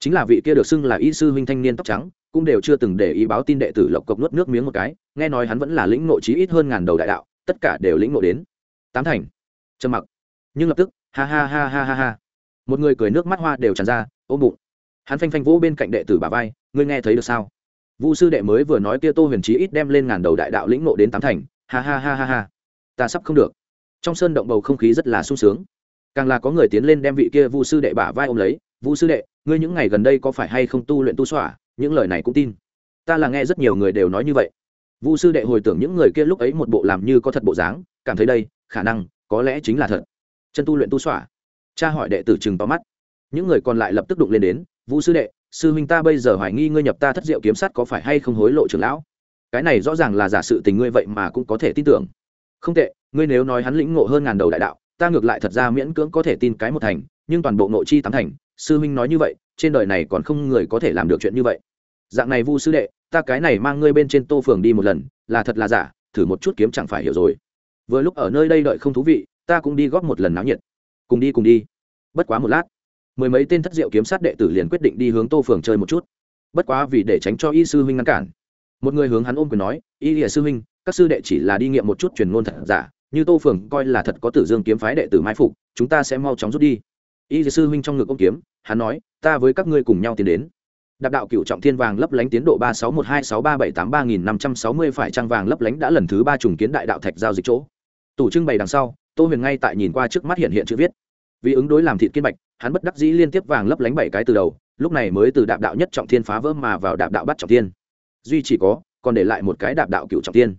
Chính là vị kia được xưng là y sư huynh thanh niên tóc trắng, cũng đều chưa từng để ý báo tin đệ tử lộc cộc nuốt nước miếng một cái, nghe nói hắn vẫn là lĩnh nội trí ít hơn ngàn đầu đại đạo, tất cả đều lĩnh nội đến. Tám thành. Trầm mặc. Nhưng lập tức, ha ha ha ha ha ha một người cười nước mắt hoa đều tràn ra, ôm bụng. Hắn phanh phanh vỗ bên cạnh đệ tử bà vai, ngươi nghe thấy được sao? Vu sư đệ mới vừa nói kia tô huyền trí ít đem lên ngàn đầu đại đạo lĩnh nộ đến tám thành. Ha ha ha ha ha. Ta sắp không được. Trong sơn động bầu không khí rất là sung sướng. Càng là có người tiến lên đem vị kia vu sư đệ bả vai ôm lấy. Vu sư đệ, ngươi những ngày gần đây có phải hay không tu luyện tu xỏa? Những lời này cũng tin. Ta là nghe rất nhiều người đều nói như vậy. Vu sư đệ hồi tưởng những người kia lúc ấy một bộ làm như có thật bộ dáng, cảm thấy đây, khả năng, có lẽ chính là thật. Chân tu luyện tu xỏa cha hỏi đệ tử chừng tóm mắt. Những người còn lại lập tức đụng lên đến, vũ sư đệ, sư huynh ta bây giờ hoài nghi ngươi nhập ta thất diệu kiếm sắt có phải hay không hối lộ trưởng lão? Cái này rõ ràng là giả sự tình ngươi vậy mà cũng có thể tin tưởng. Không tệ, ngươi nếu nói hắn lĩnh ngộ hơn ngàn đầu đại đạo, ta ngược lại thật ra miễn cưỡng có thể tin cái một thành, nhưng toàn bộ nội chi tám thành, sư huynh nói như vậy, trên đời này còn không người có thể làm được chuyện như vậy. Dạng này vu sư đệ, ta cái này mang ngươi bên trên tô phường đi một lần, là thật là giả, thử một chút kiếm chẳng phải hiểu rồi. Vừa lúc ở nơi đây đợi không thú vị, ta cũng đi góp một lần náo nhiệt cùng đi cùng đi. Bất quá một lát, mười mấy tên thất diệu kiếm sát đệ tử liền quyết định đi hướng tô phường chơi một chút. Bất quá vì để tránh cho y sư huynh ngăn cản, một người hướng hắn ôm quyền nói, y lìa sư huynh, các sư đệ chỉ là đi nghiệm một chút truyền ngôn thật giả, như tô phường coi là thật có tử dương kiếm phái đệ tử mai phục, chúng ta sẽ mau chóng rút đi. Y sư huynh trong ngực ôm kiếm, hắn nói, ta với các ngươi cùng nhau tiến đến. Đạp đạo cựu trọng thiên vàng lấp lánh tiến độ ba sáu một hai sáu ba bảy tám ba nghìn năm trăm sáu mươi phải trang vàng lấp lánh đã lần thứ ba trùng kiến đại đạo thạch giao dịch chỗ. Tủ trưng bày đằng sau tô huyền ngay tại nhìn qua trước mắt hiện hiện chữ viết. Vì ứng đối làm thịt kiên bạch, hắn bất đắc dĩ liên tiếp vàng lấp lánh bảy cái từ đầu, lúc này mới từ đạp đạo nhất trọng thiên phá vỡ mà vào đạp đạo bắt trọng thiên. Duy chỉ có, còn để lại một cái đạp đạo cựu trọng thiên.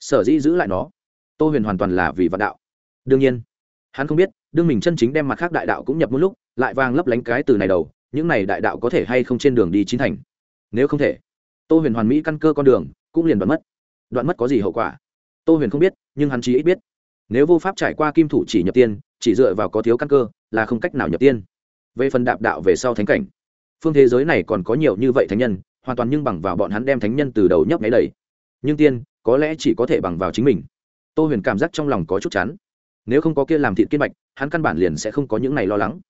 Sở dĩ giữ lại nó, tô huyền hoàn toàn là vì vạn đạo. Đương nhiên, hắn không biết, đương mình chân chính đem mặt khác đại đạo cũng nhập một lúc, lại vàng lấp lánh cái từ này đầu, những này đại đạo có thể hay không trên đường đi chín thành? Nếu không thể, tô huyền hoàn mỹ căn cơ con đường cũng liền đoạn mất. Đoạn mất có gì hậu quả? Tô huyền không biết, nhưng hắn chí ít biết nếu vô pháp trải qua kim thủ chỉ nhập tiên, chỉ dựa vào có thiếu căn cơ, là không cách nào nhập tiên. Về phần đạp đạo về sau thánh cảnh, phương thế giới này còn có nhiều như vậy thánh nhân, hoàn toàn nhưng bằng vào bọn hắn đem thánh nhân từ đầu nhấp nháy đầy. Nhưng tiên, có lẽ chỉ có thể bằng vào chính mình. Tô huyền cảm giác trong lòng có chút chán. Nếu không có kia làm thịt kiên bạch, hắn căn bản liền sẽ không có những này lo lắng.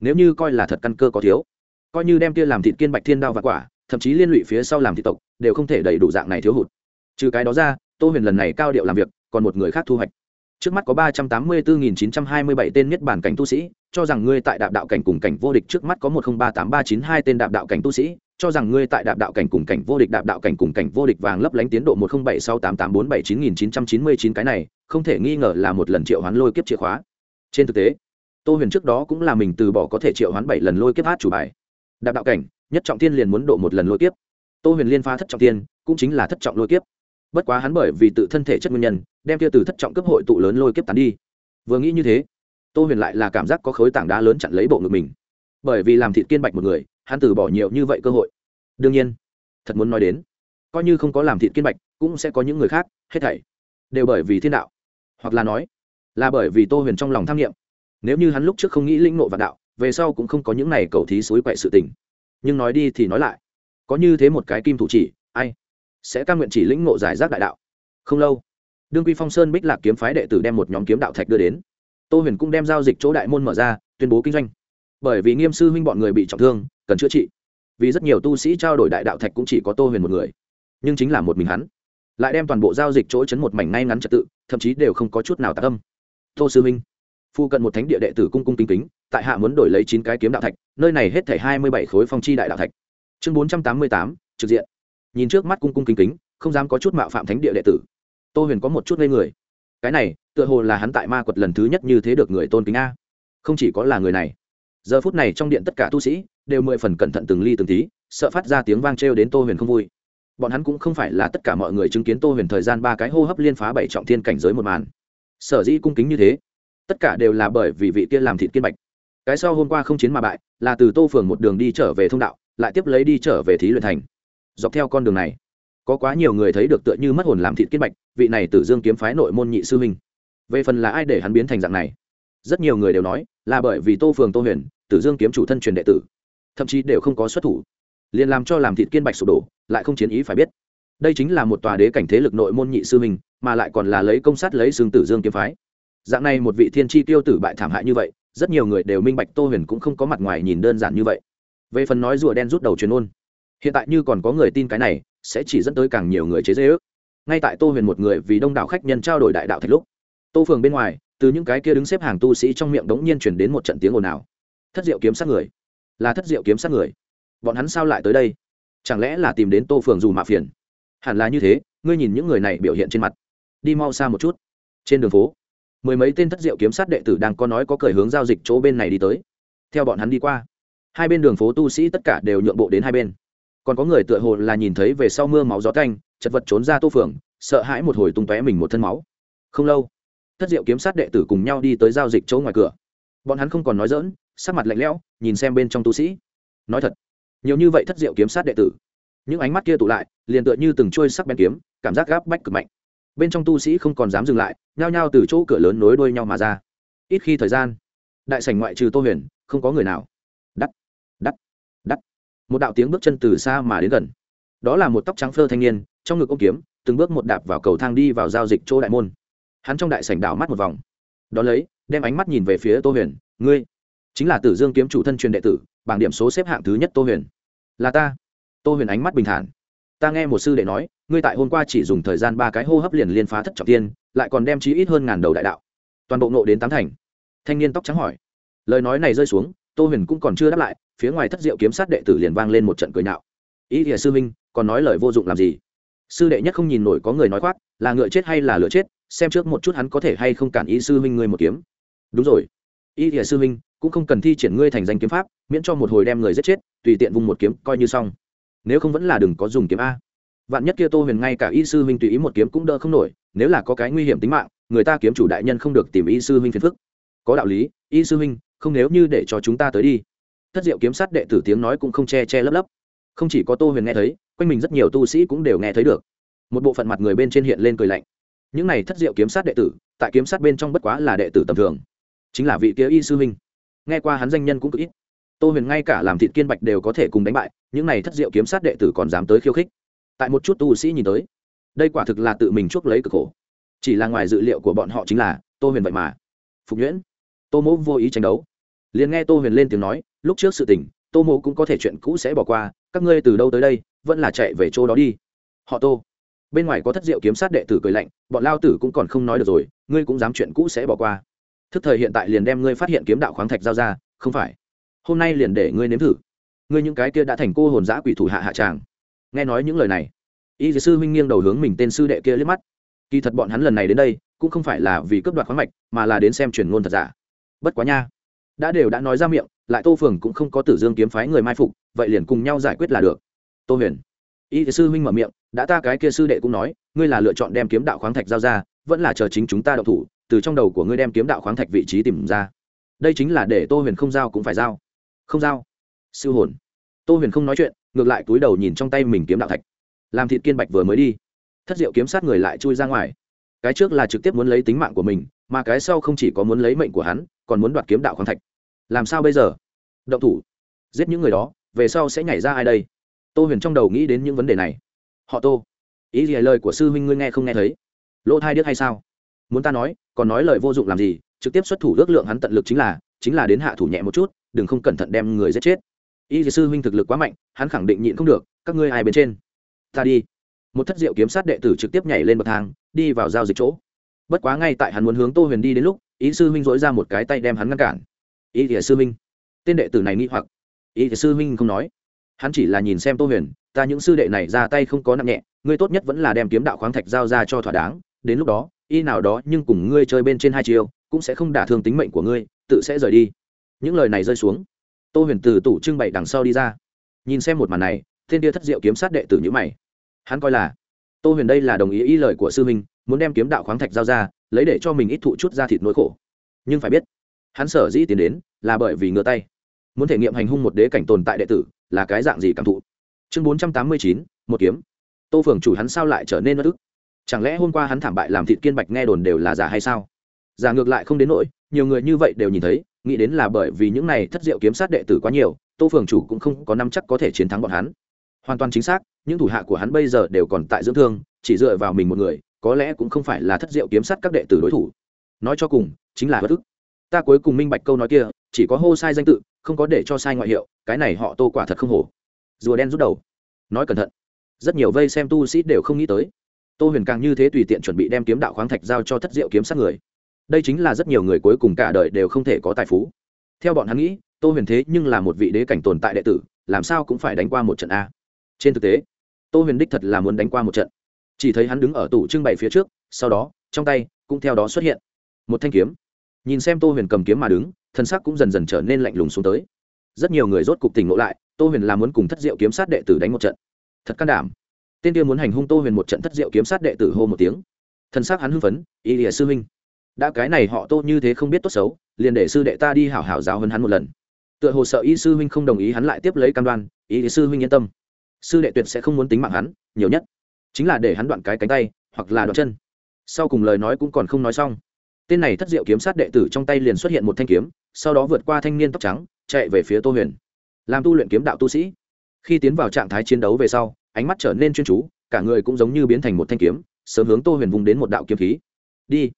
Nếu như coi là thật căn cơ có thiếu, coi như đem kia làm thịt kiên bạch thiên đao và quả, thậm chí liên lụy phía sau làm thị tộc, đều không thể đầy đủ dạng này thiếu hụt. Trừ cái đó ra, tô huyền lần này cao điệu làm việc, còn một người khác thu hoạch trước mắt có ba trăm tám mươi bốn chín trăm hai mươi bảy tên niết bản cảnh tu sĩ, cho rằng ngươi tại đạp đạo cảnh cùng cảnh vô địch trước mắt có một không ba tám ba chín hai tên đạp đạo cảnh tu sĩ, cho rằng ngươi tại đạp đạo cảnh cùng cảnh vô địch, đạp đạo cảnh cùng cảnh vô địch vàng lấp lánh tiến độ một không bảy sáu tám tám bốn bảy chín nghìn chín trăm chín mươi chín cái này, không thể nghi ngờ là một lần triệu hoán lôi kiếp chìa khóa. Trên thực tế, tô huyền trước đó cũng là mình từ bỏ có thể triệu hoán bảy lần lôi kiếp hát chủ bài. Đạp đạo cảnh, nhất trọng tiên liền muốn độ một lần lôi kiếp. Tô huyền liên phá thất trọng tiên cũng chính là thất trọng lôi kiếp bất quá hắn bởi vì tự thân thể chất nguyên nhân, đem kia từ thất trọng cấp hội tụ lớn lôi kiếp tán đi. Vừa nghĩ như thế, tô huyền lại là cảm giác có khối tảng đá lớn chặn lấy bộ ngực mình. Bởi vì làm thịt kiên bạch một người, hắn từ bỏ nhiều như vậy cơ hội. Đương nhiên, thật muốn nói đến, coi như không có làm thịt kiên bạch, cũng sẽ có những người khác, hết thảy đều bởi vì thiên đạo. Hoặc là nói, là bởi vì tô huyền trong lòng tham nghiệm nếu như hắn lúc trước không nghĩ linh nộ và đạo, về sau cũng không có những này cầu thí suối quậy sự tình. Nhưng nói đi thì nói lại, có như thế một cái kim thủ chỉ, ai? Sẽ cam nguyện chỉ lĩnh ngộ giải rác đại đạo. Không lâu, đương quy phong sơn bích lạc kiếm phái đệ tử đem một nhóm kiếm đạo thạch đưa đến. Tô huyền cũng đem giao dịch chỗ đại môn mở ra, tuyên bố kinh doanh. Bởi vì nghiêm sư huynh bọn người bị trọng thương, cần chữa trị. Vì rất nhiều tu sĩ trao đổi đại đạo thạch cũng chỉ có tô huyền một người. Nhưng chính là một mình hắn. Lại đem toàn bộ giao dịch chỗ chấn một mảnh ngay ngắn trật tự, thậm chí đều không có chút nào tạc âm. Tô sư huynh, phu cận một thánh địa đệ tử cung cung kính kính, tại hạ muốn đổi lấy chín cái kiếm đạo thạch, nơi này hết thảy hai mươi bảy khối phong chi đại đạo thạch. Chương bốn trăm tám mươi tám, trực diện nhìn trước mắt cung cung kính kính, không dám có chút mạo phạm thánh địa đệ tử. Tô huyền có một chút ngây người. Cái này, tựa hồ là hắn tại ma quật lần thứ nhất như thế được người tôn kính a. Không chỉ có là người này. Giờ phút này trong điện tất cả tu sĩ đều mười phần cẩn thận từng ly từng tí, sợ phát ra tiếng vang trêu đến tô huyền không vui. Bọn hắn cũng không phải là tất cả mọi người chứng kiến tô huyền thời gian ba cái hô hấp liên phá bảy trọng thiên cảnh giới một màn. Sở dĩ cung kính như thế, tất cả đều là bởi vì vị kia làm thịt kiên bạch. Cái sau hôm qua không chiến mà bại, là từ tô phường một đường đi trở về thông đạo, lại tiếp lấy đi trở về thí luyện thành dọc theo con đường này, có quá nhiều người thấy được tựa như mất hồn làm thịt kiến bạch, vị này tử dương kiếm phái nội môn nhị sư huynh. Về phần là ai để hắn biến thành dạng này? Rất nhiều người đều nói là bởi vì tô phường tô huyền, tử dương kiếm chủ thân truyền đệ tử, thậm chí đều không có xuất thủ, liền làm cho làm thịt kiên bạch sụp đổ, lại không chiến ý phải biết. Đây chính là một tòa đế cảnh thế lực nội môn nhị sư mình mà lại còn là lấy công sát lấy xương tử dương kiếm phái. Dạng này một vị thiên tri tiêu tử bại thảm hại như vậy, rất nhiều người đều minh bạch tô huyền cũng không có mặt ngoài nhìn đơn giản như vậy. Về phần nói rùa đen rút đầu truyền ôn hiện tại như còn có người tin cái này, sẽ chỉ dẫn tới càng nhiều người chế dễ ước ngay tại tô huyền một người vì đông đảo khách nhân trao đổi đại đạo thạch lúc, tô phường bên ngoài, từ những cái kia đứng xếp hàng tu sĩ trong miệng đống nhiên chuyển đến một trận tiếng ồn ào. Thất diệu kiếm sát người. Là thất diệu kiếm sát người. Bọn hắn sao lại tới đây? Chẳng lẽ là tìm đến tô phường dù mạ phiền? Hẳn là như thế, ngươi nhìn những người này biểu hiện trên mặt. Đi mau xa một chút. Trên đường phố, mười mấy tên thất diệu kiếm sát đệ tử đang có nói có cởi hướng giao dịch chỗ bên này đi tới. Theo bọn hắn đi qua, hai bên đường phố tu sĩ tất cả đều nhượng bộ đến hai bên còn có người tựa hồ là nhìn thấy về sau mưa máu gió canh chật vật trốn ra tô phường sợ hãi một hồi tung tóe mình một thân máu. Không lâu, thất diệu kiếm sát đệ tử cùng nhau đi tới giao dịch chỗ ngoài cửa. Bọn hắn không còn nói dỡn sắc mặt lạnh lẽo, nhìn xem bên trong tu sĩ. Nói thật, nhiều như vậy thất diệu kiếm sát đệ tử. Những ánh mắt kia tụ lại, liền tựa như từng trôi sắc bén kiếm, cảm giác gáp bách cực mạnh. Bên trong tu sĩ không còn dám dừng lại, nhao nhao từ chỗ cửa lớn nối đuôi nhau mà ra. Ít khi thời gian, đại sảnh ngoại trừ tô huyền, không có người nào một đạo tiếng bước chân từ xa mà đến gần. Đó là một tóc trắng phơ thanh niên, trong ngực ô kiếm, từng bước một đạp vào cầu thang đi vào giao dịch chỗ đại môn. Hắn trong đại sảnh đảo mắt một vòng. Đón lấy, đem ánh mắt nhìn về phía tô huyền, ngươi, chính là tử dương kiếm chủ thân truyền đệ tử, bảng điểm số xếp hạng thứ nhất tô huyền. Là ta. Tô huyền ánh mắt bình thản. Ta nghe một sư đệ nói, ngươi tại hôm qua chỉ dùng thời gian ba cái hô hấp liền liên phá thất trọng tiên, lại còn đem chí ít hơn ngàn đầu đại đạo. Toàn bộ nộ đến tám thành. Thanh niên tóc trắng hỏi. Lời nói này rơi xuống, tô huyền cũng còn chưa đáp lại phía ngoài thất diệu kiếm sát đệ tử liền vang lên một trận cười nạo. Ý thìa sư minh còn nói lời vô dụng làm gì? Sư đệ nhất không nhìn nổi có người nói khoác, là ngựa chết hay là lựa chết, xem trước một chút hắn có thể hay không cản ý sư minh người một kiếm. Đúng rồi. Ý thìa sư minh cũng không cần thi triển ngươi thành danh kiếm pháp, miễn cho một hồi đem người giết chết, tùy tiện vùng một kiếm, coi như xong. Nếu không vẫn là đừng có dùng kiếm a. Vạn nhất kia tô huyền ngay cả y sư huynh tùy ý một kiếm cũng đỡ không nổi, nếu là có cái nguy hiểm tính mạng, người ta kiếm chủ đại nhân không được tìm y sư huynh phiền phức. Có đạo lý y sư huynh, không nếu như để cho chúng ta tới đi thất diệu kiếm sát đệ tử tiếng nói cũng không che che lấp lấp. Không chỉ có tô huyền nghe thấy, quanh mình rất nhiều tu sĩ cũng đều nghe thấy được. Một bộ phận mặt người bên trên hiện lên cười lạnh. Những này thất diệu kiếm sát đệ tử, tại kiếm sát bên trong bất quá là đệ tử tầm thường. Chính là vị kia y sư huynh. Nghe qua hắn danh nhân cũng cực ít. Tô huyền ngay cả làm thịt kiên bạch đều có thể cùng đánh bại, những này thất diệu kiếm sát đệ tử còn dám tới khiêu khích. Tại một chút tu sĩ nhìn tới, đây quả thực là tự mình chuốc lấy cực khổ. Chỉ là ngoài dự liệu của bọn họ chính là tô huyền vậy mà. Phục nhuyễn, tô mỗ vô ý tranh đấu liền nghe tô huyền lên tiếng nói, lúc trước sự tình, tô mộ cũng có thể chuyện cũ sẽ bỏ qua, các ngươi từ đâu tới đây, vẫn là chạy về chỗ đó đi. Họ tô. Bên ngoài có thất diệu kiếm sát đệ tử cười lạnh, bọn lao tử cũng còn không nói được rồi, ngươi cũng dám chuyện cũ sẽ bỏ qua. Thức thời hiện tại liền đem ngươi phát hiện kiếm đạo khoáng thạch giao ra, không phải. Hôm nay liền để ngươi nếm thử. Ngươi những cái kia đã thành cô hồn giã quỷ thủ hạ hạ tràng. Nghe nói những lời này, y sư huynh nghiêng đầu hướng mình tên sư đệ kia liếc mắt. Kỳ thật bọn hắn lần này đến đây, cũng không phải là vì cướp đoạt khoáng mạch, mà là đến xem truyền ngôn thật giả. Bất quá nha đã đều đã nói ra miệng, lại tô phường cũng không có tử dương kiếm phái người mai phục, vậy liền cùng nhau giải quyết là được. Tô huyền. Y sư huynh mở miệng, đã ta cái kia sư đệ cũng nói, ngươi là lựa chọn đem kiếm đạo khoáng thạch giao ra, vẫn là chờ chính chúng ta đậu thủ, từ trong đầu của ngươi đem kiếm đạo khoáng thạch vị trí tìm ra. Đây chính là để tô huyền không giao cũng phải giao. Không giao. Siêu hồn. Tô huyền không nói chuyện, ngược lại túi đầu nhìn trong tay mình kiếm đạo thạch. Làm thịt kiên bạch vừa mới đi. Thất diệu kiếm sát người lại chui ra ngoài. Cái trước là trực tiếp muốn lấy tính mạng của mình mà cái sau không chỉ có muốn lấy mệnh của hắn, còn muốn đoạt kiếm đạo khoáng thạch. Làm sao bây giờ? Động thủ. Giết những người đó, về sau sẽ nhảy ra ai đây? Tô huyền trong đầu nghĩ đến những vấn đề này. Họ tô. Ý gì lời của sư huynh ngươi nghe không nghe thấy? Lỗ thai điếc hay sao? Muốn ta nói, còn nói lời vô dụng làm gì? Trực tiếp xuất thủ ước lượng hắn tận lực chính là chính là đến hạ thủ nhẹ một chút, đừng không cẩn thận đem người giết chết. Y sư huynh thực lực quá mạnh, hắn khẳng định nhịn không được, các ngươi ai bên trên? Ta đi. Một thất diệu kiếm sát đệ tử trực tiếp nhảy lên bậc thang, đi vào giao dịch chỗ bất quá ngay tại hắn muốn hướng tô huyền đi đến lúc, ý sư huynh dỗi ra một cái tay đem hắn ngăn cản. Ý thìa sư huynh tên đệ tử này nghĩ hoặc. Ý thìa sư huynh không nói. Hắn chỉ là nhìn xem tô huyền, ta những sư đệ này ra tay không có nặng nhẹ, ngươi tốt nhất vẫn là đem kiếm đạo khoáng thạch giao ra cho thỏa đáng, đến lúc đó, y nào đó nhưng cùng ngươi chơi bên trên hai chiều cũng sẽ không đả thương tính mệnh của ngươi, tự sẽ rời đi. Những lời này rơi xuống, tô huyền từ tủ trưng bày đằng sau đi ra. Nhìn xem một màn này, tên tia thất diệu kiếm sát đệ tử nhữ mày. Hắn coi là tô huyền đây là đồng ý ý lời của sư minh muốn đem kiếm đạo khoáng thạch giao ra, lấy để cho mình ít thụ chút ra thịt nỗi khổ. Nhưng phải biết, hắn sở dĩ tiến đến là bởi vì ngửa tay. Muốn thể nghiệm hành hung một đế cảnh tồn tại đệ tử là cái dạng gì cảm thụ? Chương bốn trăm tám mươi chín, một kiếm. Tô phường chủ hắn sao lại trở nên bất ức? Chẳng lẽ hôm qua hắn thảm bại làm thịt kiên bạch nghe đồn đều là giả hay sao? Giả ngược lại không đến nỗi, nhiều người như vậy đều nhìn thấy, nghĩ đến là bởi vì những này thất diệu kiếm sát đệ tử quá nhiều, tô phường chủ cũng không có năm chắc có thể chiến thắng bọn hắn. Hoàn toàn chính xác những thủ hạ của hắn bây giờ đều còn tại dưỡng thương, chỉ dựa vào mình một người, có lẽ cũng không phải là thất diệu kiếm sát các đệ tử đối thủ. Nói cho cùng, chính là bất ức. Ta cuối cùng minh bạch câu nói kia, chỉ có hô sai danh tự, không có để cho sai ngoại hiệu, cái này họ tô quả thật không hổ. Rùa đen rút đầu. Nói cẩn thận. Rất nhiều vây xem tu sĩ đều không nghĩ tới. Tô huyền càng như thế tùy tiện chuẩn bị đem kiếm đạo khoáng thạch giao cho thất diệu kiếm sát người. Đây chính là rất nhiều người cuối cùng cả đời đều không thể có tài phú. Theo bọn hắn nghĩ, tô huyền thế nhưng là một vị đế cảnh tồn tại đệ tử, làm sao cũng phải đánh qua một trận a. Trên thực tế tô huyền đích thật là muốn đánh qua một trận. Chỉ thấy hắn đứng ở tủ trưng bày phía trước, sau đó, trong tay cũng theo đó xuất hiện. Một thanh kiếm. Nhìn xem tô huyền cầm kiếm mà đứng, thân sắc cũng dần dần trở nên lạnh lùng xuống tới. Rất nhiều người rốt cục tỉnh ngộ lại, tô huyền là muốn cùng thất diệu kiếm sát đệ tử đánh một trận. Thật can đảm. Tên kia muốn hành hung tô huyền một trận thất diệu kiếm sát đệ tử hô một tiếng. Thân xác hắn hưng phấn, y lìa sư huynh, đã cái này họ tô như thế không biết tốt xấu, liền để sư đệ ta đi hảo hảo giáo hơn hắn một lần. Tựa hồ sợ y sư huynh không đồng ý hắn lại tiếp lấy cam đoan, y sư huynh yên tâm sư đệ tuyệt sẽ không muốn tính mạng hắn, nhiều nhất chính là để hắn đoạn cái cánh tay, hoặc là đoạn chân. Sau cùng lời nói cũng còn không nói xong, tên này thất diệu kiếm sát đệ tử trong tay liền xuất hiện một thanh kiếm, sau đó vượt qua thanh niên tóc trắng, chạy về phía tô huyền, làm tu luyện kiếm đạo tu sĩ. Khi tiến vào trạng thái chiến đấu về sau, ánh mắt trở nên chuyên chú, cả người cũng giống như biến thành một thanh kiếm, sớm hướng tô huyền vùng đến một đạo kiếm khí. Đi.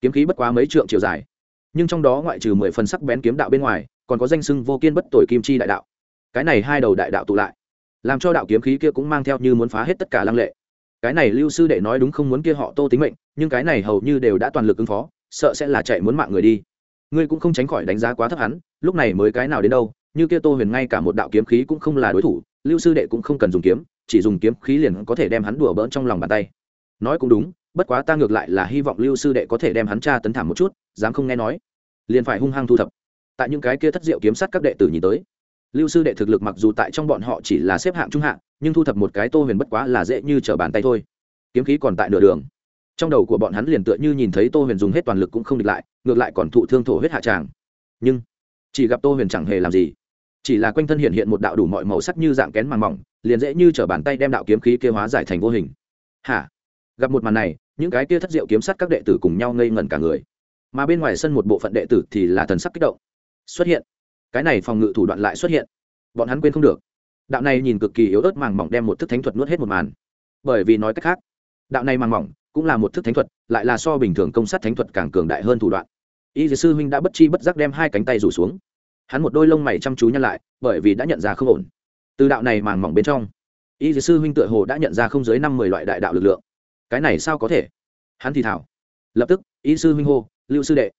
Kiếm khí bất quá mấy trượng chiều dài, nhưng trong đó ngoại trừ mười phần sắc bén kiếm đạo bên ngoài, còn có danh sưng vô kiên bất tội kim chi đại đạo. Cái này hai đầu đại đạo tụ lại làm cho đạo kiếm khí kia cũng mang theo như muốn phá hết tất cả lăng lệ. Cái này lưu sư đệ nói đúng không muốn kia họ tô tính mệnh, nhưng cái này hầu như đều đã toàn lực ứng phó, sợ sẽ là chạy muốn mạng người đi. Ngươi cũng không tránh khỏi đánh giá quá thấp hắn, lúc này mới cái nào đến đâu, như kia tô huyền ngay cả một đạo kiếm khí cũng không là đối thủ, lưu sư đệ cũng không cần dùng kiếm, chỉ dùng kiếm khí liền có thể đem hắn đùa bỡn trong lòng bàn tay. Nói cũng đúng, bất quá ta ngược lại là hy vọng lưu sư đệ có thể đem hắn tra tấn thảm một chút, dám không nghe nói, liền phải hung hăng thu thập. Tại những cái kia thất diệu kiếm sát các đệ tử nhìn tới lưu sư đệ thực lực mặc dù tại trong bọn họ chỉ là xếp hạng trung hạng nhưng thu thập một cái tô huyền bất quá là dễ như trở bàn tay thôi. Kiếm khí còn tại nửa đường. Trong đầu của bọn hắn liền tựa như nhìn thấy tô huyền dùng hết toàn lực cũng không địch lại, ngược lại còn thụ thương thổ huyết hạ tràng. Nhưng, chỉ gặp tô huyền chẳng hề làm gì. Chỉ là quanh thân hiện hiện một đạo đủ mọi màu sắc như dạng kén màng mỏng, liền dễ như t bàn tay đem đạo kiếm khí kia hóa giải thành vô hình. Hả? Gặp một màn này, những cái kia thất diệu kiếm sắt các đệ tử cùng nhau ngây ngẩn cả người. Mà bên ngoài sân một bộ phận đệ tử thì là thần sắc kích động. Xuất hiện cái này phòng ngự thủ đoạn lại xuất hiện. Bọn hắn quên không được. Đạo này nhìn cực kỳ yếu ớt màng mỏng đem một thức thánh thuật nuốt hết một màn. Bởi vì nói cách khác, đạo này màng mỏng cũng là một thức thánh thuật, lại là so bình thường công sát thánh thuật càng cường đại hơn thủ đoạn. Y dì sư huynh đã bất chi bất giác đem hai cánh tay rủ xuống. Hắn một đôi lông mày chăm chú nhăn lại, bởi vì đã nhận ra không ổn. Từ đạo này màng mỏng bên trong, y dì sư huynh tựa hồ đã nhận ra không dưới năm mười loại đại đạo lực lượng. Cái này sao có thể? Hắn thì thảo. Lập tức, y sư huynh hô, lưu sư đệ,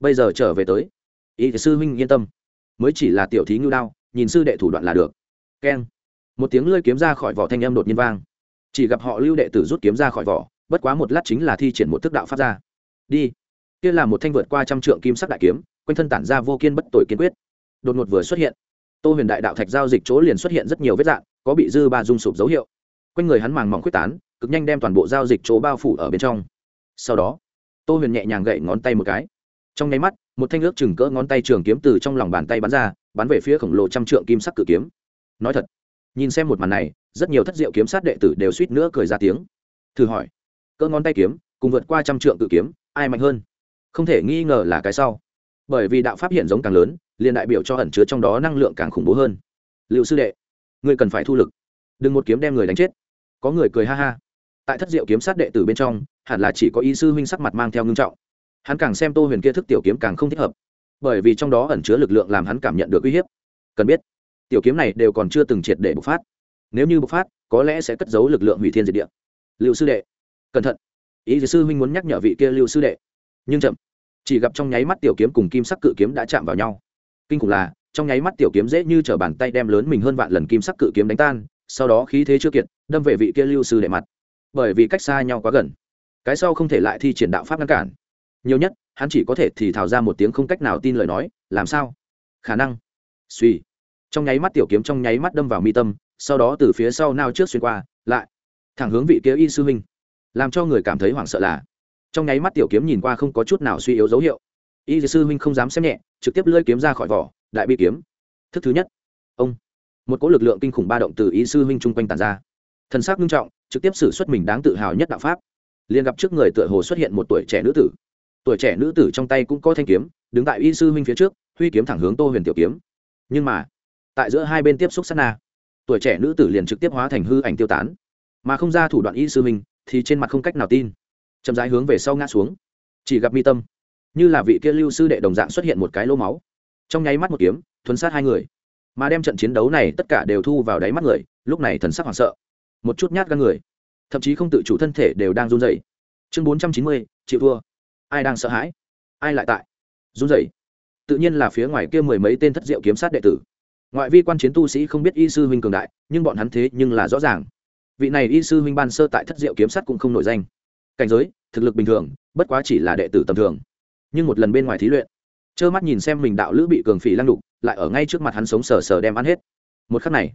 bây giờ trở về tới. Y sư huynh yên tâm mới chỉ là tiểu thí ngưu đao, nhìn sư đệ thủ đoạn là được. Keng. Một tiếng lơi kiếm ra khỏi vỏ thanh âm đột nhiên vang. Chỉ gặp họ lưu đệ tử rút kiếm ra khỏi vỏ, bất quá một lát chính là thi triển một thức đạo pháp ra. Đi. Kia là một thanh vượt qua trăm trượng kim sắc đại kiếm, quanh thân tản ra vô kiên bất tội kiên quyết. Đột ngột vừa xuất hiện, tô huyền đại đạo thạch giao dịch chỗ liền xuất hiện rất nhiều vết dạng, có bị dư ba dung sụp dấu hiệu. Quanh người hắn màng mỏng quyết tán, cực nhanh đem toàn bộ giao dịch chỗ bao phủ ở bên trong. Sau đó, tô huyền nhẹ nhàng gậy ngón tay một cái. Trong nháy mắt một thanh ước chừng cỡ ngón tay trường kiếm từ trong lòng bàn tay bắn ra, bắn về phía khổng lồ trăm trượng kim sắc cự kiếm. Nói thật, nhìn xem một màn này, rất nhiều thất diệu kiếm sát đệ tử đều suýt nữa cười ra tiếng. Thử hỏi, cỡ ngón tay kiếm, cùng vượt qua trăm trượng cự kiếm, ai mạnh hơn? Không thể nghi ngờ là cái sau. Bởi vì đạo pháp hiện giống càng lớn, liền đại biểu cho ẩn chứa trong đó năng lượng càng khủng bố hơn. Liệu sư đệ người cần phải thu lực. Đừng một kiếm đem người đánh chết. Có người cười ha ha. Tại thất diệu kiếm sát đệ tử bên trong, hẳn là chỉ có y sư huynh sắc mặt mang theo ngưng trọng hắn càng xem tô huyền kia thức tiểu kiếm càng không thích hợp, bởi vì trong đó ẩn chứa lực lượng làm hắn cảm nhận được uy hiếp. Cần biết, tiểu kiếm này đều còn chưa từng triệt để bộc phát. Nếu như bộc phát, có lẽ sẽ cất giấu lực lượng hủy thiên diệt địa. Liệu sư đệ, cẩn thận. Ý sư huynh muốn nhắc nhở vị kia lưu sư đệ. Nhưng chậm, chỉ gặp trong nháy mắt tiểu kiếm cùng kim sắc cự kiếm đã chạm vào nhau. Kinh khủng là, trong nháy mắt tiểu kiếm dễ như t bàn tay đem lớn mình hơn vạn lần kim sắc cự kiếm đánh tan, sau đó khí thế chưa kiệt, đâm về vị kia lưu sư đệ mặt. Bởi vì cách xa nhau quá gần, cái sau không thể lại thi triển đạo pháp ngăn cản nhiều nhất, hắn chỉ có thể thì thào ra một tiếng không cách nào tin lời nói, làm sao? Khả năng. Suy. Trong nháy mắt tiểu kiếm trong nháy mắt đâm vào mi tâm, sau đó từ phía sau nao trước xuyên qua, lại thẳng hướng vị kia y sư huynh. Làm cho người cảm thấy hoảng sợ là, trong nháy mắt tiểu kiếm nhìn qua không có chút nào suy yếu dấu hiệu. Y sư huynh không dám xem nhẹ, trực tiếp lưỡi kiếm ra khỏi vỏ, đại bi kiếm. Thức thứ nhất. Ông. Một cỗ lực lượng kinh khủng ba động từ y sư huynh chung quanh tàn ra. Thần sắc nghiêm trọng, trực tiếp xử xuất mình đáng tự hào nhất đạo pháp. Liền gặp trước người tựa hồ xuất hiện một tuổi trẻ nữ tử tuổi trẻ nữ tử trong tay cũng có thanh kiếm, đứng tại y sư huynh phía trước, huy kiếm thẳng hướng tô huyền tiểu kiếm. Nhưng mà, tại giữa hai bên tiếp xúc sát na, tuổi trẻ nữ tử liền trực tiếp hóa thành hư ảnh tiêu tán. Mà không ra thủ đoạn y sư huynh, thì trên mặt không cách nào tin. Chậm rãi hướng về sau ngã xuống. Chỉ gặp mi tâm, như là vị kia lưu sư đệ đồng dạng xuất hiện một cái lỗ máu. Trong nháy mắt một kiếm, thuấn sát hai người. Mà đem trận chiến đấu này tất cả đều thu vào đáy mắt người, lúc này thần sắc hoảng sợ. Một chút nhát gan người, thậm chí không tự chủ thân thể đều đang run rẩy. Chương bốn trăm chín mươi, chịu thua ai đang sợ hãi? Ai lại tại? Run rẩy. Tự nhiên là phía ngoài kia mười mấy tên thất diệu kiếm sát đệ tử. Ngoại vi quan chiến tu sĩ không biết y sư huynh cường đại, nhưng bọn hắn thế nhưng là rõ ràng. Vị này y sư huynh ban sơ tại thất diệu kiếm sát cũng không nổi danh. Cảnh giới, thực lực bình thường, bất quá chỉ là đệ tử tầm thường. Nhưng một lần bên ngoài thí luyện, trơ mắt nhìn xem mình đạo lữ bị cường phỉ lăng đục, lại ở ngay trước mặt hắn sống sờ sờ đem ăn hết. Một khắc này,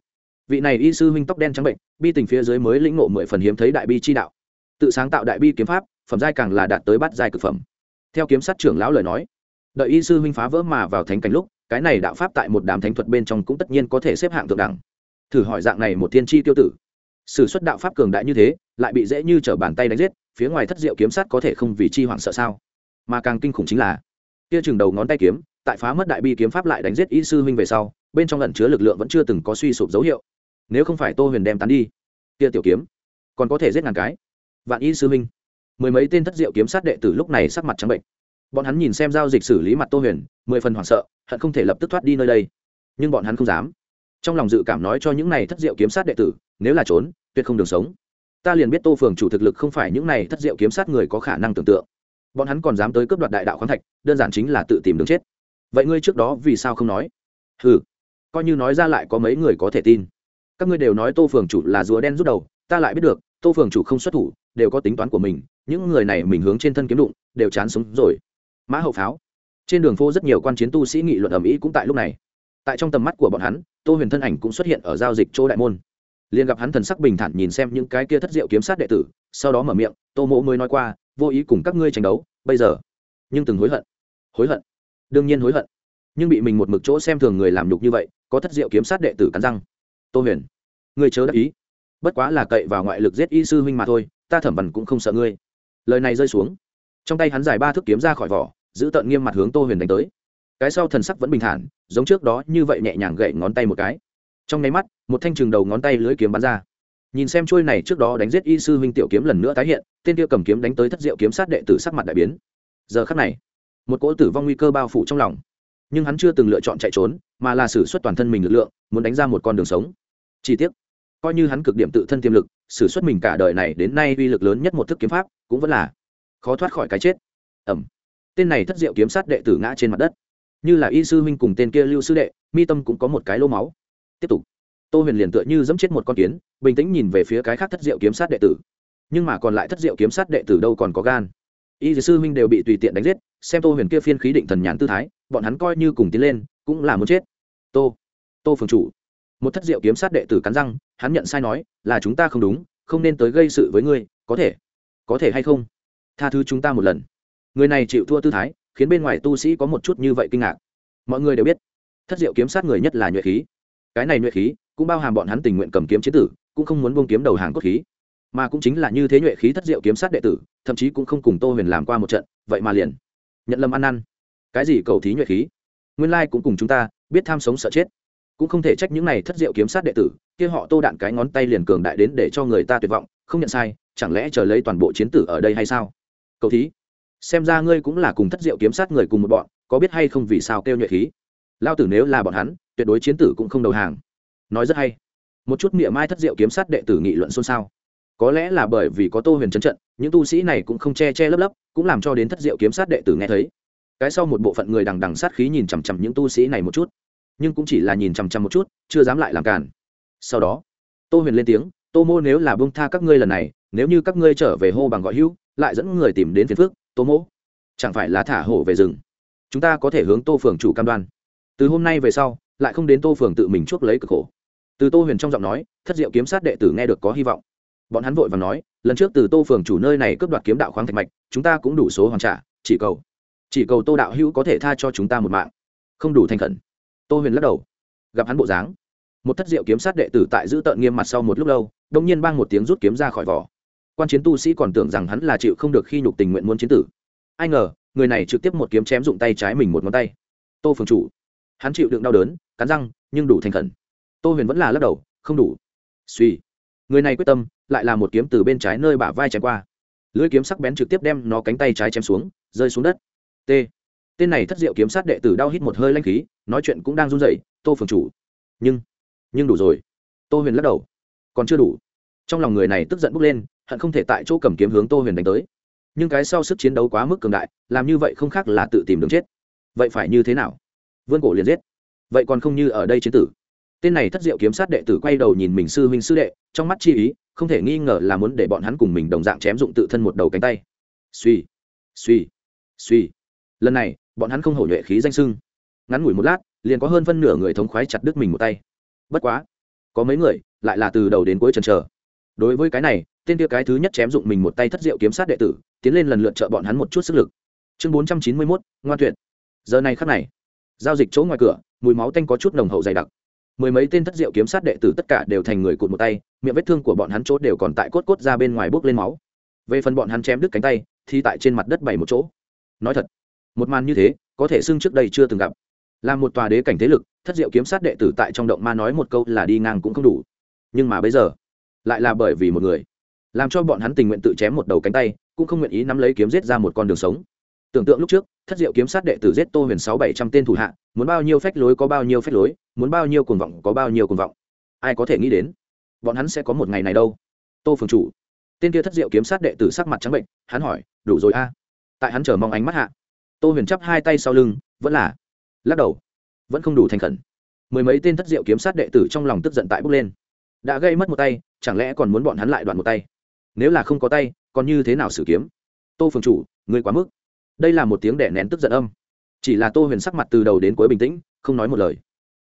vị này y sư huynh tóc đen trắng bệnh, bi tình phía dưới mới lĩnh ngộ mười phần hiếm thấy đại bi chi đạo. Tự sáng tạo đại bi kiếm pháp phẩm giai càng là đạt tới bát giai cực phẩm. Theo kiếm sát trưởng lão lời nói, đợi y sư huynh phá vỡ mà vào thánh cảnh lúc, cái này đạo pháp tại một đám thánh thuật bên trong cũng tất nhiên có thể xếp hạng thượng đẳng. Thử hỏi dạng này một thiên tri tiêu tử, sử xuất đạo pháp cường đại như thế, lại bị dễ như t r ở bàn tay đánh giết, phía ngoài thất diệu kiếm sát có thể không vì chi hoảng sợ sao? Mà càng kinh khủng chính là, kia chừng đầu ngón tay kiếm, tại phá mất đại bi kiếm pháp lại đánh giết y sư huynh về sau, bên trong ẩn chứa lực lượng vẫn chưa từng có suy sụp dấu hiệu. Nếu không phải tô huyền đem tán đi, kia tiểu kiếm còn có thể giết ngàn cái. Vạn y sư huynh mười mấy tên thất diệu kiếm sát đệ tử lúc này sắc mặt trắng bệnh. Bọn hắn nhìn xem giao dịch xử lý mặt tô huyền, mười phần hoảng sợ, hận không thể lập tức thoát đi nơi đây. Nhưng bọn hắn không dám. Trong lòng dự cảm nói cho những này thất diệu kiếm sát đệ tử, nếu là trốn, tuyệt không đường sống. Ta liền biết tô phường chủ thực lực không phải những này thất diệu kiếm sát người có khả năng tưởng tượng. Bọn hắn còn dám tới cướp đoạt đại đạo khoáng thạch, đơn giản chính là tự tìm đường chết. Vậy ngươi trước đó vì sao không nói? Ừ coi như nói ra lại có mấy người có thể tin. Các ngươi đều nói tô phường chủ là rùa đen rút đầu, ta lại biết được, tô phường chủ không xuất thủ đều có tính toán của mình, những người này mình hướng trên thân kiếm đụng, đều chán sống rồi. Mã hậu pháo. Trên đường phố rất nhiều quan chiến tu sĩ nghị luận ầm ĩ cũng tại lúc này. Tại trong tầm mắt của bọn hắn, tô huyền thân ảnh cũng xuất hiện ở giao dịch chỗ đại môn. Liền gặp hắn thần sắc bình thản nhìn xem những cái kia thất diệu kiếm sát đệ tử, sau đó mở miệng, tô mỗ mới nói qua, vô ý cùng các ngươi tranh đấu, bây giờ. Nhưng từng hối hận hối hận, đương nhiên hối hận. Nhưng bị mình một mực chỗ xem thường người làm nhục như vậy, có thất diệu kiếm sát đệ tử cắn răng. Tô huyền, ngươi chớ đắc ý. Bất quá là cậy vào ngoại lực giết y sư huynh mà thôi ta thẩm văn cũng không sợ ngươi. Lời này rơi xuống. Trong tay hắn giải ba thước kiếm ra khỏi vỏ, giữ tận nghiêm mặt hướng tô huyền đánh tới. Cái sau thần sắc vẫn bình thản, giống trước đó như vậy nhẹ nhàng gậy ngón tay một cái. Trong nháy mắt, một thanh chừng đầu ngón tay lưới kiếm bắn ra. Nhìn xem trôi này trước đó đánh giết y sư huynh tiểu kiếm lần nữa tái hiện, tên kia cầm kiếm đánh tới thất diệu kiếm sát đệ tử sắc mặt đại biến. Giờ khắc này, một cỗ tử vong nguy cơ bao phủ trong lòng. Nhưng hắn chưa từng lựa chọn chạy trốn, mà là xử suất toàn thân mình lực lượng, muốn đánh ra một con đường sống. Chi tiết coi như hắn cực điểm tự thân tiềm lực xử suất mình cả đời này đến nay uy lực lớn nhất một thức kiếm pháp, cũng vẫn là khó thoát khỏi cái chết. Ẩm. Tên này thất diệu kiếm sát đệ tử ngã trên mặt đất. Như là y sư huynh cùng tên kia lưu sư đệ, mi tâm cũng có một cái lô máu. Tiếp tục. Tô huyền liền tựa như dẫm chết một con kiến, bình tĩnh nhìn về phía cái khác thất diệu kiếm sát đệ tử. Nhưng mà còn lại thất diệu kiếm sát đệ tử đâu còn có gan? Y sư huynh đều bị tùy tiện đánh giết, xem tô huyền kia phiên khí định thần nhàn tư thái, bọn hắn coi như cùng tiến lên, cũng là muốn chết. Tô. Tô phường chủ một thất diệu kiếm sát đệ tử cắn răng, hắn nhận sai nói, là chúng ta không đúng, không nên tới gây sự với ngươi, có thể có thể hay không? Tha thứ chúng ta một lần. Người này chịu thua tư thái, khiến bên ngoài tu sĩ có một chút như vậy kinh ngạc. Mọi người đều biết, thất diệu kiếm sát người nhất là nhuệ khí. Cái này nhuệ khí cũng bao hàm bọn hắn tình nguyện cầm kiếm chế tử, cũng không muốn buông kiếm đầu hàng cốt khí, mà cũng chính là như thế nhuệ khí thất diệu kiếm sát đệ tử, thậm chí cũng không cùng tô huyền làm qua một trận, vậy mà liền nhận lâm ăn năn. Cái gì cầu thí nhuệ khí? Nguyên lai cũng cùng chúng ta biết tham sống sợ chết cũng không thể trách những này thất diệu kiếm sát đệ tử, kia họ tô đạn cái ngón tay liền cường đại đến để cho người ta tuyệt vọng, không nhận sai, chẳng lẽ chờ lấy toàn bộ chiến tử ở đây hay sao? Cầu thí, xem ra ngươi cũng là cùng thất diệu kiếm sát người cùng một bọn, có biết hay không vì sao kêu nhuệ khí? Lao tử nếu là bọn hắn, tuyệt đối chiến tử cũng không đầu hàng. Nói rất hay. Một chút miệng mai thất diệu kiếm sát đệ tử nghị luận xôn xao. Có lẽ là bởi vì có tô huyền trấn trận, những tu sĩ này cũng không che che lấp lấp, cũng làm cho đến thất diệu kiếm sát đệ tử nghe thấy. Cái sau một bộ phận người đằng đằng sát khí nhìn chằm chằm những tu sĩ này một chút nhưng cũng chỉ là nhìn chằm chằm một chút, chưa dám lại làm cản sau đó, tô huyền lên tiếng, tô mô nếu là bông tha các ngươi lần này, nếu như các ngươi trở về hô bằng gọi hữu, lại dẫn người tìm đến phiền phước tô mô chẳng phải là thả hổ về rừng? Chúng ta có thể hướng tô phường chủ cam đoan. Từ hôm nay về sau, lại không đến tô phường tự mình chuốc lấy cực khổ. Từ tô huyền trong giọng nói, thất diệu kiếm sát đệ tử nghe được có hy vọng. Bọn hắn vội và nói, lần trước từ tô phường chủ nơi này cướp đoạt kiếm đạo khoáng thạch mạch, chúng ta cũng đủ số hoàn trả, chỉ cầu chỉ cầu tô đạo hữu có thể tha cho chúng ta một mạng. Không đủ thành khẩn tô huyền lắc đầu. Gặp hắn bộ dáng, một thất diệu kiếm sát đệ tử tại giữ tợn nghiêm mặt sau một lúc lâu đông nhiên bang một tiếng rút kiếm ra khỏi vỏ. Quan chiến tu sĩ còn tưởng rằng hắn là chịu không được khi nhục tình nguyện muốn chiến tử. Ai ngờ, người này trực tiếp một kiếm chém dụng tay trái mình một ngón tay. Tô phường chủ, hắn chịu đựng đau đớn, cắn răng, nhưng đủ thành khẩn. Tô huyền vẫn là lắc đầu, không đủ. Suy. Người này quyết tâm, lại là một kiếm từ bên trái nơi bả vai chém qua. Lưỡi kiếm sắc bén trực tiếp đem nó cánh tay trái chém xuống, rơi xuống đất. T tên này thất diệu kiếm sát đệ tử đau hít một hơi lanh khí, nói chuyện cũng đang run rẩy, tô phường chủ. Nhưng nhưng đủ rồi. Tô huyền lắc đầu. Còn chưa đủ. Trong lòng người này tức giận bốc lên, hận không thể tại chỗ cầm kiếm hướng tô huyền đánh tới. Nhưng cái sau sức chiến đấu quá mức cường đại, làm như vậy không khác là tự tìm đường chết. Vậy phải như thế nào? Vươn cổ liền giết. Vậy còn không như ở đây chiến tử. Tên này thất diệu kiếm sát đệ tử quay đầu nhìn mình sư huynh sư đệ, trong mắt chi ý, không thể nghi ngờ là muốn để bọn hắn cùng mình đồng dạng chém dụng tự thân một đầu cánh tay. Suy suy suy lần này bọn hắn không hổ nhuệ khí danh sưng. Ngắn ngủi một lát, liền có hơn phân nửa người thống khoái chặt đứt mình một tay. Bất quá, có mấy người lại là từ đầu đến cuối trần trờ đối với cái này, tên kia cái thứ nhất chém dụng mình một tay thất diệu kiếm sát đệ tử, tiến lên lần lượt trợ bọn hắn một chút sức lực. Chương bốn trăm chín mươi mốt, ngoan tuyệt. Giờ này khắc này, giao dịch chỗ ngoài cửa, mùi máu tanh có chút nồng hậu dày đặc. Mười mấy tên thất diệu kiếm sát đệ tử tất cả đều thành người cụt một tay, miệng vết thương của bọn hắn chốt đều còn tại cốt cốt ra bên ngoài bốc lên máu. Về phần bọn hắn chém đứt cánh tay, thì tại trên mặt đất bảy một chỗ. Nói thật một màn như thế, có thể xưng trước đây chưa từng gặp. Là một tòa đế cảnh thế lực, thất diệu kiếm sát đệ tử tại trong động ma nói một câu là đi ngang cũng không đủ. Nhưng mà bây giờ, lại là bởi vì một người, làm cho bọn hắn tình nguyện tự chém một đầu cánh tay, cũng không nguyện ý nắm lấy kiếm giết ra một con đường sống. Tưởng tượng lúc trước, thất diệu kiếm sát đệ tử giết tô huyền sáu bảy trăm tên thủ hạ, muốn bao nhiêu phách lối có bao nhiêu phách lối, muốn bao nhiêu cuồng vọng có bao nhiêu cuồng vọng. Ai có thể nghĩ đến, bọn hắn sẽ có một ngày này đâu. Tô phường chủ, tên kia thất diệu kiếm sát đệ tử sắc mặt trắng bệnh, hắn hỏi, đủ rồi a. Tại hắn chờ mong ánh mắt hạ tô huyền chắp hai tay sau lưng, vẫn là lắc đầu. Vẫn không đủ thành khẩn. Mười mấy tên thất diệu kiếm sát đệ tử trong lòng tức giận tại bước lên. Đã gây mất một tay, chẳng lẽ còn muốn bọn hắn lại đoạn một tay? Nếu là không có tay, còn như thế nào xử kiếm? Tô phường chủ người quá mức. Đây là một tiếng đẻ nén tức giận âm. Chỉ là tô huyền sắc mặt từ đầu đến cuối bình tĩnh, không nói một lời.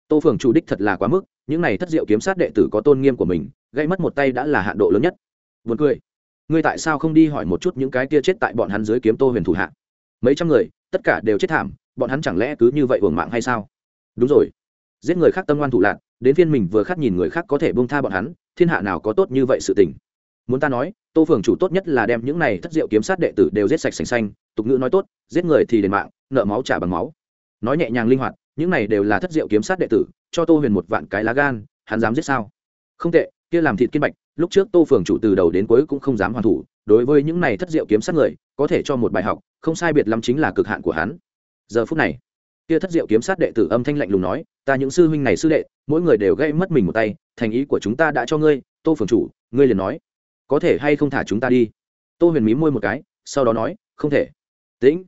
Tô phường chủ đích thật là quá mức, những này thất diệu kiếm sát đệ tử có tôn nghiêm của mình, gây mất một tay đã là hạn độ lớn nhất. Vượt cười. Ngươi tại sao không đi hỏi một chút những cái tia chết tại bọn hắn dưới kiếm tô huyền thủ hạ? Mấy trăm người, tất cả đều chết thảm, bọn hắn chẳng lẽ cứ như vậy hưởng mạng hay sao? Đúng rồi. Giết người khác tâm ngoan thủ lạc đến phiên mình vừa khát nhìn người khác có thể bông tha bọn hắn, thiên hạ nào có tốt như vậy sự tình? Muốn ta nói, tô phường chủ tốt nhất là đem những này thất diệu kiếm sát đệ tử đều giết sạch sành xanh, tục ngữ nói tốt, giết người thì đền mạng, nợ máu trả bằng máu. Nói nhẹ nhàng linh hoạt, những này đều là thất diệu kiếm sát đệ tử, cho tô huyền một vạn cái lá gan, hắn dám giết sao? Không tệ, kia làm thịt kiên bạch, lúc trước tô phường chủ từ đầu đến cuối cũng không dám hoàn thủ đối với những này thất diệu kiếm sát người, có thể cho một bài học, không sai biệt lắm chính là cực hạn của hắn. Giờ phút này, kia thất diệu kiếm sát đệ tử âm thanh lạnh lùng nói, ta những sư huynh này sư đệ, mỗi người đều gây mất mình một tay, thành ý của chúng ta đã cho ngươi, tô phường chủ, ngươi liền nói, có thể hay không thả chúng ta đi? Tô huyền mí môi một cái, sau đó nói, không thể. Tĩnh.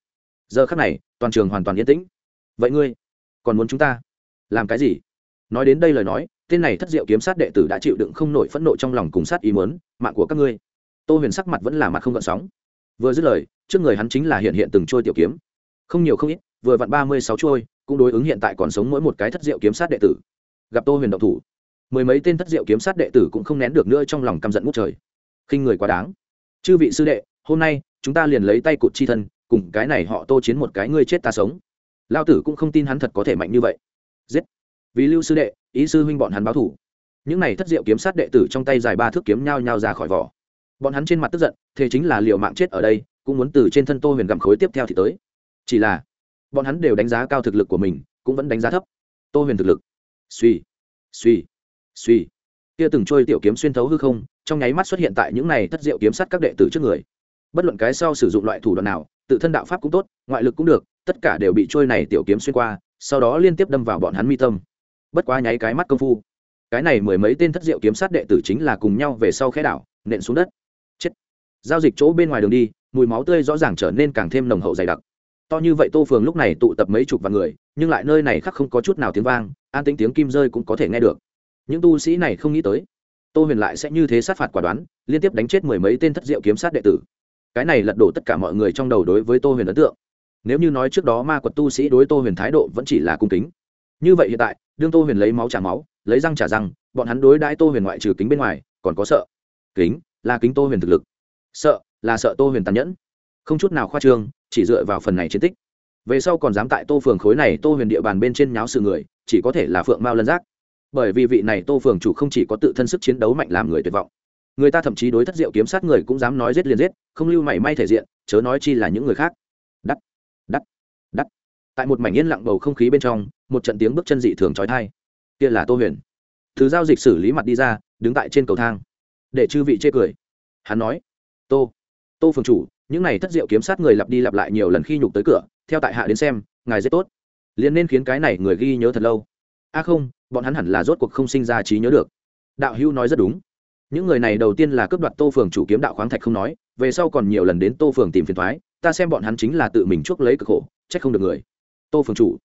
Giờ khắc này, toàn trường hoàn toàn yên tĩnh. Vậy ngươi còn muốn chúng ta làm cái gì? Nói đến đây lời nói, tên này thất diệu kiếm sát đệ tử đã chịu đựng không nổi phẫn nộ trong lòng cùng sát ý mớn mạng của các ngươi tô huyền sắc mặt vẫn là mặt không gợn sóng. Vừa dứt lời, trước người hắn chính là hiện hiện từng trôi tiểu kiếm. Không nhiều không ít, vừa vặn ba mươi sáu trôi, cũng đối ứng hiện tại còn sống mỗi một cái thất diệu kiếm sát đệ tử. Gặp tô huyền động thủ, mười mấy tên thất diệu kiếm sát đệ tử cũng không nén được nữa trong lòng căm giận ngút trời. Khinh người quá đáng. Chư vị sư đệ, hôm nay, chúng ta liền lấy tay cụt chi thân, cùng cái này họ tô chiến một cái ngươi chết ta sống. Lao tử cũng không tin hắn thật có thể mạnh như vậy. Giết. Vì lưu sư đệ, ý sư huynh bọn hắn báo thủ. Những này thất diệu kiếm sát đệ tử trong tay dài ba thước kiếm nhao nhao ra khỏi vỏ bọn hắn trên mặt tức giận, thế chính là liều mạng chết ở đây, cũng muốn từ trên thân tô huyền gặm khối tiếp theo thì tới. Chỉ là, bọn hắn đều đánh giá cao thực lực của mình, cũng vẫn đánh giá thấp. Tô huyền thực lực. Suy suy suy kia từng trôi tiểu kiếm xuyên thấu hư không, trong nháy mắt xuất hiện tại những này thất diệu kiếm sát các đệ tử trước người. Bất luận cái sau sử dụng loại thủ đoạn nào, tự thân đạo pháp cũng tốt, ngoại lực cũng được, tất cả đều bị trôi này tiểu kiếm xuyên qua, sau đó liên tiếp đâm vào bọn hắn mi tâm. Bất quá nháy cái mắt công phu. Cái này mười mấy tên thất diệu kiếm sát đệ tử chính là cùng nhau về sau khe đảo, nện xuống đất giao dịch chỗ bên ngoài đường đi, mùi máu tươi rõ ràng trở nên càng thêm nồng hậu dày đặc. To như vậy tô phường lúc này tụ tập mấy chục vạn người, nhưng lại nơi này khắc không có chút nào tiếng vang, an tính tiếng kim rơi cũng có thể nghe được. Những tu sĩ này không nghĩ tới, tô huyền lại sẽ như thế sát phạt quả đoán, liên tiếp đánh chết mười mấy tên thất diệu kiếm sát đệ tử. Cái này lật đổ tất cả mọi người trong đầu đối với tô huyền ấn tượng. Nếu như nói trước đó ma quật tu sĩ đối tô huyền thái độ vẫn chỉ là cung kính. Như vậy hiện tại, đương tô huyền lấy máu trả máu, lấy răng trả răng, bọn hắn đối đãi tô huyền ngoại trừ kính bên ngoài, còn có sợ. Kính, là kính tô huyền thực lực sợ, là sợ tô huyền tàn nhẫn. Không chút nào khoa trương, chỉ dựa vào phần này chiến tích. Về sau còn dám tại tô phường khối này, tô huyền địa bàn bên trên nháo sự người, chỉ có thể là phượng mao lân giác. Bởi vì vị này tô phường chủ không chỉ có tự thân sức chiến đấu mạnh làm người tuyệt vọng, người ta thậm chí đối thất diệu kiếm sát người cũng dám nói giết liền giết, không lưu mảy may thể diện, chớ nói chi là những người khác. Đắt đắt đắt. Tại một mảnh yên lặng bầu không khí bên trong, một trận tiếng bước chân dị thường trói thai kia là tô huyền. Thứ giao dịch xử lý mặt đi ra, đứng tại trên cầu thang. Để chư vị chê cười. Hắn nói tô. Tô phường chủ, những này thất diệu kiếm sát người lặp đi lặp lại nhiều lần khi nhục tới cửa, theo tại hạ đến xem, ngài rất tốt. Liền nên khiến cái này người ghi nhớ thật lâu. A không, bọn hắn hẳn là rốt cuộc không sinh ra trí nhớ được. Đạo hữu nói rất đúng. Những người này đầu tiên là cướp đoạt tô phường chủ kiếm đạo khoáng thạch không nói, về sau còn nhiều lần đến tô phường tìm phiền thoái ta xem bọn hắn chính là tự mình chuốc lấy cực khổ, trách không được người. Tô phường chủ,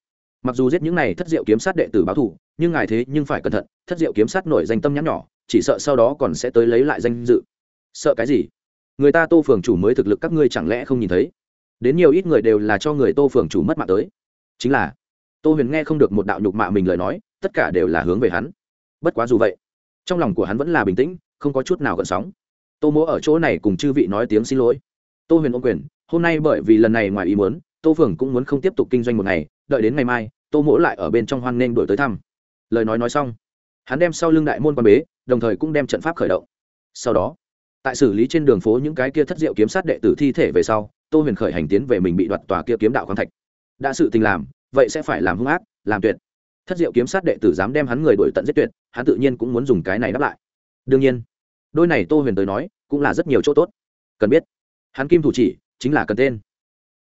mặc dù giết những này thất diệu kiếm sát đệ tử báo thù, nhưng ngài thế nhưng phải cẩn thận, thất diệu kiếm sát nổi danh tâm nhắn nhỏ, chỉ sợ sau đó còn sẽ tới lấy lại danh dự. Sợ cái gì? Người ta tô phường chủ mới thực lực các ngươi chẳng lẽ không nhìn thấy? Đến nhiều ít người đều là cho người tô phường chủ mất mạng tới. Chính là, tô huyền nghe không được một đạo nhục mạ mình lời nói, tất cả đều là hướng về hắn. Bất quá dù vậy, trong lòng của hắn vẫn là bình tĩnh, không có chút nào gợn sóng. Tô mỗ ở chỗ này cùng chư vị nói tiếng xin lỗi. Tô huyền ô quyền, hôm nay bởi vì lần này ngoài ý muốn, tô phường cũng muốn không tiếp tục kinh doanh một ngày, đợi đến ngày mai, tô mỗ lại ở bên trong hoan nghênh đổi tới thăm. Lời nói nói xong, hắn đem sau lưng đại môn quan bế, đồng thời cũng đem trận pháp khởi động. Sau đó tại xử lý trên đường phố những cái kia thất diệu kiếm sát đệ tử thi thể về sau, tô huyền khởi hành tiến về mình bị đoạt tòa kia kiếm đạo khoáng thạch. Đã sự tình làm, vậy sẽ phải làm hung ác, làm tuyệt. Thất diệu kiếm sát đệ tử dám đem hắn người đổi tận giết tuyệt, hắn tự nhiên cũng muốn dùng cái này đáp lại. Đương nhiên, đôi này tô huyền tới nói, cũng là rất nhiều chỗ tốt. Cần biết, hắn kim thủ chỉ chính là cần tên.